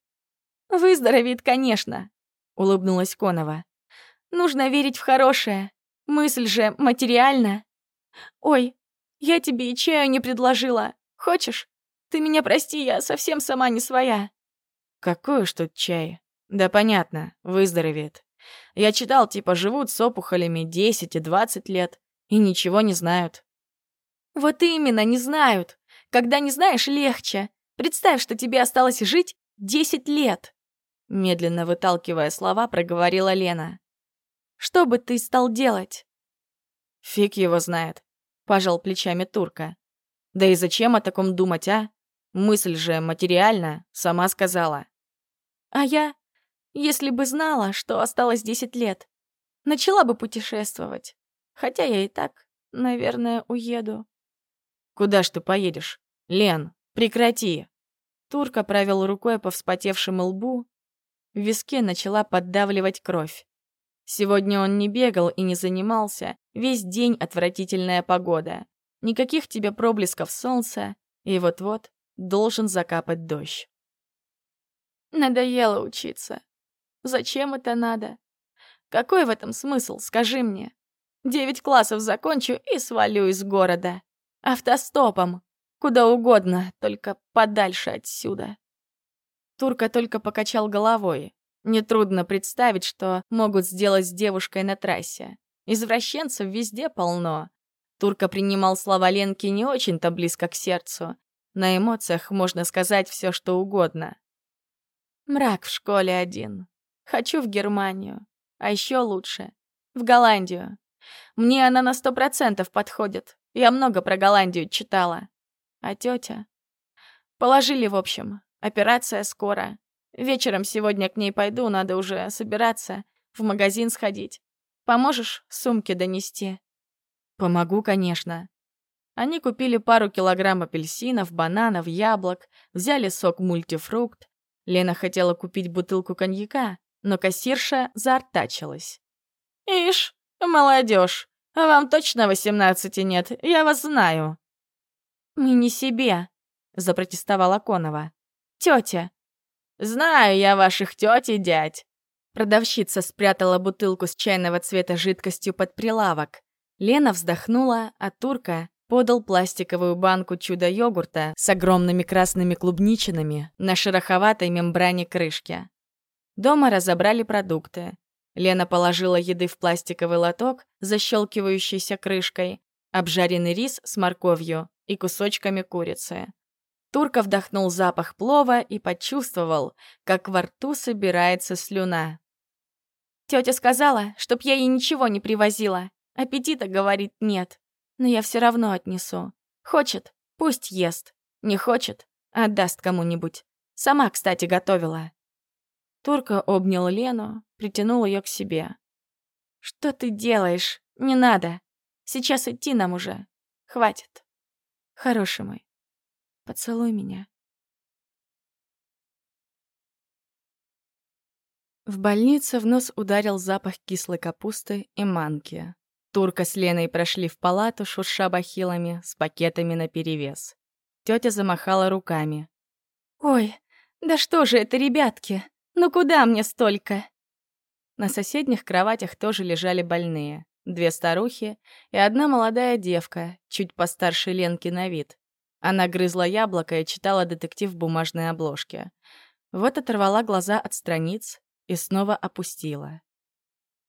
«Выздоровеет, конечно», — улыбнулась Конова. «Нужно верить в хорошее. Мысль же материальна. Ой, я тебе и чаю не предложила. Хочешь? Ты меня прости, я совсем сама не своя». «Какой уж тут чай?» Да понятно, выздоровеет. Я читал, типа, живут с опухолями 10 и 20 лет и ничего не знают. Вот именно, не знают. Когда не знаешь, легче. Представь, что тебе осталось жить 10 лет. Медленно выталкивая слова, проговорила Лена. Что бы ты стал делать? Фиг его знает, пожал плечами турка. Да и зачем о таком думать, а? Мысль же материальна, сама сказала. А я, если бы знала, что осталось 10 лет, начала бы путешествовать. Хотя я и так, наверное, уеду. Куда ж ты поедешь? Лен, прекрати. Турка провел рукой по вспотевшему лбу. В виске начала поддавливать кровь. Сегодня он не бегал и не занимался, весь день отвратительная погода. Никаких тебе проблесков солнца, и вот-вот должен закапать дождь. Надоело учиться. Зачем это надо? Какой в этом смысл, скажи мне? Девять классов закончу и свалю из города. Автостопом. Куда угодно, только подальше отсюда. Турка только покачал головой. Нетрудно представить, что могут сделать с девушкой на трассе. Извращенцев везде полно. Турка принимал слова Ленки не очень-то близко к сердцу. На эмоциях можно сказать все, что угодно. Мрак в школе один. Хочу в Германию. А еще лучше — в Голландию. Мне она на сто процентов подходит. Я много про Голландию читала. А тетя? Положили, в общем. Операция скоро. Вечером сегодня к ней пойду, надо уже собираться, в магазин сходить. Поможешь сумки донести?» «Помогу, конечно». Они купили пару килограмм апельсинов, бананов, яблок, взяли сок мультифрукт. Лена хотела купить бутылку коньяка, но кассирша заортачилась. «Ишь, молодежь, вам точно восемнадцати нет, я вас знаю». «Мы не себе», — запротестовала Конова. «Тетя, «Знаю я ваших тёть и дядь». Продавщица спрятала бутылку с чайного цвета жидкостью под прилавок. Лена вздохнула, а Турка подал пластиковую банку чудо-йогурта с огромными красными клубничинами на шероховатой мембране крышки. Дома разобрали продукты. Лена положила еды в пластиковый лоток, защелкивающийся крышкой, обжаренный рис с морковью и кусочками курицы. Турка вдохнул запах плова и почувствовал, как во рту собирается слюна. Тетя сказала, чтоб я ей ничего не привозила. Аппетита, говорит, нет. Но я все равно отнесу. Хочет, пусть ест. Не хочет, отдаст кому-нибудь. Сама, кстати, готовила. Турка обнял Лену, притянул ее к себе. «Что ты делаешь? Не надо. Сейчас идти нам уже. Хватит. Хороший мой. Поцелуй меня. В больнице в нос ударил запах кислой капусты и манки. Турка с Леной прошли в палату, шурша бахилами, с пакетами наперевес. Тетя замахала руками. «Ой, да что же это, ребятки? Ну куда мне столько?» На соседних кроватях тоже лежали больные. Две старухи и одна молодая девка, чуть постарше Ленки на вид. Она грызла яблоко и читала детектив в бумажной обложке. Вот оторвала глаза от страниц и снова опустила.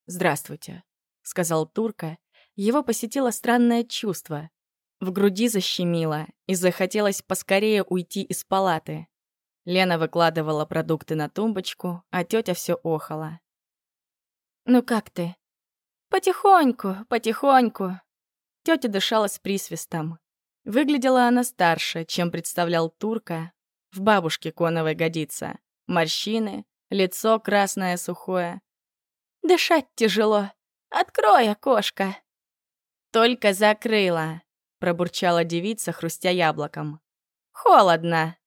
«Здравствуйте», — сказал Турка. Его посетило странное чувство. В груди защемило, и захотелось поскорее уйти из палаты. Лена выкладывала продукты на тумбочку, а тетя все охала. «Ну как ты?» «Потихоньку, потихоньку». Тетя дышала с присвистом. Выглядела она старше, чем представлял турка. В бабушке коновой годится. Морщины, лицо красное сухое. «Дышать тяжело. Открой, окошко!» «Только закрыла», — пробурчала девица, хрустя яблоком. «Холодно».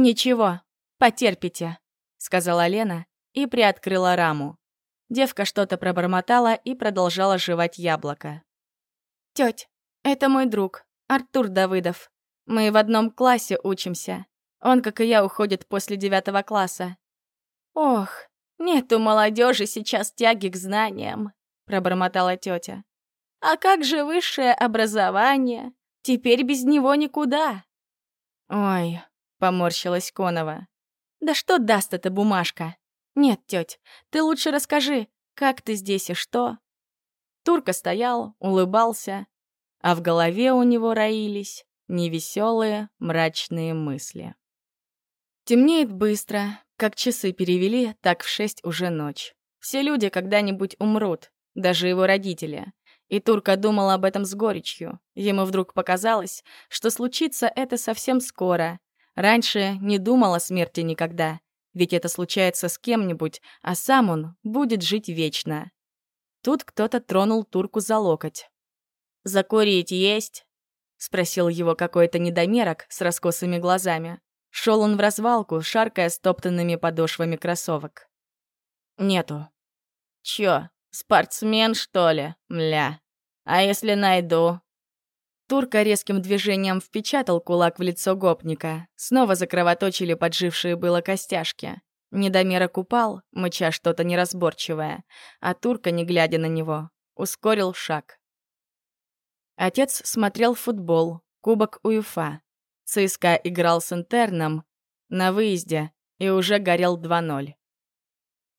«Ничего, потерпите», — сказала Лена и приоткрыла раму. Девка что-то пробормотала и продолжала жевать яблоко. «Тёть, это мой друг. Артур Давыдов. Мы в одном классе учимся. Он, как и я, уходит после девятого класса. Ох, нету молодежи сейчас тяги к знаниям, пробормотала тетя. А как же высшее образование? Теперь без него никуда. Ой, поморщилась Конова. Да что даст эта бумажка? Нет, тетя, ты лучше расскажи, как ты здесь и что? Турка стоял, улыбался, а в голове у него роились невеселые, мрачные мысли. Темнеет быстро, как часы перевели, так в шесть уже ночь. Все люди когда-нибудь умрут, даже его родители. И Турка думал об этом с горечью. Ему вдруг показалось, что случится это совсем скоро. Раньше не думал о смерти никогда, ведь это случается с кем-нибудь, а сам он будет жить вечно. Тут кто-то тронул турку за локоть. «Закурить есть?» — спросил его какой-то недомерок с раскосыми глазами. Шел он в развалку, шаркая стоптанными подошвами кроссовок. «Нету». «Чё, спортсмен, что ли? Мля. А если найду?» Турка резким движением впечатал кулак в лицо гопника. Снова закровоточили поджившие было костяшки. Недомерок упал, мыча что-то неразборчивое, а Турка, не глядя на него, ускорил шаг. Отец смотрел футбол, кубок УЕФА. ЦСКА играл с Интерном на выезде и уже горел 2-0.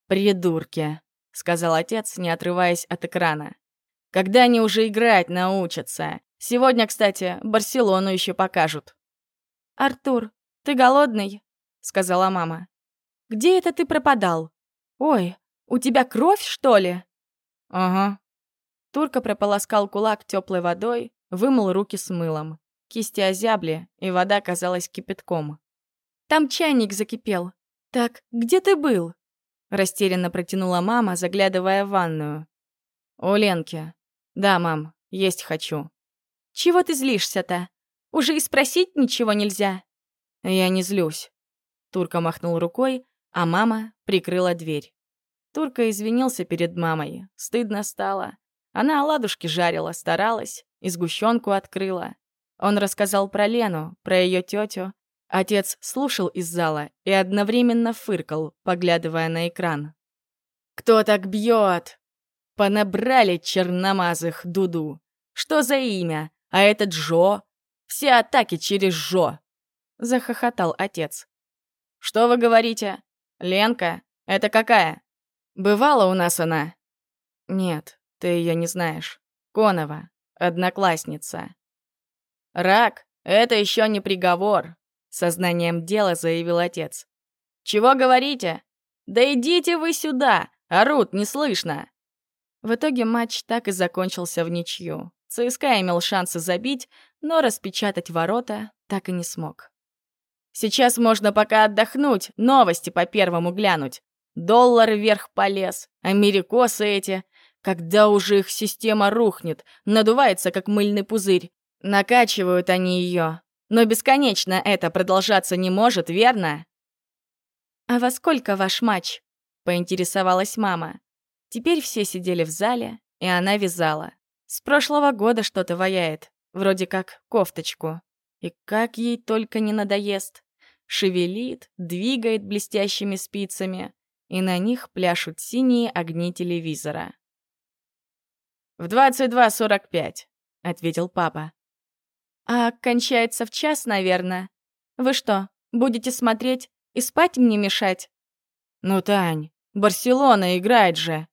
«Придурки», — сказал отец, не отрываясь от экрана. «Когда они уже играть научатся? Сегодня, кстати, Барселону еще покажут». «Артур, ты голодный?» — сказала мама. «Где это ты пропадал? Ой, у тебя кровь, что ли?» «Ага». Турка прополоскал кулак теплой водой, вымыл руки с мылом. Кисти озябли, и вода казалась кипятком. «Там чайник закипел. Так, где ты был?» Растерянно протянула мама, заглядывая в ванную. «У Ленки. Да, мам, есть хочу». Чего ты злишься-то? Уже и спросить ничего нельзя». «Я не злюсь». Турка махнул рукой, а мама прикрыла дверь. Турка извинился перед мамой. Стыдно стало. Она оладушки жарила, старалась, и сгущенку открыла. Он рассказал про Лену, про ее тетю. Отец слушал из зала и одновременно фыркал, поглядывая на экран. «Кто так бьет? Понабрали черномазых Дуду. Что за имя? А этот Жо? Все атаки через Жо!» Захохотал отец. «Что вы говорите? Ленка? Это какая? Бывала у нас она?» «Нет, ты ее не знаешь. Конова, одноклассница». «Рак — это еще не приговор», — сознанием дела заявил отец. «Чего говорите? Да идите вы сюда! Орут, не слышно!» В итоге матч так и закончился в ничью. ЦСКА имел шансы забить, но распечатать ворота так и не смог. Сейчас можно пока отдохнуть, новости по первому глянуть. Доллар вверх полез, америкосы эти. Когда уже их система рухнет, надувается, как мыльный пузырь. Накачивают они ее. Но бесконечно это продолжаться не может, верно? «А во сколько ваш матч?» — поинтересовалась мама. Теперь все сидели в зале, и она вязала. С прошлого года что-то ваяет, вроде как кофточку. И как ей только не надоест. Шевелит, двигает блестящими спицами, и на них пляшут синие огни телевизора. «В 22.45», — ответил папа. «А кончается в час, наверное. Вы что, будете смотреть и спать мне мешать?» «Ну, Тань, Барселона играет же!»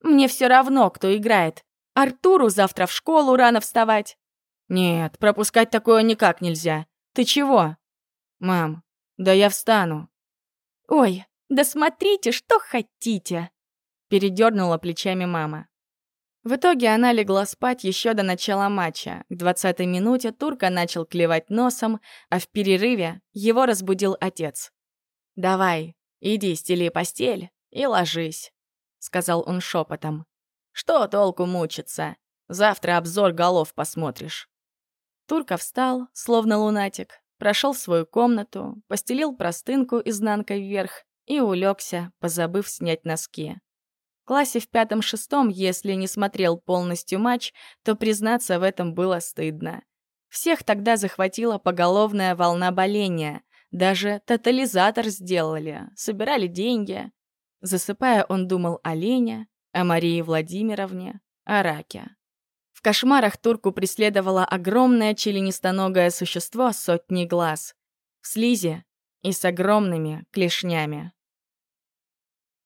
«Мне все равно, кто играет. Артуру завтра в школу рано вставать. Нет, пропускать такое никак нельзя. Ты чего? Мам, да я встану. Ой, да смотрите, что хотите. Передернула плечами мама. В итоге она легла спать еще до начала матча. К 20-й минуте Турка начал клевать носом, а в перерыве его разбудил отец. «Давай, иди стели постель и ложись», — сказал он шепотом. Что толку мучиться? Завтра обзор голов посмотришь. Турка встал, словно лунатик, прошел в свою комнату, постелил простынку изнанкой вверх и улегся, позабыв снять носки. В классе в пятом-шестом, если не смотрел полностью матч, то признаться в этом было стыдно. Всех тогда захватила поголовная волна боления. Даже тотализатор сделали, собирали деньги. Засыпая, он думал о Лене, о Марии Владимировне, о раке. В кошмарах турку преследовало огромное членистоногое существо сотни глаз, в слизи и с огромными клешнями.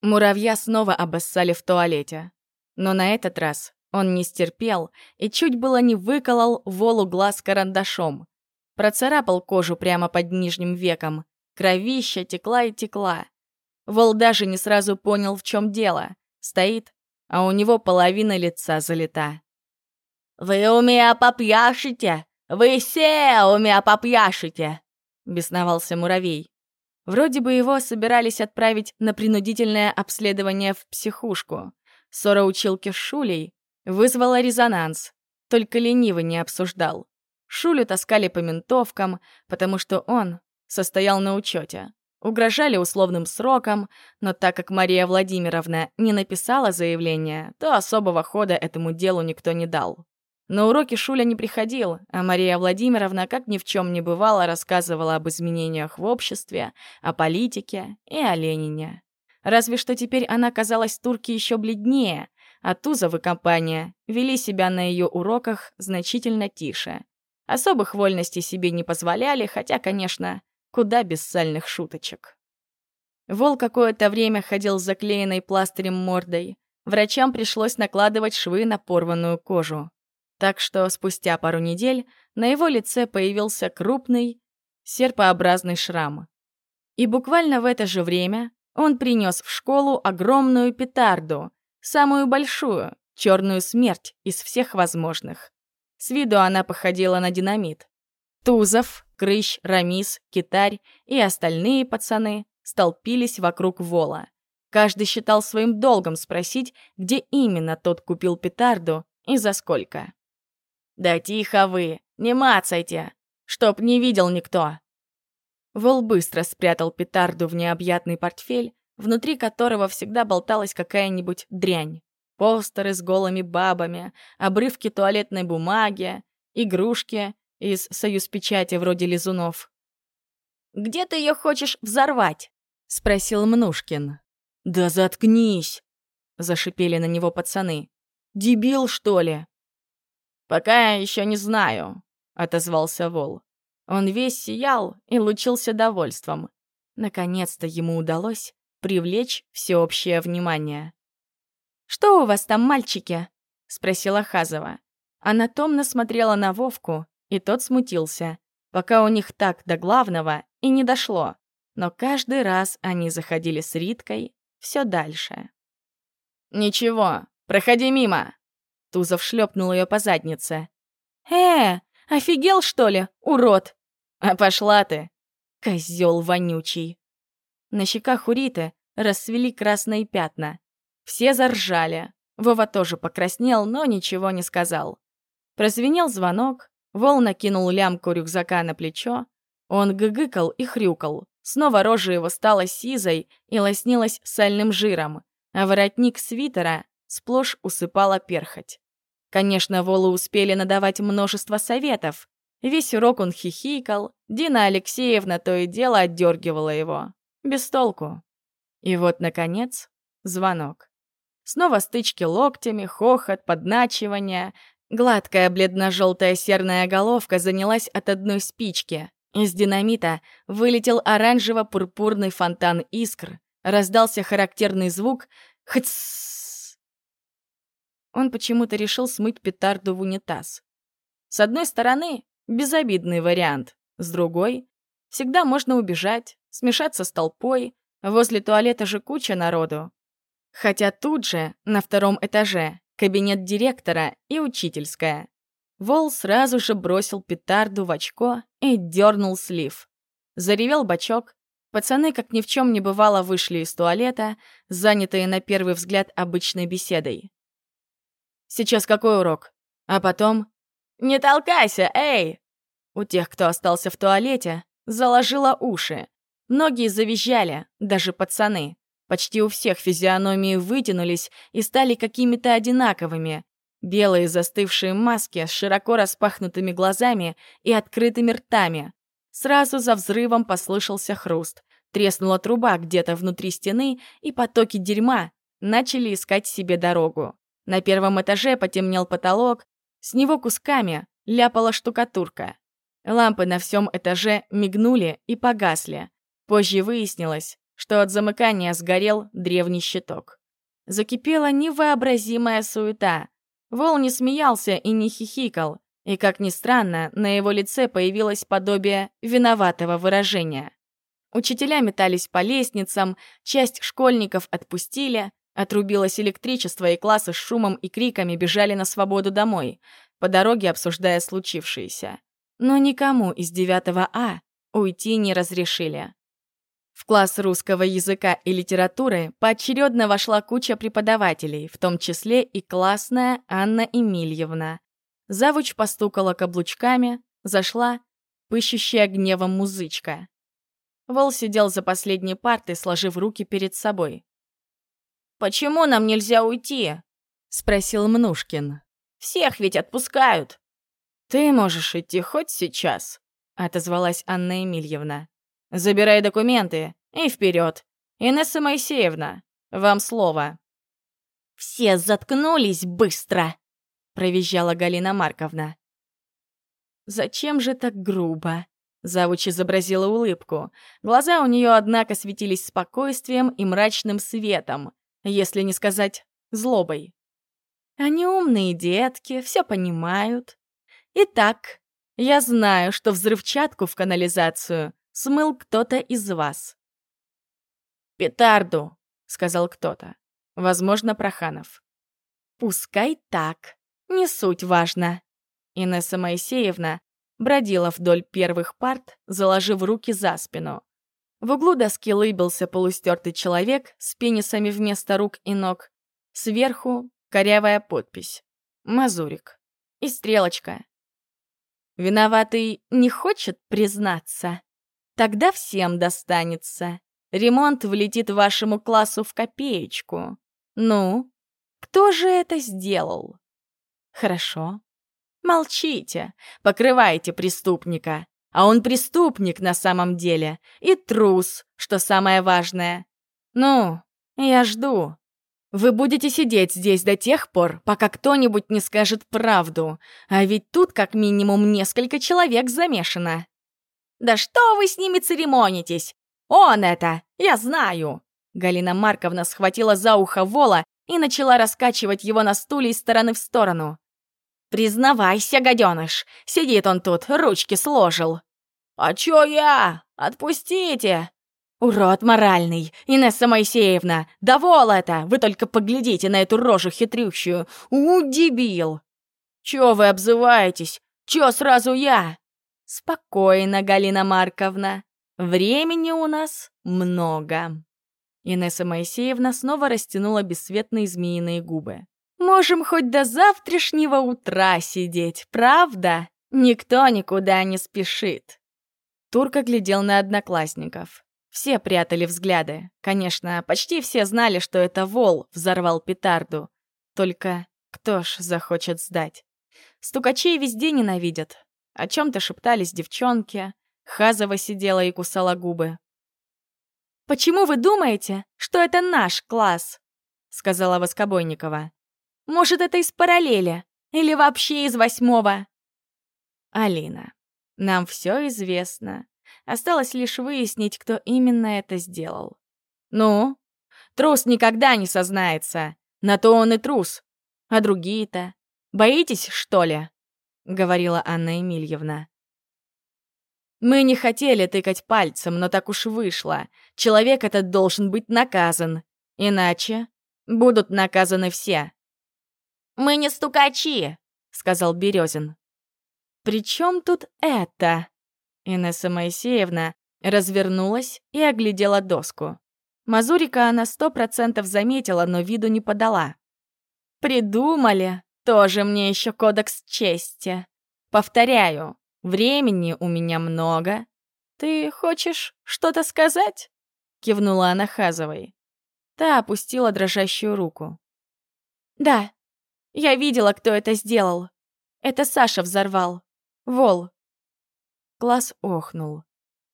Муравья снова обоссали в туалете. Но на этот раз он не стерпел и чуть было не выколол волу глаз карандашом. Процарапал кожу прямо под нижним веком. Кровища текла и текла. Вол даже не сразу понял, в чем дело. Стоит, а у него половина лица залита. «Вы у меня попьяшите! Вы все у меня попьяшите!» бесновался муравей. Вроде бы его собирались отправить на принудительное обследование в психушку. Ссора училки с Шулей вызвала резонанс, только ленивый не обсуждал. Шулю таскали по ментовкам, потому что он состоял на учете. Угрожали условным сроком, но так как Мария Владимировна не написала заявление, то особого хода этому делу никто не дал. На уроки Шуля не приходил, а Мария Владимировна, как ни в чем не бывало, рассказывала об изменениях в обществе, о политике и о Ленине. Разве что теперь она казалась турке еще бледнее, а Тузов и компания вели себя на ее уроках значительно тише. Особых вольностей себе не позволяли, хотя, конечно, Куда без сальных шуточек. Вол какое-то время ходил с заклеенной пластырем мордой. Врачам пришлось накладывать швы на порванную кожу. Так что спустя пару недель на его лице появился крупный, серпообразный шрам. И буквально в это же время он принес в школу огромную петарду, самую большую, черную смерть из всех возможных. С виду она походила на динамит. Тузов, Крыщ, Рамис, Китарь и остальные пацаны столпились вокруг Вола. Каждый считал своим долгом спросить, где именно тот купил петарду и за сколько. «Да тихо вы, не мацайте, чтоб не видел никто!» Вол быстро спрятал петарду в необъятный портфель, внутри которого всегда болталась какая-нибудь дрянь. Постеры с голыми бабами, обрывки туалетной бумаги, игрушки из союзпечати вроде лизунов. «Где ты ее хочешь взорвать?» — спросил Мнушкин. «Да заткнись!» — зашипели на него пацаны. «Дебил, что ли?» «Пока я еще не знаю», — отозвался Вол. Он весь сиял и лучился довольством. Наконец-то ему удалось привлечь всеобщее внимание. «Что у вас там, мальчики?» — спросила Хазова. Она томно смотрела на Вовку, и тот смутился, пока у них так до главного и не дошло. Но каждый раз они заходили с Риткой все дальше. «Ничего, проходи мимо!» Тузов шлепнул ее по заднице. «Э, офигел, что ли, урод?» «А пошла ты!» Козел вонючий. На щеках у Риты расцвели красные пятна. Все заржали. Вова тоже покраснел, но ничего не сказал. Прозвенел звонок, Вол накинул лямку рюкзака на плечо. Он гыгыкал и хрюкал. Снова рожа его стала сизой и лоснилась сальным жиром, а воротник свитера сплошь усыпала перхоть. Конечно, Волу успели надавать множество советов. Весь урок он хихикал, Дина Алексеевна то и дело отдергивала его. Без толку. И вот, наконец, звонок. Снова стычки локтями, хохот, подначивание, Гладкая бледно-желтая серная головка занялась от одной спички. Из динамита вылетел оранжево-пурпурный фонтан искр. Раздался характерный звук «хц». Он почему-то решил смыть петарду в унитаз. С одной стороны, безобидный вариант. С другой, всегда можно убежать, смешаться с толпой. Возле туалета же куча народу. Хотя тут же, на втором этаже, кабинет директора и учительская. Вол сразу же бросил петарду в очко и дернул слив. Заревел бачок. Пацаны, как ни в чем не бывало, вышли из туалета, занятые на первый взгляд обычной беседой. «Сейчас какой урок?» А потом «Не толкайся, эй!» У тех, кто остался в туалете, заложило уши. Многие завизжали, даже пацаны. Почти у всех физиономии вытянулись и стали какими-то одинаковыми. Белые застывшие маски с широко распахнутыми глазами и открытыми ртами. Сразу за взрывом послышался хруст. Треснула труба где-то внутри стены, и потоки дерьма начали искать себе дорогу. На первом этаже потемнел потолок, с него кусками ляпала штукатурка. Лампы на всем этаже мигнули и погасли. Позже выяснилось, что от замыкания сгорел древний щиток. Закипела невообразимая суета. Вол не смеялся и не хихикал, и, как ни странно, на его лице появилось подобие виноватого выражения. Учителя метались по лестницам, часть школьников отпустили, отрубилось электричество, и классы с шумом и криками бежали на свободу домой, по дороге обсуждая случившееся. Но никому из 9 А уйти не разрешили. В класс русского языка и литературы поочередно вошла куча преподавателей, в том числе и классная Анна Емельевна. Завуч постукала каблучками, зашла пыщущая гневом музычка. Вол сидел за последней партой, сложив руки перед собой. «Почему нам нельзя уйти?» — спросил Мнушкин. «Всех ведь отпускают». «Ты можешь идти хоть сейчас», — отозвалась Анна Емельевна. Забирай документы и вперед. Инесса Моисеевна, вам слово. Все заткнулись быстро, провизжала Галина Марковна. Зачем же так грубо? Завуч изобразила улыбку. Глаза у нее, однако, светились спокойствием и мрачным светом, если не сказать злобой. Они умные детки, все понимают. Итак, я знаю, что взрывчатку в канализацию смыл кто-то из вас. «Петарду», — сказал кто-то. Возможно, Проханов. «Пускай так. Не суть важно». Инесса Моисеевна бродила вдоль первых парт, заложив руки за спину. В углу доски лыбился полустертый человек с пенисами вместо рук и ног. Сверху корявая подпись. «Мазурик». И стрелочка. Виноватый не хочет признаться. Тогда всем достанется. Ремонт влетит вашему классу в копеечку. Ну, кто же это сделал? Хорошо. Молчите, покрывайте преступника. А он преступник на самом деле. И трус, что самое важное. Ну, я жду. Вы будете сидеть здесь до тех пор, пока кто-нибудь не скажет правду. А ведь тут как минимум несколько человек замешано. «Да что вы с ними церемонитесь? Он это, я знаю!» Галина Марковна схватила за ухо Вола и начала раскачивать его на стуле из стороны в сторону. «Признавайся, гаденыш, сидит он тут, ручки сложил». «А чё я? Отпустите!» «Урод моральный! Инесса Моисеевна! Да вол это! Вы только поглядите на эту рожу хитрющую! У, дебил!» «Чё вы обзываетесь? Чё сразу я?» «Спокойно, Галина Марковна. Времени у нас много». Инесса Моисеевна снова растянула бесцветные змеиные губы. «Можем хоть до завтрашнего утра сидеть, правда? Никто никуда не спешит». Турка глядел на одноклассников. Все прятали взгляды. Конечно, почти все знали, что это Вол взорвал петарду. Только кто ж захочет сдать? Стукачей везде ненавидят, о чем-то шептались девчонки. Хазова сидела и кусала губы. «Почему вы думаете, что это наш класс?» — сказала Воскобойникова. «Может, это из параллели? Или вообще из восьмого?» «Алина, нам все известно. Осталось лишь выяснить, кто именно это сделал. Ну, трус никогда не сознается. На то он и трус. А другие-то? Боитесь, что ли?» — говорила Анна Емельевна. «Мы не хотели тыкать пальцем, но так уж вышло. Человек этот должен быть наказан. Иначе будут наказаны все». «Мы не стукачи», — сказал Березин. «При чем тут это?» Инесса Моисеевна развернулась и оглядела доску. Мазурика она сто процентов заметила, но виду не подала. «Придумали!» Тоже мне еще кодекс чести. Повторяю, времени у меня много. Ты хочешь что-то сказать? Кивнула она Хазовой. Та опустила дрожащую руку. Да, я видела, кто это сделал. Это Саша взорвал. Вол. Класс охнул.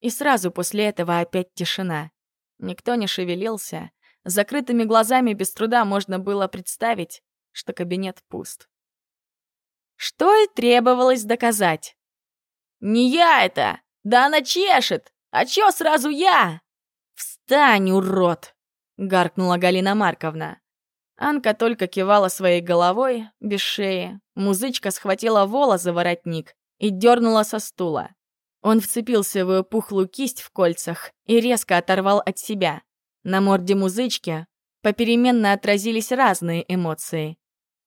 И сразу после этого опять тишина. Никто не шевелился. Закрытыми глазами без труда можно было представить, что кабинет пуст. Что и требовалось доказать. «Не я это! Да она чешет! А чё сразу я?» «Встань, урод!» — гаркнула Галина Марковна. Анка только кивала своей головой, без шеи. Музычка схватила вола за воротник и дернула со стула. Он вцепился в ее пухлую кисть в кольцах и резко оторвал от себя. На морде музычки попеременно отразились разные эмоции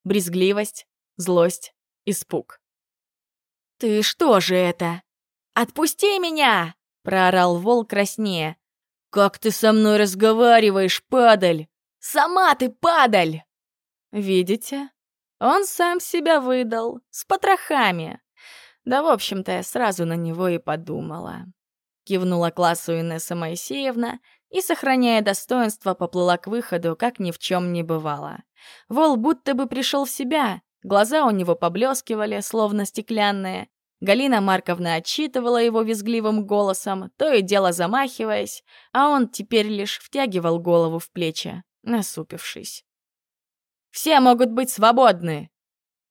брезгливость, злость, испуг. «Ты что же это? Отпусти меня!» — проорал волк краснее. «Как ты со мной разговариваешь, падаль?» «Сама ты падаль!» «Видите? Он сам себя выдал, с потрохами. Да, в общем-то, я сразу на него и подумала». Кивнула классу Инесса Моисеевна и, сохраняя достоинство, поплыла к выходу, как ни в чем не бывало. Вол будто бы пришел в себя, глаза у него поблескивали, словно стеклянные, Галина Марковна отчитывала его визгливым голосом, то и дело замахиваясь, а он теперь лишь втягивал голову в плечи, насупившись. «Все могут быть свободны!»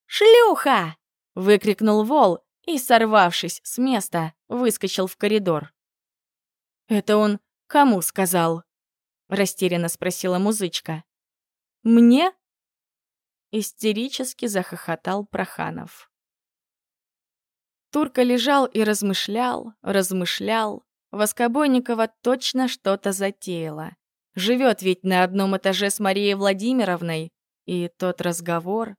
«Шлюха!» — выкрикнул Вол и, сорвавшись с места, выскочил в коридор. «Это он кому сказал?» — растерянно спросила музычка. «Мне?» Истерически захохотал Проханов. Турка лежал и размышлял, размышлял. Воскобойникова точно что-то затеяла. Живет ведь на одном этаже с Марией Владимировной. И тот разговор...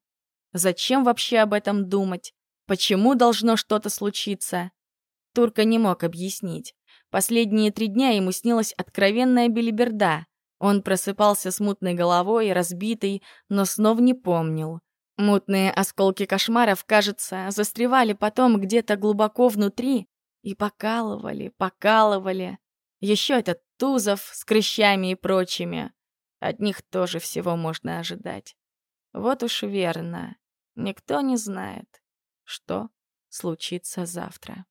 Зачем вообще об этом думать? Почему должно что-то случиться? Турка не мог объяснить. Последние три дня ему снилась откровенная белиберда. Он просыпался с мутной головой, разбитый, но снов не помнил. Мутные осколки кошмаров, кажется, застревали потом где-то глубоко внутри и покалывали, покалывали. Еще этот Тузов с крыщами и прочими. От них тоже всего можно ожидать. Вот уж верно. Никто не знает, что случится завтра.